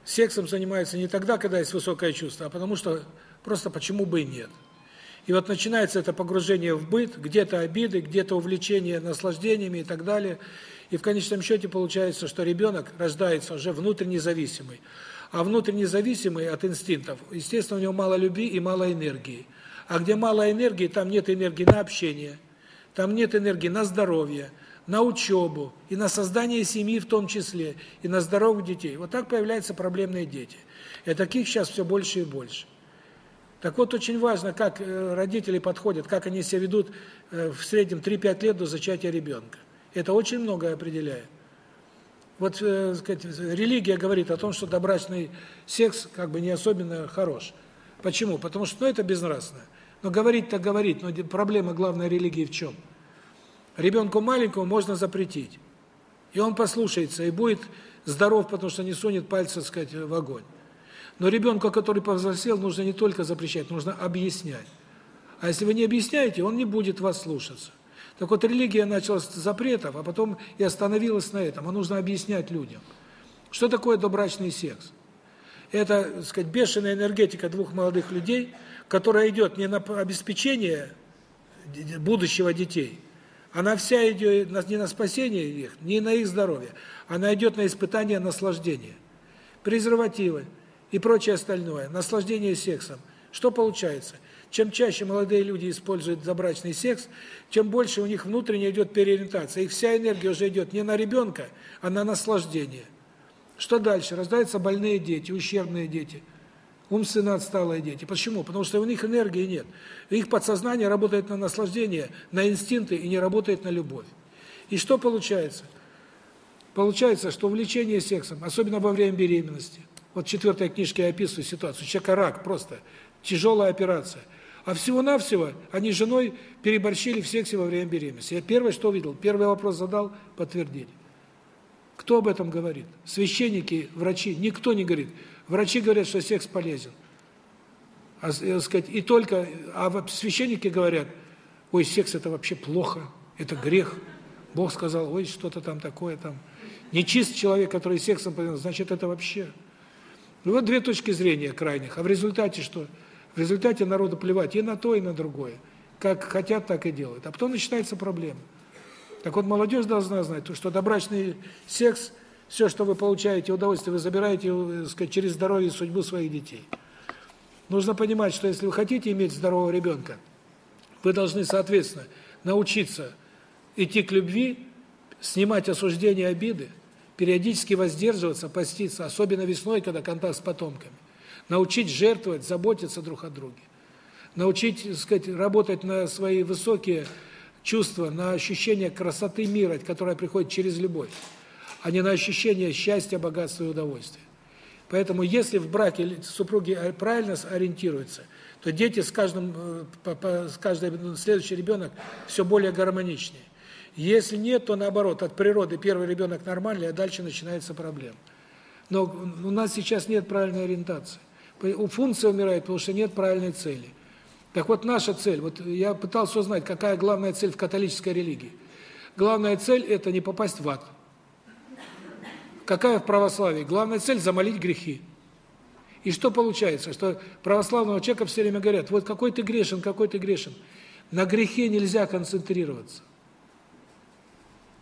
сексом занимаются не тогда, когда есть высокое чувство, а потому что просто почему бы и нет. И вот начинается это погружение в быт, где-то обиды, где-то увлечение наслаждениями и так далее. И в конечном счете получается, что ребенок рождается уже внутренне зависимый. А внутренне зависимый от инстинктов, естественно, у него мало любви и мало энергии. А где мало энергии, там нет энергии на общение, там нет энергии на здоровье, на учебу, и на создание семьи в том числе, и на здоровых детей. Вот так появляются проблемные дети. И таких сейчас все больше и больше. Так вот, очень важно, как э, родители подходят, как они себя ведут э, в среднем 3-5 лет до зачатия ребенка. Это очень многое определяет. Вот, э, сказать, религия говорит о том, что добрачный секс как бы не особенно хорош. Почему? Потому что ну, это безнравственно. Но говорить-то говорить, но проблема главной религии в чем? Ребенку маленькому можно запретить. И он послушается, и будет здоров, потому что не сунет пальцы, сказать, в огонь. Но ребенку, который повзрослел, нужно не только запрещать, нужно объяснять. А если вы не объясняете, он не будет вас слушаться. Так вот, религия началась с запретов, а потом и остановилась на этом. А нужно объяснять людям. Что такое добрачный секс? Это, так сказать, бешеная энергетика двух молодых людей, которая идет не на обеспечение будущего детей, она вся идет не на спасение их, не на их здоровье, она идет на испытание наслаждения. Презервативы и прочее остальное, наслаждение сексом. Что получается? Чем чаще молодые люди используют забрачный секс, тем больше у них внутренне идет переориентация. Их вся энергия уже идет не на ребенка, а на наслаждение. Что дальше? Рождаются больные дети, ущербные дети, умственно отсталые дети. Почему? Потому что у них энергии нет. Их подсознание работает на наслаждение, на инстинкты и не работает на любовь. И что получается? Получается, что увлечение сексом, особенно во время беременности, вот в четвертой книжке я описываю ситуацию, человека рак просто, тяжелая операция. А всего-навсего они с женой переборщили в сексе во время беременности. Я первое, что увидел, первый вопрос задал, подтвердили. Кто об этом говорит? Священники, врачи, никто не говорит. Врачи говорят, что секс полезен. А, э, сказать, и только, а священники говорят, ой, секс это вообще плохо, это грех. Бог сказал, ой, что-то там такое там. Нечист человек, который сексом значит, это вообще. Ну, вот две точки зрения крайних. А в результате что? В результате народу плевать и на то, и на другое. Как хотят, так и делают. А потом начинается проблема. Так вот, молодежь должна знать, что добрачный секс, все, что вы получаете удовольствие, вы забираете э, сказать, через здоровье и судьбу своих детей. Нужно понимать, что если вы хотите иметь здорового ребенка, вы должны, соответственно, научиться идти к любви, снимать осуждение обиды, периодически воздерживаться, поститься, особенно весной, когда контакт с потомками научить жертвовать, заботиться друг о друге, научить, так сказать, работать на свои высокие чувства, на ощущение красоты мира, которое приходит через любовь, а не на ощущение счастья, богатства и удовольствия. Поэтому если в браке супруги правильно ориентируются, то дети с каждым э, с каждый ну, следующий ребенок все более гармоничнее. Если нет, то наоборот, от природы первый ребенок нормальный, а дальше начинается проблема. Но у нас сейчас нет правильной ориентации. Функция умирает, потому что нет правильной цели. Так вот, наша цель, вот я пытался узнать, какая главная цель в католической религии. Главная цель – это не попасть в ад. Какая в православии? Главная цель – замолить грехи. И что получается? Что православного человека все время говорят, вот какой ты грешен, какой ты грешен. На грехе нельзя концентрироваться.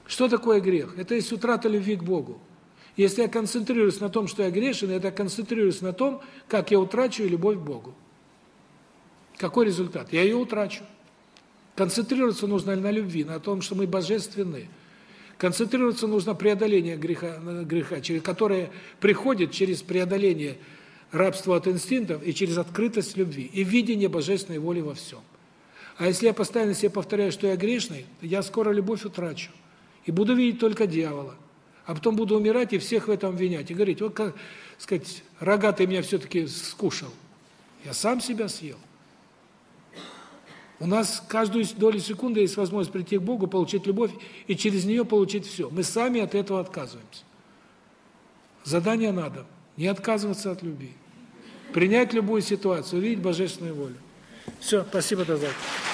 Что такое грех? Это есть утрата любви к Богу. Если я концентрируюсь на том, что я грешен, я концентрируюсь на том, как я утрачу любовь к Богу. Какой результат? Я ее утрачу. Концентрироваться нужно на любви, на том, что мы божественны. Концентрироваться нужно на преодолении греха, греха, через которое приходит через преодоление рабства от инстинктов и через открытость любви и видение божественной воли во всем. А если я постоянно себе повторяю, что я грешный, я скоро любовь утрачу и буду видеть только дьявола а потом буду умирать и всех в этом обвинять. И говорить, вот, как сказать, рогатый меня все-таки скушал. Я сам себя съел. У нас каждую долю секунды есть возможность прийти к Богу, получить любовь и через нее получить все. Мы сами от этого отказываемся. Задание надо. Не отказываться от любви. Принять любую ситуацию, увидеть божественную волю. Все, спасибо, до завтра.